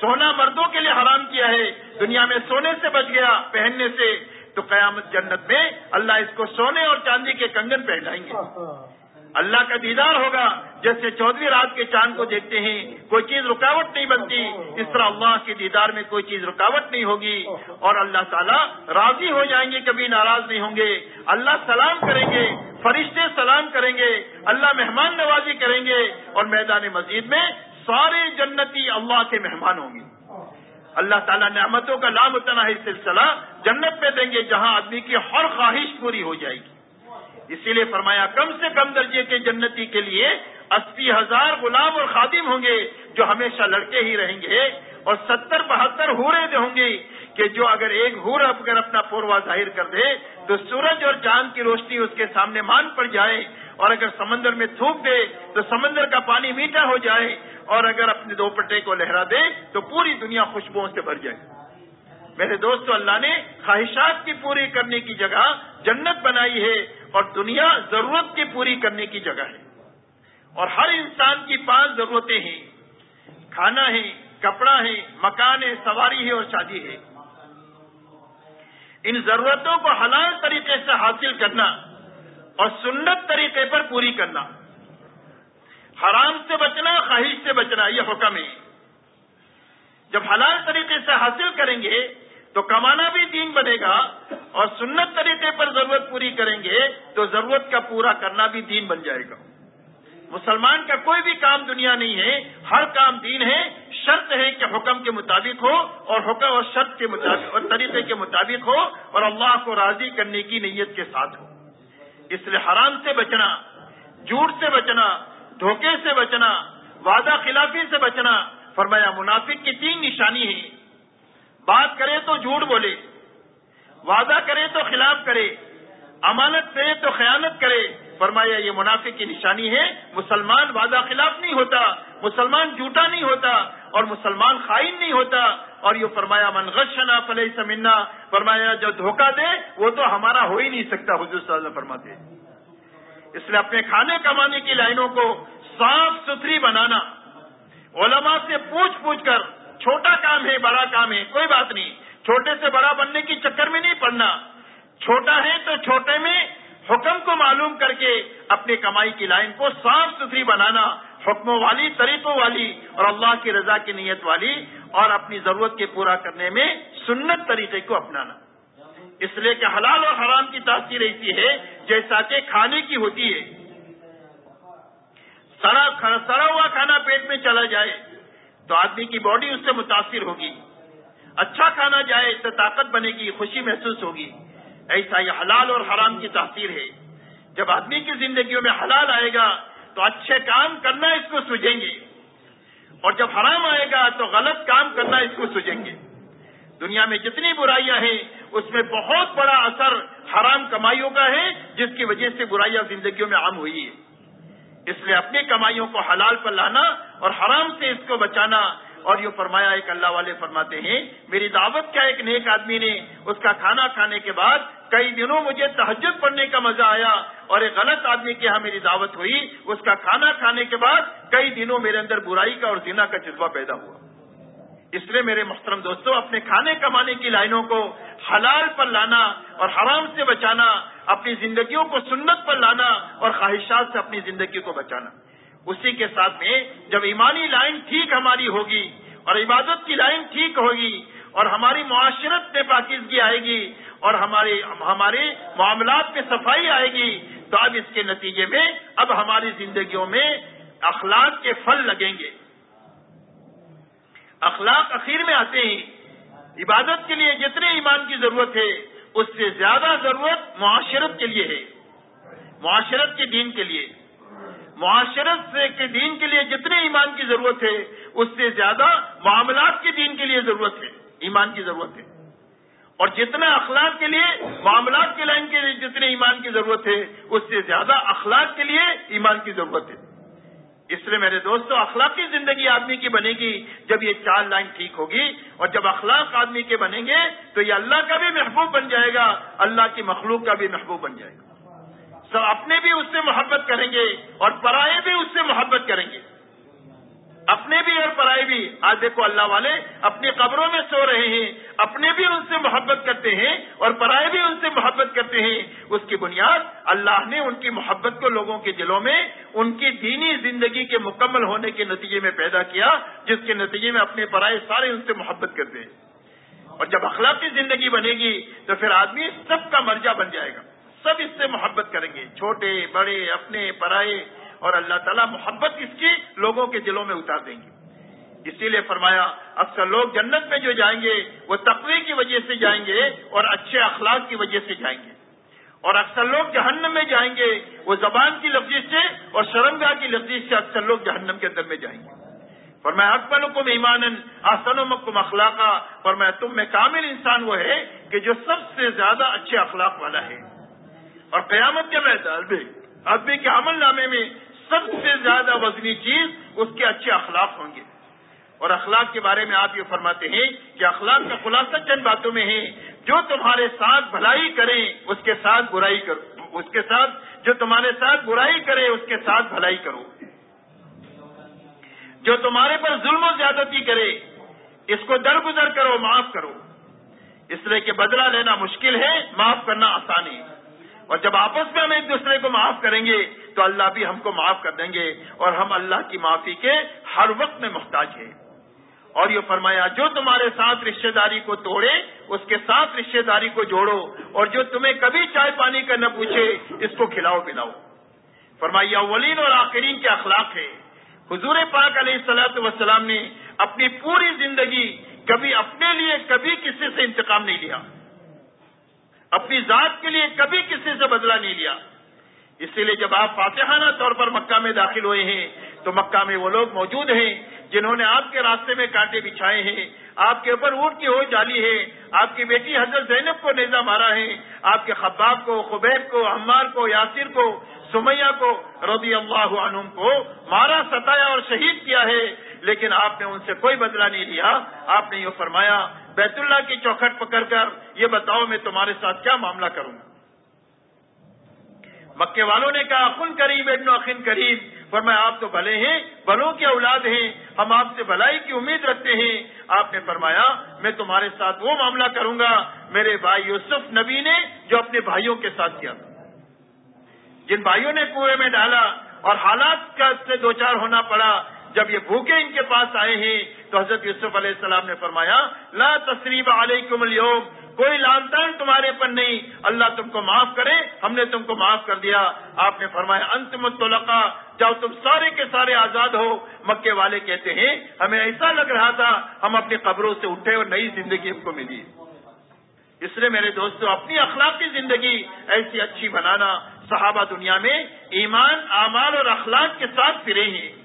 سونا مردوں کے لیے حرام کیا ہے، دنیا میں سونے سے بچ گیا، پہننے سے۔ تو قیامت جنت میں اللہ اس کو سونے اور چاندی کے کنگن پہنائیں گے۔ اللہ کا دیدار ہوگا۔ جیسے چودہویں رات کے چاند کو دیکھتے ہیں، کوئی چیز رکاوٹ نہیں بنتی۔ اس طرح اللہ کے دیدار میں کوئی چیز رکاوٹ نہیں ہوگی۔ اور اللہ تعالیٰ راضی ہو جائیں گے، کبھی ناراض نہیں ہوں گے۔ اللہ سلام کریں گے، فرشتے سلام کریں گے، اللہ مہمان نوازی کریں گے۔ اور میدان مزید میں سارے جنتی اللہ کے مہمان ہوں گے۔ اللہ تعالیٰ نعمتوں کا لامتناہی سلسلہ جنت میں دیں گے، جہاں آدمی کی ہر خواہش پوری ہو جائے گی۔ اسی لیے فرمایا، کم سے کم درجے کے جنتی کے لیے اسی ہزار غلام اور خادم ہوں گے جو ہمیشہ لڑکے ہی رہیں گے اور ستر بہتر ہورے ہوں گے کہ جو اگر ایک ہور اگر اپنا پوروا ظاہر کر دے تو سورج اور چاند کی روشنی اس کے سامنے مان پڑ جائے اور اگر سمندر میں تھوک دے تو سمندر کا پانی میٹھا ہو جائے اور اگر اپنے دو پٹے کو لہرا دے تو پوری دنیا خوشبوؤں سے بھر جائے۔ میرے دوستو، اللہ نے خواہشات کی پوری کرنے کی جگہ جنت بنائی ہے۔ اور دنیا ضرورت کی پوری کرنے کی جگہ ہے۔ اور ہر انسان کی پانچ ضرورتیں ہیں۔ کھانا ہے، کپڑا ہے، مکان ہے، سواری ہے اور شادی ہے۔ ان ضرورتوں کو حلال طریقے سے حاصل کرنا اور سنت طریقے پر پوری کرنا۔ حرام سے بچنا، خواہش سے بچنا، یہ حکم ہے۔ جب حلال طریقے سے حاصل کریں گے تو کمانا بھی دین بنے گا اور سنت طریقے پر ضرورت پوری کریں گے تو ضرورت کا پورا کرنا بھی دین بن جائے گا۔ مسلمان کا کوئی بھی کام دنیا نہیں ہے، ہر کام دین ہے، شرط ہے کہ حکم کے مطابق ہو اور حکم اور شرط کے مطابق اور طریقے کے مطابق ہو اور اللہ کو راضی کرنے کی نیت کے ساتھ ہو۔ اس لیے حرام سے بچنا، جھوٹ سے بچنا، دھوکے سے بچنا، وعدہ خلافی سے بچنا، فرمایا منافق کی تین نشانی ہے بات کرے تو جھوٹ بولے، وعدہ کرے تو خلاف کرے، امانت کرے تو خیانت کرے۔ فرمایا، یہ منافق کی نشانی ہے۔ مسلمان وعدہ خلاف نہیں ہوتا، مسلمان جھوٹا نہیں ہوتا اور مسلمان خائن نہیں ہوتا۔ اور یہ فرمایا، من غشنا فلح سمنا فرمایا، جو دھوکہ دے، وہ تو ہمارا ہو ہی نہیں سکتا۔ حضور صلی اللہ علیہ وسلم فرماتے اس لیے اپنے کھانے کمانے کی لائنوں کو صاف ستھری بنانا، علماء سے پوچھ پوچھ کر چھوٹا کام ہے، بڑا کام ہے، کوئی بات نہیں۔ چھوٹے سے بڑا بننے کی چکر میں نہیں پڑنا۔ چھوٹا ہے تو چھوٹے میں حکم کو معلوم کر کے اپنی کمائی کی لائن کو صاف ستھری بنانا، حکموں والی، طریقوں والی اور اللہ کی رضا کی نیت والی اور اپنی ضرورت کے پورا کرنے میں سنت طریقے کو اپنانا۔ اس لیے کہ حلال اور حرام کی تاثیر ایسی ہے، جیسا کہ کھانے کی ہوتی ہے۔ سڑا ہوا کھانا پیٹ میں چلا جائے۔ تو آدمی کی باڈی اس سے متاثر ہوگی۔ اچھا کھانا جائے تو طاقت بنے گی، خوشی محسوس ہوگی۔ ایسا یہ حلال اور حرام کی تاثیر ہے۔ جب آدمی کی زندگیوں میں حلال آئے گا تو اچھے کام کرنا اس کو سوجیں گے۔ اور جب حرام آئے گا تو غلط کام کرنا اس کو سوجیں گے۔ دنیا میں جتنی برائیاں ہیں، اس میں بہت بڑا اثر حرام کمائیوں کا ہے، جس کی وجہ سے برائیاں زندگیوں میں عام ہوئی ہے اس لیے اپنی کمائیوں کو حلال پر لانا اور حرام سے اس کو بچانا۔ اور یہ فرمایا ایک اللہ والے فرماتے ہیں، میری دعوت کیا ایک نیک آدمی نے؟ اس کا کھانا کھانے کے بعد کئی دنوں مجھے تہجد پڑھنے کا مزہ آیا اور ایک غلط آدمی کے یہاں میری دعوت ہوئی۔ اس کا کھانا کھانے کے بعد کئی دنوں میرے اندر برائی کا اور زنا کا جذبہ پیدا ہوا۔ اس لیے میرے محترم دوستوں اپنے کھانے کمانے کی لائنوں کو حلال پر لانا اور حرام سے بچانا، اپنی زندگیوں کو سنت پر لانا اور خواہشات سے اپنی زندگی کو بچانا۔ اسی کے ساتھ میں جب ایمانی لائن ٹھیک ہماری ہوگی اور عبادت کی لائن ٹھیک ہوگی اور ہماری معاشرت میں پاکیزگی آئے گی اور ہمارے ہمارے معاملات میں صفائی آئے گی، تو اب اس کے نتیجے میں، اب ہماری زندگیوں میں اخلاق کے پھل لگیں گے۔ اخلاق اخیر میں آتے ہیں۔ عبادت کے لیے جتنے ایمان کی ضرورت ہے، اس سے زیادہ ضرورت معاشرت کے لیے ہے۔ معاشرت کے دین کے لیے۔ معاشرت کے دین کے لیے جتنے ایمان کی ضرورت ہے، اس سے زیادہ معاملات کے دین کے لیے ضرورت ہے۔ ایمان کی ضرورت ہے۔ اور جتنا اخلاق کے لیے، معاملات کے لائن کے لیے جتنے ایمان کی ضرورت ہے، اس سے زیادہ اخلاق کے لیے ایمان کی ضرورت ہے۔ اس لیے میرے دوستو، اخلاقی زندگی آدمی کی بنے گی جب یہ چار لائن ٹھیک ہوگی، اور جب اخلاق آدمی کے بنیں گے تو یہ اللہ کا بھی محبوب بن جائے گا، اللہ کی مخلوق کا بھی محبوب بن جائے گا۔ سب اپنے بھی اس سے محبت کریں گے اور پرائے بھی اس سے محبت کریں گے۔ اپنے بھی اور پرائے بھی۔ آج دیکھو اللہ والے اپنی قبروں میں سو رہے ہیں، اپنے بھی ان سے محبت کرتے ہیں اور پرائے بھی ان سے محبت کرتے ہیں۔ اس کی بنیاد اللہ نے ان کی محبت کو لوگوں کے دلوں میں، ان کی دینی زندگی کے مکمل ہونے کے نتیجے میں پیدا کیا، جس کے نتیجے میں اپنے پرائے سارے ان سے محبت کرتے ہیں۔ اور جب اخلاقی زندگی بنے گی تو پھر آدمی سب کا مرجع بن جائے گا۔ سب اس سے محبت کریں گے، چھوٹے، بڑے، اپنے، پرائے۔ اور اللہ تعالیٰ محبت اس کی لوگوں کے دلوں میں اتار دیں گے۔ اسی لیے فرمایا، اکثر لوگ جنت میں جو جائیں گے، وہ تقوی کی وجہ سے جائیں گے اور اچھے اخلاق کی وجہ سے جائیں گے۔ اور اکثر لوگ جہنم میں جائیں گے، وہ زبان کی لفظی سے اور شرمگاہ کی لفظی سے اکثر لوگ جہنم کے اندر میں جائیں گے۔ اور میں اکبر حکم ایمان آسن و مکم اخلاقہ اور میں تم میں کامل انسان وہ ہے کہ جو سب سے زیادہ اچھے اخلاق والا ہے۔ اور قیامت کے میدان میں آدمی کے عمل نامے میں سب سے زیادہ وزنی چیز اس کے اچھے اخلاق ہوں گے۔ اور اخلاق کے بارے میں آپ یہ فرماتے ہیں کہ اخلاق کا خلاصہ چند باتوں میں ہے۔ جو تمہارے ساتھ بھلائی کریں، اس کے ساتھ برائی کرو۔ اس کے ساتھ جو تمہارے ساتھ برائی کرے، اس کے ساتھ بھلائی کرو۔ جو تمہارے پر ظلم و زیادتی کرے، اس کو درگزر کرو، معاف کرو۔ اس لیے کہ بدلہ لینا مشکل ہے، معاف کرنا آسان ہے۔ اور جب آپس میں ہم ایک دوسرے کو معاف کریں گے، تو اللہ بھی ہم کو معاف کر دیں گے اور ہم اللہ کی معافی کے ہر وقت میں محتاج ہیں۔ اور یہ فرمایا، جو تمہارے ساتھ رشتہ داری کو توڑے، اس کے ساتھ رشتہ داری کو جوڑو، اور جو تمہیں کبھی چائے پانی کا نہ پوچھے، اس کو کھلاؤ، پلاؤ۔ فرمایا اولین اور آخرین کے اخلاق ہے حضور پاک علیہ السلاۃ وسلام نے اپنی پوری زندگی کبھی اپنے لیے کبھی کسی سے انتقام نہیں لیا۔ اپنی ذات کے لیے کبھی کسی سے بدلہ نہیں لیا۔ اسی لیے جب آپ فاتحانہ طور پر مکہ میں داخل ہوئے ہیں، تو مکہ میں وہ لوگ موجود ہیں جنہوں نے آپ کے راستے میں کانٹے بچھائے ہیں۔ آپ کے اوپر اونٹ کی ہو جالی ہے۔ آپ کی بیٹی حضرت زینب کو نیزا مارا ہے۔ آپ کے خباب کو، خبیب کو عمار کو، یاسر کو، سمیہ کو، رضی اللہ عنہ کو مارا، ستایا اور شہید کیا ہے۔ لیکن آپ نے ان سے کوئی بدلہ نہیں لیا۔ آپ نے یہ فرمایا بیت اللہ کی چوکھٹ پکڑ کر یہ بتاؤ میں تمہارے ساتھ کیا معاملہ کروں مکے والوں نے کہا خن قریب ابن اخن قریب پر میں آپ تو بھلے ہیں بلوں کی اولاد ہیں، ہم آپ سے بھلائی کی امید رکھتے ہیں۔ آپ نے فرمایا، میں تمہارے ساتھ وہ معاملہ کروں گا، میرے بھائی یوسف نبی نے جو اپنے بھائیوں کے ساتھ کیا۔ جن بھائیوں نے کنویں میں ڈالا اور حالات کا سے دو چار ہونا پڑا جب یہ بھوکے ان کے پاس آئے ہیں تو حضرت یوسف علیہ السلام نے فرمایا، لا تصریب علیکم اليوم، کوئی لان تان تمہارے پر نہیں، اللہ تم کو معاف کرے، ہم نے تم کو معاف کر دیا۔ آپ نے فرمایا انت متلقا جب تم سارے کے سارے آزاد ہو۔ مکے والے کہتے ہیں، ہمیں ایسا لگ رہا تھا، ہم اپنی قبروں سے اٹھے اور نئی زندگی ہم کو ملی۔ اس لیے میرے دوستو، اپنی اخلاقی زندگی ایسی اچھی بنانا، صحابہ دنیا میں ایمان، اعمال اور اخلاق کے ساتھ پھرے ہیں۔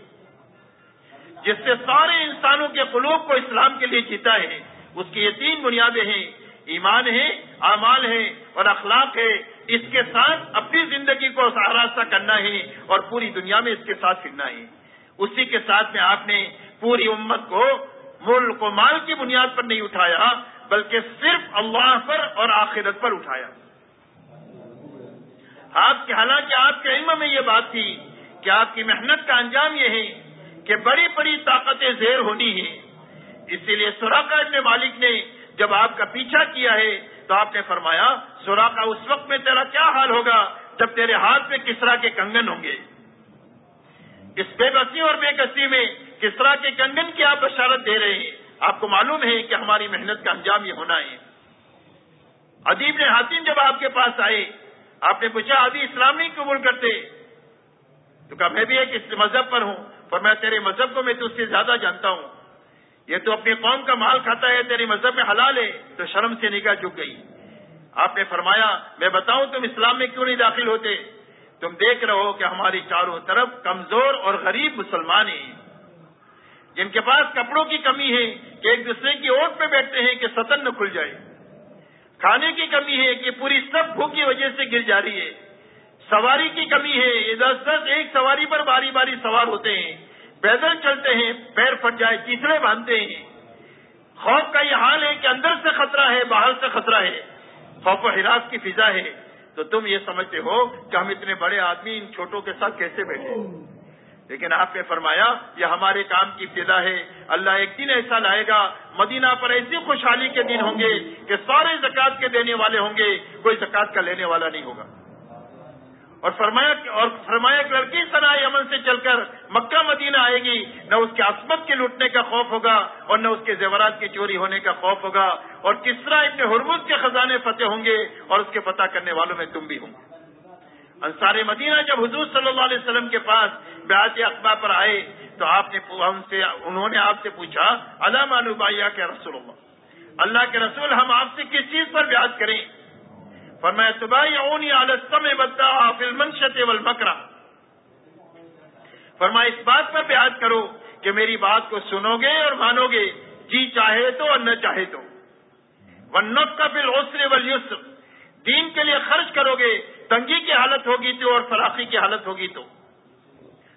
جس سے سارے انسانوں کے قلوب کو اسلام کے لیے جیتا ہے، اس کی یہ تین بنیادیں ہیں، ایمان ہے، اعمال ہے اور اخلاق ہے۔ اس کے ساتھ اپنی زندگی کو آراستہ کرنا ہے اور پوری دنیا میں اس کے ساتھ پھرنا ہے۔ اسی کے ساتھ میں آپ نے پوری امت کو ملک و مال کی بنیاد پر نہیں اٹھایا، بلکہ صرف اللہ پر اور آخرت پر اٹھایا۔ آپ کے حالانکہ آپ کے علم میں یہ بات تھی کہ آپ کی محنت کا انجام یہ ہے کہ بڑی بڑی طاقتیں زیر ہونی ہیں۔ اسی لیے سوراخا ابن مالک نے جب آپ کا پیچھا کیا ہے تو آپ نے فرمایا سوراخا اس وقت میں تیرا کیا حال ہوگا جب تیرے ہاتھ میں کسرا کے کنگن ہوں گے۔ اس بے بسی اور بے کسی میں کسرا کے کنگن کی آپ بشارت دے رہے ہیں۔ آپ کو معلوم ہے کہ ہماری محنت کا انجام یہ ہونا ہے۔ ادیب نے حاتم جب آپ کے پاس آئے، آپ نے پوچھا، ابھی اسلام نہیں قبول کرتے؟ تو کہا، میں بھی ایک مذہب پر ہوں۔ اور میں تیرے مذہب کو میں تو اس سے زیادہ جانتا ہوں۔ یہ تو اپنی قوم کا مال کھاتا ہے، تیرے مذہب میں حلال ہے، تو شرم سے نکاح جھک گئی۔ آپ نے فرمایا، میں بتاؤں تم اسلام میں کیوں نہیں داخل ہوتے؟ تم دیکھ رہے ہو کہ ہماری چاروں طرف کمزور اور غریب مسلمان ہیں۔ جن کے پاس کپڑوں کی کمی ہے، کہ ایک دوسرے کی اوٹ پہ بیٹھتے ہیں کہ ستن نہ کھل جائے۔ کھانے کی کمی ہے کہ پوری سب بھوک کی وجہ سے گر جا رہی ہے۔ سواری کی کمی ہے دس دس ایک سواری پر باری باری سوار ہوتے ہیں۔ پیدل چلتے ہیں، پیر پھٹ جائے، تیسرے باندھتے ہیں۔ خوف کا یہ حال ہے کہ اندر سے خطرہ ہے، باہر سے خطرہ ہے۔ خوف و حراس کی فضا ہے۔ تو تم یہ سمجھتے ہو کہ ہم اتنے بڑے آدمی ان چھوٹوں کے ساتھ کیسے بیٹھے؟ لیکن آپ نے فرمایا، یہ ہمارے کام کی ابتدا ہے۔ اللہ ایک دن ایسا لائے گا، مدینہ پر ایسی خوشحالی کے دن ہوں گے کہ سارے زکات کے دینے والے ہوں گے، کوئی زکات کا لینے والا نہیں ہوگا۔ اور فرمایا اور فرمایا ایک لڑکی سنا یمن سے چل کر مکہ مدینہ آئے گی، نہ اس کے عصمت کے لوٹنے کا خوف ہوگا اور نہ اس کے زیورات کی چوری ہونے کا خوف ہوگا اور کس طرح اتنے حرمت کے خزانے فتح ہوں گے اور اس کے پتہ کرنے والوں میں تم بھی ہوں گے۔ انصار مدینہ جب حضور صلی اللہ علیہ وسلم کے پاس بیات اقبا پر آئے تو آپ نے ہم سے انہوں نے آپ سے پوچھا علامہ نبائیا کے رسول اللہ؟ اللہ کے رسول، ہم آپ سے کس چیز پر بیاض کریں؟ فرمایا تبائی اونی عالم بدا حافل منشت والمکرہ فرمایا، اس بات پر بیاض کرو کہ میری بات کو سنو گے اور مانو گے جی چاہے تو اور نہ چاہے تو۔ ون کا پھر اوسرے ولیسر دین کے لیے خرچ کرو گے، تنگی کی حالت ہوگی تو اور فراخی کی حالت ہوگی تو۔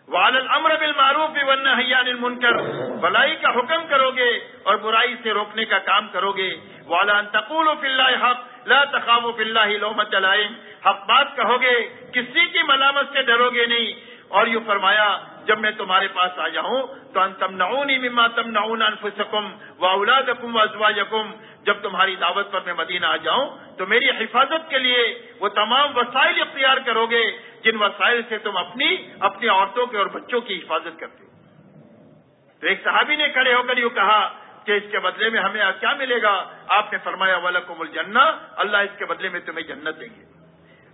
وال الامر بالمعروف ون حیان المنکر بلائی کا حکم کرو گے اور برائی سے روکنے کا کام کرو گے۔ والا تقول فی اللہ حق۔ لا تخاف فی اللہ لومت علائم حق بات کہو گے کسی کی ملامت سے ڈرو گے نہیں۔ اور یوں فرمایا، جب میں تمہارے پاس آ جاؤں تو ان تم نعونی مما تم نعون انفسکم و اولادکم و ازواجکم جب تمہاری دعوت پر میں مدینہ آ جاؤں، تو میری حفاظت کے لیے وہ تمام وسائل اختیار کرو گے جن وسائل سے تم اپنی اپنی عورتوں کے اور بچوں کی حفاظت کرتے ہو۔ تو ایک صحابی نے کھڑے ہو کر یوں کہا کہ اس کے بدلے میں ہمیں کیا ملے گا؟ آپ نے فرمایا ولکم الجنہ اللہ اس کے بدلے میں تمہیں جنت دیں گے۔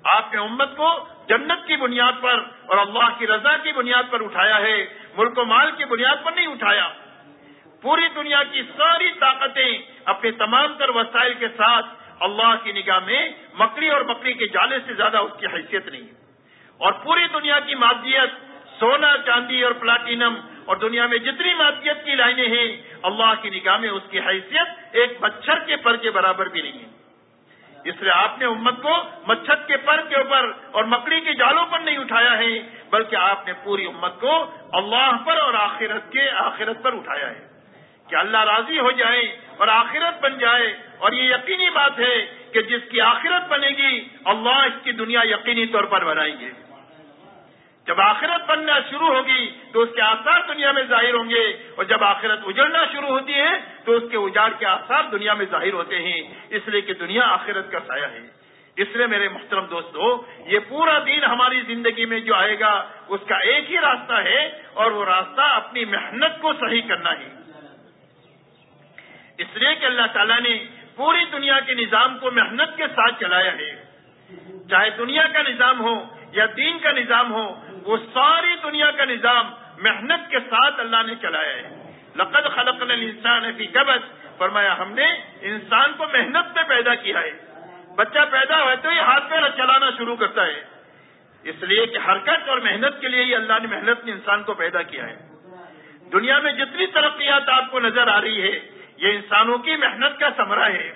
آپ نے امت کو جنت کی بنیاد پر اور اللہ کی رضا کی بنیاد پر اٹھایا ہے، ملک و مال کی بنیاد پر نہیں اٹھایا۔ پوری دنیا کی ساری طاقتیں اپنے تمام تر وسائل کے ساتھ اللہ کی نگاہ میں مکڑی اور مکڑی کے جالے سے زیادہ اس کی حیثیت نہیں ہے۔ اور پوری دنیا کی مادیت، سونا، چاندی اور پلاٹینم اور دنیا میں جتنی مادیت کی لائنیں ہیں اللہ کی نگاہ میں اس کی حیثیت ایک مچھر کے پر کے برابر بھی نہیں ہے۔ اس لیے آپ نے امت کو مچھر کے پر کے اوپر اور مکڑی کے جالوں پر نہیں اٹھایا ہے، بلکہ آپ نے پوری امت کو اللہ پر اور آخرت کے آخرت پر اٹھایا ہے۔ کہ اللہ راضی ہو جائے اور آخرت بن جائے۔ اور یہ یقینی بات ہے کہ جس کی آخرت بنے گی، اللہ اس کی دنیا یقینی طور پر بنائیں گے۔ جب آخرت بننا شروع ہوگی تو اس کے آثار دنیا میں ظاہر ہوں گے اور جب آخرت اجڑنا شروع ہوتی ہے تو اس کے اجاڑ کے آثار دنیا میں ظاہر ہوتے ہیں۔ اس لیے کہ دنیا آخرت کا سایہ ہے۔ اس لیے میرے محترم دوستو، یہ پورا دین ہماری زندگی میں جو آئے گا، اس کا ایک ہی راستہ ہے اور وہ راستہ اپنی محنت کو صحیح کرنا ہے۔ اس لیے کہ اللہ تعالیٰ نے پوری دنیا کے نظام کو محنت کے ساتھ چلایا ہے۔ چاہے دنیا کا نظام ہو یا دین کا نظام ہو وہ ساری دنیا کا نظام محنت کے ساتھ اللہ نے چلایا ہے۔ لقد خلق انسان فی کبس فرمایا، ہم نے انسان کو محنت میں پیدا کیا ہے۔ بچہ پیدا ہوئے تو یہ ہاتھ پیر چلانا شروع کرتا ہے۔ اس لیے کہ حرکت اور محنت کے لیے ہی اللہ نے محنت نے انسان کو پیدا کیا ہے۔ دنیا میں جتنی ترقیات آپ کو نظر آ رہی ہے، یہ انسانوں کی محنت کا ثمرہ ہے۔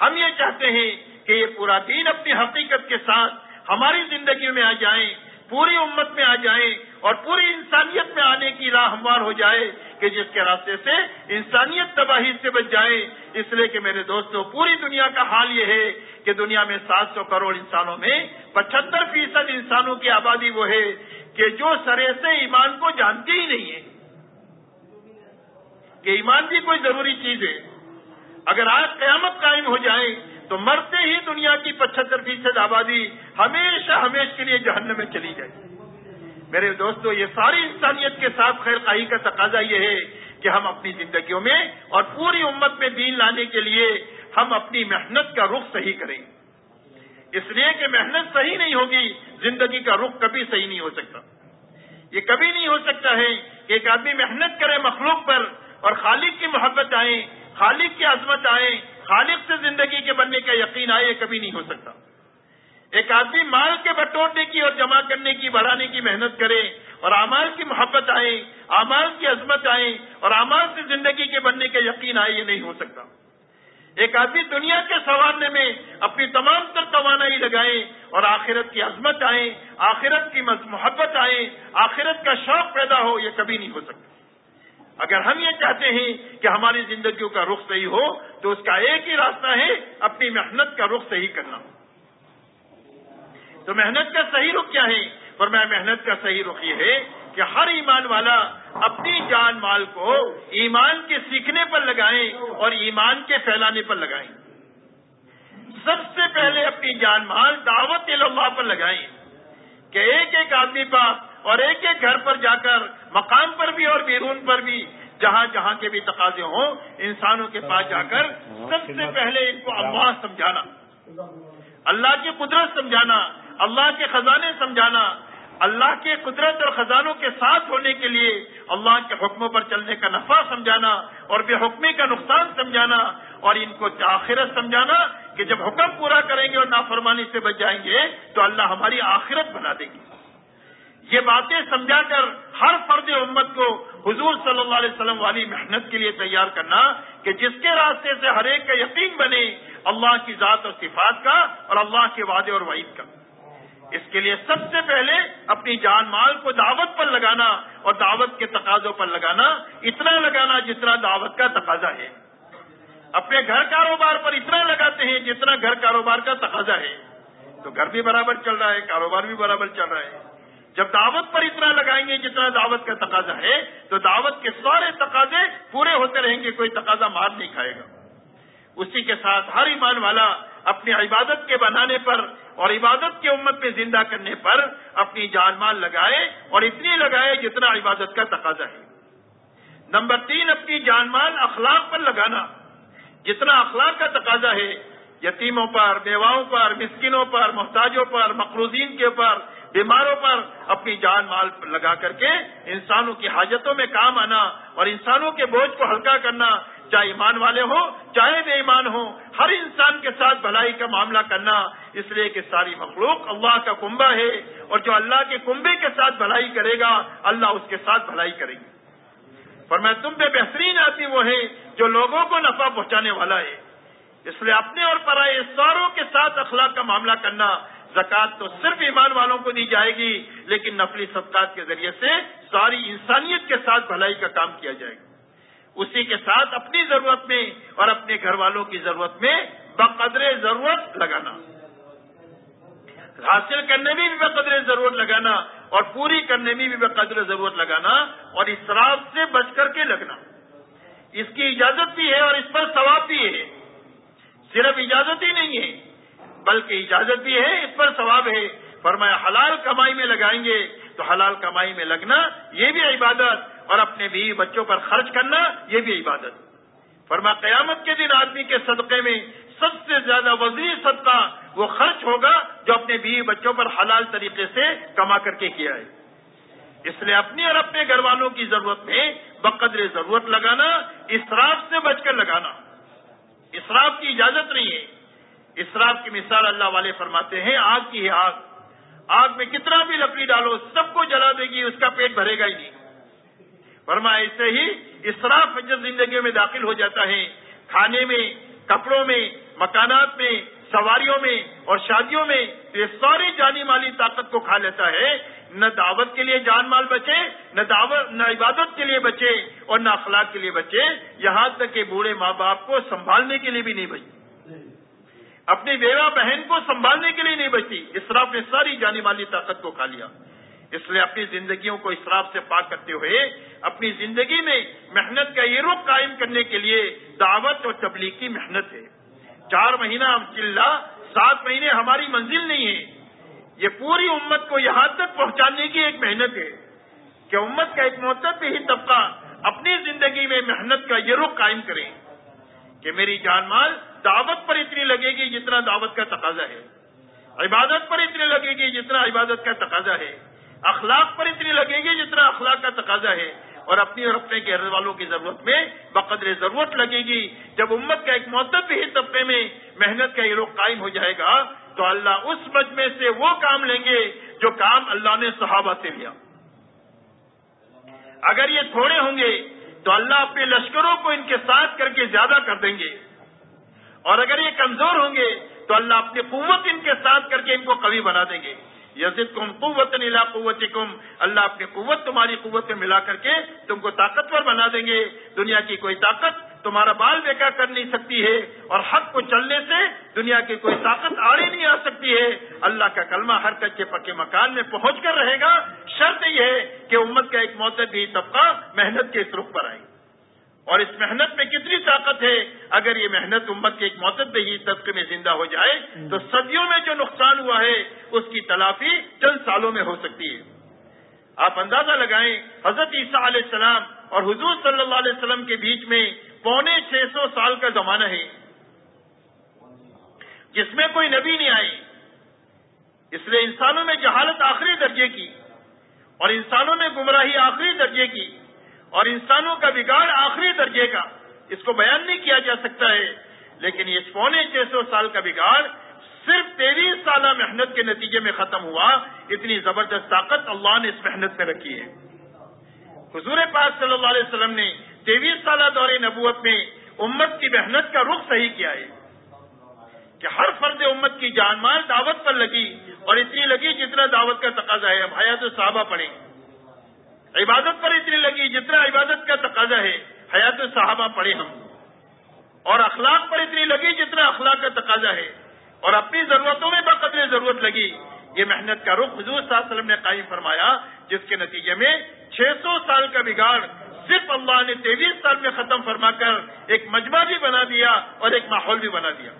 ہم یہ چاہتے ہیں کہ یہ پورا دین اپنی حقیقت کے ساتھ ہماری زندگی میں آ جائیں۔ پوری امت میں آ جائیں اور پوری انسانیت میں آنے کی راہ ہموار ہو جائے کہ جس کے راستے سے انسانیت تباہی سے بچ جائے اس لیے کہ میرے دوستوں پوری دنیا کا حال یہ ہے کہ دنیا میں سات سو کروڑ انسانوں میں پچہتر فیصد انسانوں کی آبادی وہ ہے کہ جو سرے سے ایمان کو جانتی ہی نہیں ہے کہ ایمان بھی کوئی ضروری چیز ہے۔ اگر آج قیامت قائم ہو جائے تو مرتے ہی دنیا کی پچہتر فیصد آبادی ہمیشہ ہمیشہ کے لیے جہنم میں چلی جائے میرے دوستو، یہ ساری انسانیت کے ساتھ خیر خائی کا تقاضا یہ ہے کہ ہم اپنی زندگیوں میں اور پوری امت میں دین لانے کے لیے ہم اپنی محنت کا رخ صحیح کریں۔ اس لیے کہ محنت صحیح نہیں ہوگی، زندگی کا رخ کبھی صحیح نہیں ہو سکتا۔ یہ کبھی نہیں ہو سکتا ہے کہ ایک آدمی محنت کرے مخلوق پر اور خالق کی محبت آئے، خالق کی عظمت آئے، خالق سے زندگی کے بننے کا یقین آئے یہ کبھی نہیں ہو سکتا۔ ایک آدمی مال کے بٹوٹنے کی اور جمع کرنے کی، بڑھانے کی محنت کرے اور امال کی محبت آئے امال کی عظمت آئے اور امال سے زندگی کے بننے کا یقین آئے، یہ نہیں ہو سکتا۔ ایک آدمی دنیا کے سنوارنے میں اپنی تمام تر توانائی لگائے اور آخرت کی عظمت آئے، آخرت کی محبت آئے، آخرت کا شوق پیدا ہو، یہ کبھی نہیں ہو سکتا۔ اگر ہم یہ چاہتے ہیں کہ ہماری زندگیوں کا رخ صحیح ہو، تو اس کا ایک ہی راستہ ہے، اپنی محنت کا رخ صحیح کرنا۔ تو محنت کا صحیح رخ کیا ہے؟ اور میں محنت کا صحیح رخ یہ ہے کہ ہر ایمان والا اپنی جان مال کو ایمان کے سیکھنے پر لگائیں اور ایمان کے پھیلانے پر لگائیں۔ سب سے پہلے اپنی جان مال، دعوت اللہ پر لگائیں کہ ایک ایک آدمی پر اور ایک ایک گھر پر جا کر، مقام پر بھی اور بیرون پر بھی، جہاں جہاں کے بھی تقاضے ہوں، انسانوں کے پاس جا کر سب سے پہلے ان کو اللہ سمجھانا۔ اللہ کی قدرت سمجھانا۔ اللہ کے خزانے سمجھانا، اللہ کے قدرت اور خزانوں کے ساتھ ہونے کے لیے اللہ کے حکموں پر چلنے کا نفع سمجھانا اور بے حکمی کا نقصان سمجھانا اور ان کو آخرت سمجھانا کہ جب حکم پورا کریں گے اور نافرمانی سے بچ جائیں گے تو اللہ ہماری آخرت بنا دے گی یہ باتیں سمجھا کر ہر فرد امت کو حضور صلی اللہ علیہ وسلم والی محنت کے لیے تیار کرنا کہ جس کے راستے سے ہر ایک کا یقین بنے، اللہ کی ذات اور صفات کا اور اللہ کے وعدے اور وعید کا۔ اس کے لیے سب سے پہلے اپنی جان مال کو دعوت پر لگانا اور دعوت کے تقاضوں پر لگانا، اتنا لگانا جتنا دعوت کا تقاضا ہے۔ اپنے گھر کاروبار پر اتنا لگاتے ہیں جتنا گھر کاروبار کا تقاضا ہے۔ تو گھر بھی برابر چل رہا ہے، کاروبار بھی برابر چل رہا ہے۔ جب دعوت پر اتنا لگائیں گے جتنا دعوت کا تقاضا ہے، تو دعوت کے سارے تقاضے پورے ہوتے رہیں گے، کوئی تقاضا مار نہیں کھائے گا۔ اسی کے ساتھ ہر ایمان والا اپنی عبادت کے بنانے پر اور عبادت کی امت میں زندہ کرنے پر اپنی جان مال لگائے اور اتنی لگائے جتنا عبادت کا تقاضا ہے۔ نمبر تین، اپنی جان مال اخلاق پر لگانا۔ جتنا اخلاق کا تقاضا ہے، یتیموں پر، بیواؤں پر مسکنوں پر، محتاجوں پر، مقروضین کے اوپر بیماروں پر اپنی جان مال لگا کر کے انسانوں کی حاجتوں میں کام آنا اور انسانوں کے بوجھ کو ہلکا کرنا چاہے ایمان والے ہوں، چاہے بے ایمان ہوں، ہر انسان کے ساتھ بھلائی کا معاملہ کرنا اس لیے کہ ساری مخلوق اللہ کا کنبا ہے اور جو اللہ کے کنبے کے ساتھ بھلائی کرے گا، اللہ اس کے ساتھ بھلائی کرے گی۔ پر میں تم پہ بہترین آتی وہ ہے جو لوگوں کو نفع پہنچانے والا ہے۔ اس لیے اپنے اور پرائے ساروں کے ساتھ اخلاق کا معاملہ کرنا، زکوٰۃ تو صرف ایمان والوں کو دی جائے گی، لیکن نفلی صدقات کے ذریعے سے ساری انسانیت کے ساتھ بھلائی کا کام کیا جائے گا۔ اسی کے ساتھ اپنی ضرورت میں اور اپنے گھر والوں کی ضرورت میں بقدر ضرورت لگانا۔ حاصل کرنے میں بھی بقدر ضرورت لگانا اور پوری کرنے میں بھی بقدر ضرورت لگانا اور اسراف سے بچ کر کے لگنا۔ اس کی اجازت بھی ہے اور اس پر ثواب بھی ہے۔ صرف اجازت ہی نہیں ہے، بلکہ اجازت بھی ہے، اس پر ثواب ہے۔ فرمایا، حلال کمائی میں لگائیں گے تو حلال کمائی میں لگنا، یہ بھی عبادت۔ اور اپنے بیوی بچوں پر خرچ کرنا یہ بھی عبادت۔ فرما قیامت کے دن آدمی کے صدقے میں سب سے زیادہ وزیر صدقہ وہ خرچ ہوگا جو اپنے بیوی بچوں پر حلال طریقے سے کما کر کے کیا ہے۔ اس لیے اپنی اور اپنے گھر والوں کی ضرورت میں بقدر ضرورت لگانا، اسراف سے بچ کر لگانا۔ اسراف کی اجازت نہیں ہے۔ اسراف کی مثال اللہ والے فرماتے ہیں، آگ کی ہے آگ۔ آگ میں کتنا بھی لکڑی ڈالو، سب کو جلا دے گی، اس کا پیٹ بھرے گا ہی نہیں۔ فرما ایسے ہی اسراف جب زندگی میں داخل ہو جاتا ہے، کھانے میں، کپڑوں میں، مکانات میں، سواریوں میں اور شادیوں میں یہ ساری جانی مالی طاقت کو کھا لیتا ہے، نہ دعوت کے لیے جان مال بچے، نہ دعوت، نہ عبادت کے لیے بچے اور نہ اخلاق کے لیے بچے، یہاں تک کہ بوڑھے ماں باپ کو سنبھالنے کے لیے بھی نہیں بچے اپنی بیوہ بہن کو سنبھالنے کے لیے نہیں بچی اسراف نے ساری جانی والی طاقت کو کھا لیا۔ اس لیے اپنی زندگیوں کو اسراف سے پاک کرتے ہوئے، اپنی زندگی میں محنت کا یہ رخ قائم کرنے کے لیے دعوت اور تبلیغ کی محنت ہے۔ چار مہینہ چلہ سات مہینے ہماری منزل نہیں ہے۔ یہ پوری امت کو یہاں تک پہنچانے کی ایک محنت ہے کہ امت کا ایک محتب ہی طبقہ اپنی زندگی میں محنت کا یہ رخ قائم کرے کہ میری جان مال دعوت پر اتنی لگے گی جتنا دعوت کا تقاضا ہے۔ عبادت پر اتنی لگے گی جتنا عبادت کا تقاضا ہے۔ اخلاق پر اتنی لگے گی جتنا اخلاق کا تقاضا ہے اور اپنی اور اپنے گھر والوں کی ضرورت میں بقدر ضرورت لگے گی۔ جب امت کا ایک معتب بھی طبقے میں محنت کا یہ رخ قائم ہو جائے گا، تو اللہ اس مجمے سے وہ کام لیں گے جو کام اللہ نے صحابہ سے لیا۔ اگر یہ تھوڑے ہوں گے، تو اللہ اپنے لشکروں کو ان کے ساتھ کر کے زیادہ کر دیں گے۔ اور اگر یہ کمزور ہوں گے، تو اللہ اپنی قوت ان کے ساتھ کر کے ان کو قوی بنا دیں گے۔ یزد کم قوت نیلا قوت کم اللہ اپنی قوت تمہاری قوت میں ملا کر کے تم کو طاقتور بنا دیں گے۔ دنیا کی کوئی طاقت تمہارا بال بیکا کر نہیں سکتی ہے اور حق کو چلنے سے دنیا کی کوئی طاقت آڑی نہیں آ سکتی ہے۔ اللہ کا کلمہ ہر کچے پکے مکان میں پہنچ کر رہے گا۔ شرط یہ ہے کہ امت کا ایک معتدی طبقہ محنت کے اس رخ پر آئے۔ اور اس محنت میں کتنی طاقت ہے؟ اگر یہ محنت امت کے ایک معتدی طبقے میں زندہ ہو جائے، تو صدیوں میں جو نقصان ہوا ہے، اس کی تلافی چند سالوں میں ہو سکتی ہے۔ آپ اندازہ لگائیں، حضرت عیسیٰ علیہ السلام اور حضور صلی اللہ علیہ وسلم کے بیچ میں پونے چھ سو سال کا زمانہ ہے۔ جس میں کوئی نبی نہیں آئی اس لیے انسانوں میں جہالت آخری درجے کی اور انسانوں میں گمراہی آخری درجے کی۔ اور انسانوں کا بگاڑ آخری درجے کا۔ اس کو بیان نہیں کیا جا سکتا ہے۔ لیکن یہ پونے چھ سو سال کا بگاڑ صرف تیئیس سالہ محنت کے نتیجے میں ختم ہوا، اتنی زبردست طاقت اللہ نے اس محنت میں رکھی ہے۔ حضور پاک صلی اللہ علیہ وسلم نے تیئیس سالہ دور نبوت میں امت کی محنت کا رخ صحیح کیا ہے کہ ہر فرد امت کی جان مال دعوت پر لگی اور اتنی لگی جتنا دعوت کا تقاضا ہے۔ اب حیات صحابہ پڑھیں۔ عبادت پر اتنی لگی جتنا عبادت کا تقاضا ہے، حیات صحابہ پڑھے ہم۔ اور اخلاق پر اتنی لگی جتنا اخلاق کا تقاضا ہے۔ اور اپنی ضرورتوں میں بقدر ضرورت لگی۔ یہ محنت کا رخ حضور صلی اللہ علیہ وسلم نے قائم فرمایا، جس کے نتیجے میں چھ سو سال کا بگاڑ صرف اللہ نے تیئیس سال میں ختم فرما کر ایک مجمع بھی بنا دیا اور ایک ماحول بھی بنا دیا۔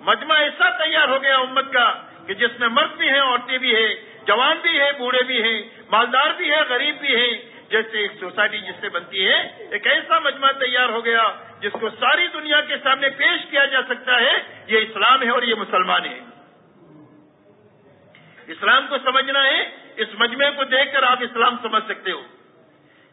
مجمع ایسا تیار ہو گیا امت کا کہ جس میں مرد بھی ہیں، عورتیں بھی ہیں، جوان بھی ہیں، بوڑھے بھی ہیں۔ مالدار بھی ہیں، غریب بھی ہیں، جیسے ایک سوسائٹی جس سے بنتی ہے، ایک ایسا مجمع تیار ہو گیا جس کو ساری دنیا کے سامنے پیش کیا جا سکتا ہے۔ یہ اسلام ہے اور یہ مسلمان ہے اسلام کو سمجھنا ہے، اس مجمع کو دیکھ کر آپ اسلام سمجھ سکتے ہو۔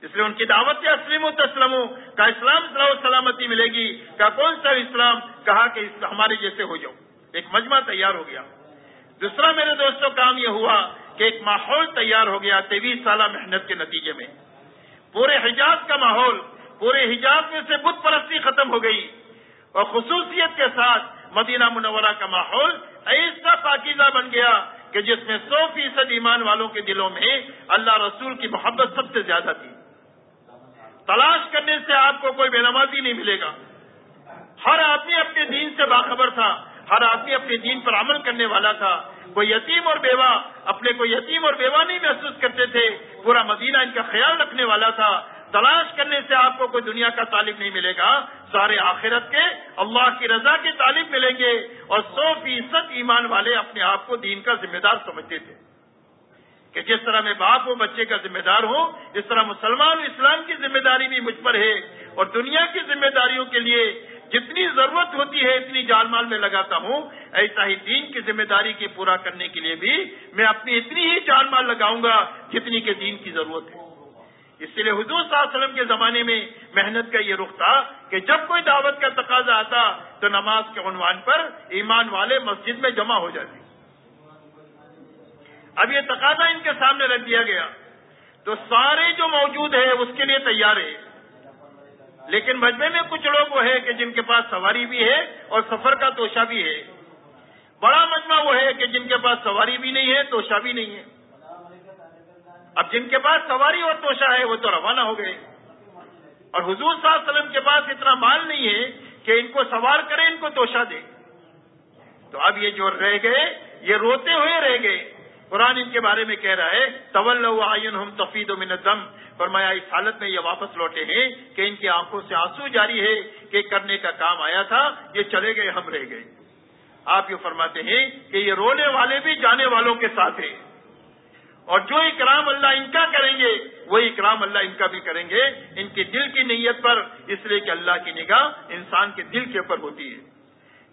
اس لیے ان کی دعوت اسلم و تسلم کا اسلام صلاح سلامتی ملے گی۔ کا کون سا اسلام؟ کہا کہ ہمارے جیسے ہو جاؤ۔ ایک مجمع تیار ہو گیا۔ دوسرا میرے دوستوں کام یہ ہوا کہ ایک ماحول تیار ہو گیا تیئیس سالہ محنت کے نتیجے میں۔ پورے حجاز کا ماحول، پورے حجاز میں سے بت پرستی ختم ہو گئی۔ اور خصوصیت کے ساتھ مدینہ منورہ کا ماحول ایسا پاکیزہ بن گیا کہ جس میں سو فیصد ایمان والوں کے دلوں میں اللہ رسول کی محبت سب سے زیادہ تھی۔ تلاش کرنے سے آپ کو کوئی بے نمازی نہیں ملے گا۔ ہر آدمی اپنے دین سے باخبر تھا، ہر آدمی اپنے دین پر عمل کرنے والا تھا۔ کوئی یتیم اور بیوہ اپنے کو یتیم اور بیوہ نہیں محسوس کرتے تھے۔ پورا مدینہ ان کا خیال رکھنے والا تھا۔ تلاش کرنے سے آپ کو کوئی دنیا کا طالب نہیں ملے گا۔ سارے آخرت کے اللہ کی رضا کے طالب ملیں گے اور سو فیصد ایمان والے اپنے آپ کو دین کا ذمہ دار سمجھتے تھے۔ کہ جس طرح میں باپ ہوں، بچے کا ذمہ دار ہوں، اس طرح مسلمان اسلام کی ذمہ داری بھی مجھ پر ہے۔ اور دنیا کی ذمہ داریوں کے لیے جتنی ضرورت ہوتی ہے اتنی جان مال میں لگاتا ہوں۔ ایسا ہی دین کی ذمہ داری کے پورا کرنے کے لیے بھی میں اپنی اتنی ہی جان مال لگاؤں گا جتنی کہ دین کی ضرورت ہے۔ اس لیے حضور صلی اللہ علیہ وسلم کے زمانے میں محنت کا یہ رخ تھا کہ جب کوئی دعوت کا تقاضا آتا تو نماز کے عنوان پر ایمان والے مسجد میں جمع ہو جاتے۔ اب یہ تقاضا ان کے سامنے رکھ دیا گیا۔ تو سارے جو موجود ہے اس کے لیے تیار ہے لیکن مجمے میں کچھ لوگ وہ ہے کہ جن کے پاس سواری بھی ہے اور سفر کا توشا بھی ہے۔ بڑا مجمع وہ ہے کہ جن کے پاس سواری بھی نہیں ہے توشا بھی نہیں ہے۔ اب جن کے پاس سواری اور توشا ہے، وہ تو روانہ ہو گئے۔ اور حضور صلی اللہ علیہ وسلم کے پاس اتنا مال نہیں ہے کہ ان کو سوار کرے، ان کو توشا دے۔ تو اب یہ جو رہ گئے، یہ روتے ہوئے رہ گئے۔ قرآن ان کے بارے میں کہہ رہا ہے طول آئین ہم تفید و منظم فرمایا، اس حالت میں یہ واپس لوٹے ہیں کہ ان کی آنکھوں سے آنسو جاری ہے کہ کرنے کا کام آیا تھا، یہ چلے گئے، ہم رہ گئے۔ آپ یہ فرماتے ہیں کہ یہ رونے والے بھی جانے والوں کے ساتھ ہیں۔ اور جو اکرام اللہ ان کا کریں گے، وہی اکرام اللہ ان کا بھی کریں گے۔ ان کے دل کی نیت پر، اس لیے کہ اللہ کی نگاہ انسان کے دل کے اوپر ہوتی ہے۔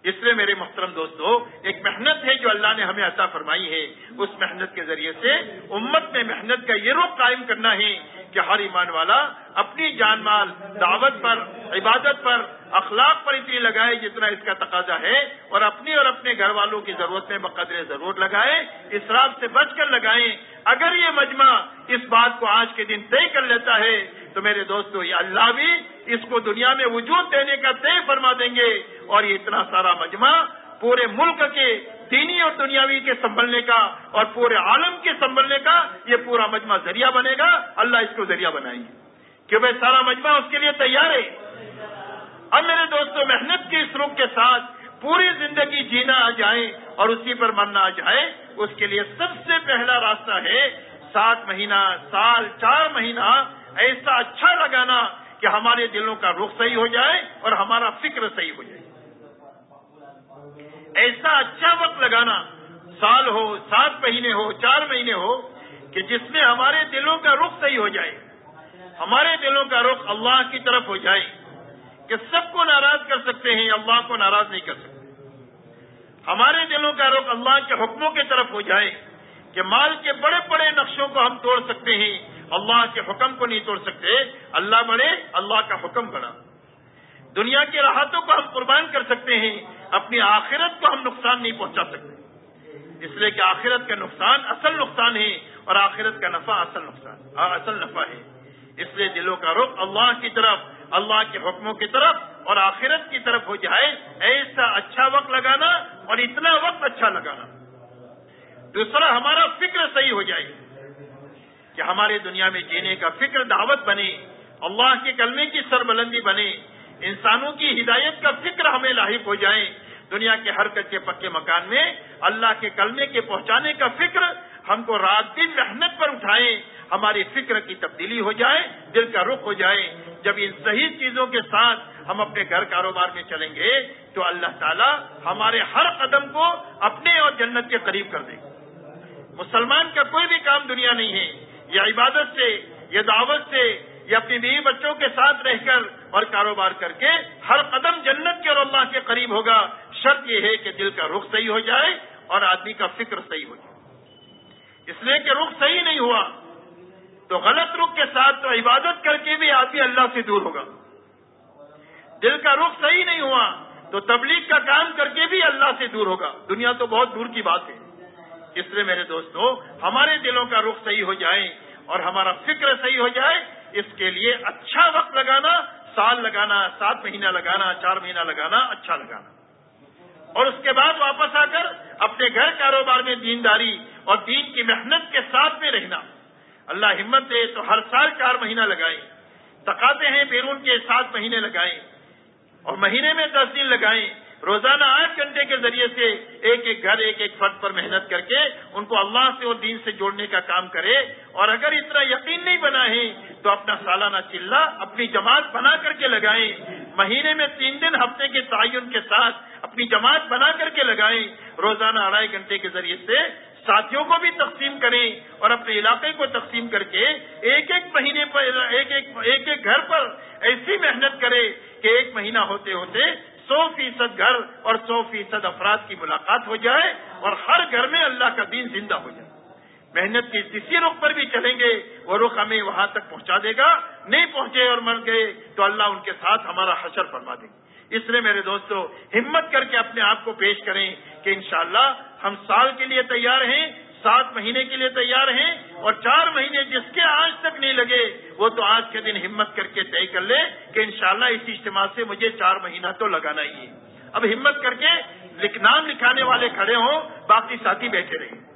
اس لیے میرے محترم دوستو، ایک محنت ہے جو اللہ نے ہمیں عطا فرمائی ہے۔ اس محنت کے ذریعے سے امت میں محنت کا یہ رخ قائم کرنا ہے کہ ہر ایمان والا اپنی جان مال، دعوت پر، عبادت پر، اخلاق پر اتنی لگائے جتنا اس کا تقاضا ہے اور اپنی اور اپنے گھر والوں کی ضرورت میں بقدر ضرور لگائے، اسراف سے بچ کر لگائیں۔ اگر یہ مجمع اس بات کو آج کے دن طے کر لیتا ہے تو میرے دوستو، یہ اللہ بھی اس کو دنیا میں وجود دینے کا طے فرما دیں گے اور یہ اتنا سارا مجمع پورے ملک کے دینی اور دنیاوی کے سنبھلنے کا اور پورے عالم کے سنبھلنے کا یہ پورا مجمع ذریعہ بنے گا۔ اللہ اس کو ذریعہ بنائیں گے۔ کہ بھائی سارا مجمع اس کے لیے تیار ہے؟ اب میرے دوستوں محنت کے اس رخ کے ساتھ پوری زندگی جینا آ جائے اور اسی پر مرنا آ جائے اس کے لیے سب سے پہلا راستہ ہے سات مہینہ، سال چار مہینہ ایسا اچھا لگانا کہ ہمارے دلوں کا رخ صحیح ہو جائے اور ہمارا فکر صحیح ہو جائے۔ ایسا اچھا وقت لگانا، سال ہو، سات مہینے ہو، چار مہینے ہو، کہ جس میں ہمارے دلوں کا رخ صحیح ہو جائے۔ ہمارے دلوں کا رخ اللہ کی طرف ہو جائے کہ سب کو ناراض کر سکتے ہیں، اللہ کو ناراض نہیں کر سکتے۔ ہمارے دلوں کا رخ اللہ کے حکموں کی طرف ہو جائے کہ مال کے بڑے بڑے نقشوں کو ہم توڑ سکتے ہیں اللہ کے حکم کو نہیں توڑ سکتے، اللہ بڑے اللہ کا حکم بڑا دنیا کی راحتوں کو ہم قربان کر سکتے ہیں، اپنی آخرت کو ہم نقصان نہیں پہنچا سکتے۔ اس لیے کہ آخرت کا نقصان اصل نقصان ہے اور آخرت کا نفع اصل نقصان اصل نفع ہے۔ اس لیے دلوں کا رخ اللہ کی طرف، اللہ کے حکموں کی طرف اور آخرت کی طرف ہو جائے۔ ایسا اچھا وقت لگانا اور اتنا وقت اچھا لگانا۔ دوسرا، ہمارا فکر صحیح ہو جائے۔ کہ ہمارے دنیا میں جینے کا فکر دعوت بنے، اللہ کے کلمے کی سربلندی بنے، انسانوں کی ہدایت کا فکر ہمیں لاحق ہو جائے۔ دنیا کے ہر کچے پکے مکان میں اللہ کے کلمے کے پہنچانے کا فکر ہم کو رات دن محنت پر اٹھائیں، ہماری فکر کی تبدیلی ہو جائے، دل کا رخ ہو جائے۔ جب ان صحیح چیزوں کے ساتھ ہم اپنے گھر کاروبار میں چلیں گے، تو اللہ تعالیٰ ہمارے ہر قدم کو اپنے اور جنت کے قریب کر دے مسلمان کا کوئی بھی کام دنیا نہیں ہے۔ یا عبادت سے، یا دعوت سے، یا اپنی بیوی بچوں کے ساتھ رہ کر اور کاروبار کر کے ہر قدم جنت کے اور اللہ کے قریب ہوگا۔ شرط یہ ہے کہ دل کا رخ صحیح ہو جائے اور آدمی کا فکر صحیح ہو جائے۔ اس لیے کہ رخ صحیح نہیں ہوا تو غلط رخ کے ساتھ تو عبادت کر کے بھی آدمی اللہ سے دور ہوگا۔ دل کا رخ صحیح نہیں ہوا تو تبلیغ کا کام کر کے بھی اللہ سے دور ہوگا۔ دنیا تو بہت دور کی بات ہے۔ اس لیے میرے دوستوں ہمارے دلوں کا رخ صحیح ہو جائے اور ہمارا فکر صحیح ہو جائے، اس کے لیے اچھا وقت لگانا، سال لگانا، سات مہینہ لگانا، چار مہینہ لگانا اچھا لگانا۔ اور اس کے بعد واپس آ کر اپنے گھر کاروبار میں دینداری اور دین کی محنت کے ساتھ میں رہنا۔ اللہ ہمت دے تو ہر سال چار مہینہ لگائیں۔ تقاتے ہیں بیرون کے سات مہینے لگائیں۔ اور مہینے میں دس دن لگائیں۔ روزانہ آٹھ گھنٹے کے ذریعے سے ایک ایک گھر، ایک ایک فرد پر محنت کر کے ان کو اللہ سے اور دین سے جوڑنے کا کام کرے۔ اور اگر اتنا یقین نہیں بنا ہے تو اپنا سالانہ چلہ، اپنی جماعت بنا کر کے لگائیں۔ مہینے میں تین دن ہفتے کے تعین کے ساتھ اپنی جماعت بنا کر کے لگائیں۔ روزانہ اڑائی گھنٹے کے ذریعے سے ساتھیوں کو بھی تقسیم کریں اور اپنے علاقے کو تقسیم کر کے ایک ایک مہینے پر ایک ایک ایک گھر پر ایسی محنت کرے کہ ایک مہینہ ہوتے ہوتے سو فیصد گھر اور سو فیصد افراد کی ملاقات ہو جائے اور ہر گھر میں اللہ کا دین زندہ ہو جائے۔ محنت کی کسی رخ پر بھی چلیں گے، وہ رخ ہمیں وہاں تک پہنچا دے گا۔ نہیں پہنچے اور مر گئے تو اللہ ان کے ساتھ ہمارا حشر فرما دے۔ گا اس لیے میرے دوستو، ہمت کر کے اپنے آپ کو پیش کریں کہ انشاءاللہ ہم سال کے لیے تیار ہیں۔ سات مہینے کے لیے تیار ہیں اور چار مہینے جس کے آج تک نہیں لگے، وہ تو آج کے دن ہمت کر کے طے کر لے کہ انشاءاللہ اس اجتماع سے مجھے چار مہینہ تو لگانا ہی ہے۔ اب ہمت کر کے نام لکھانے والے کھڑے ہوں، باقی ساتھی بیٹھے رہیں۔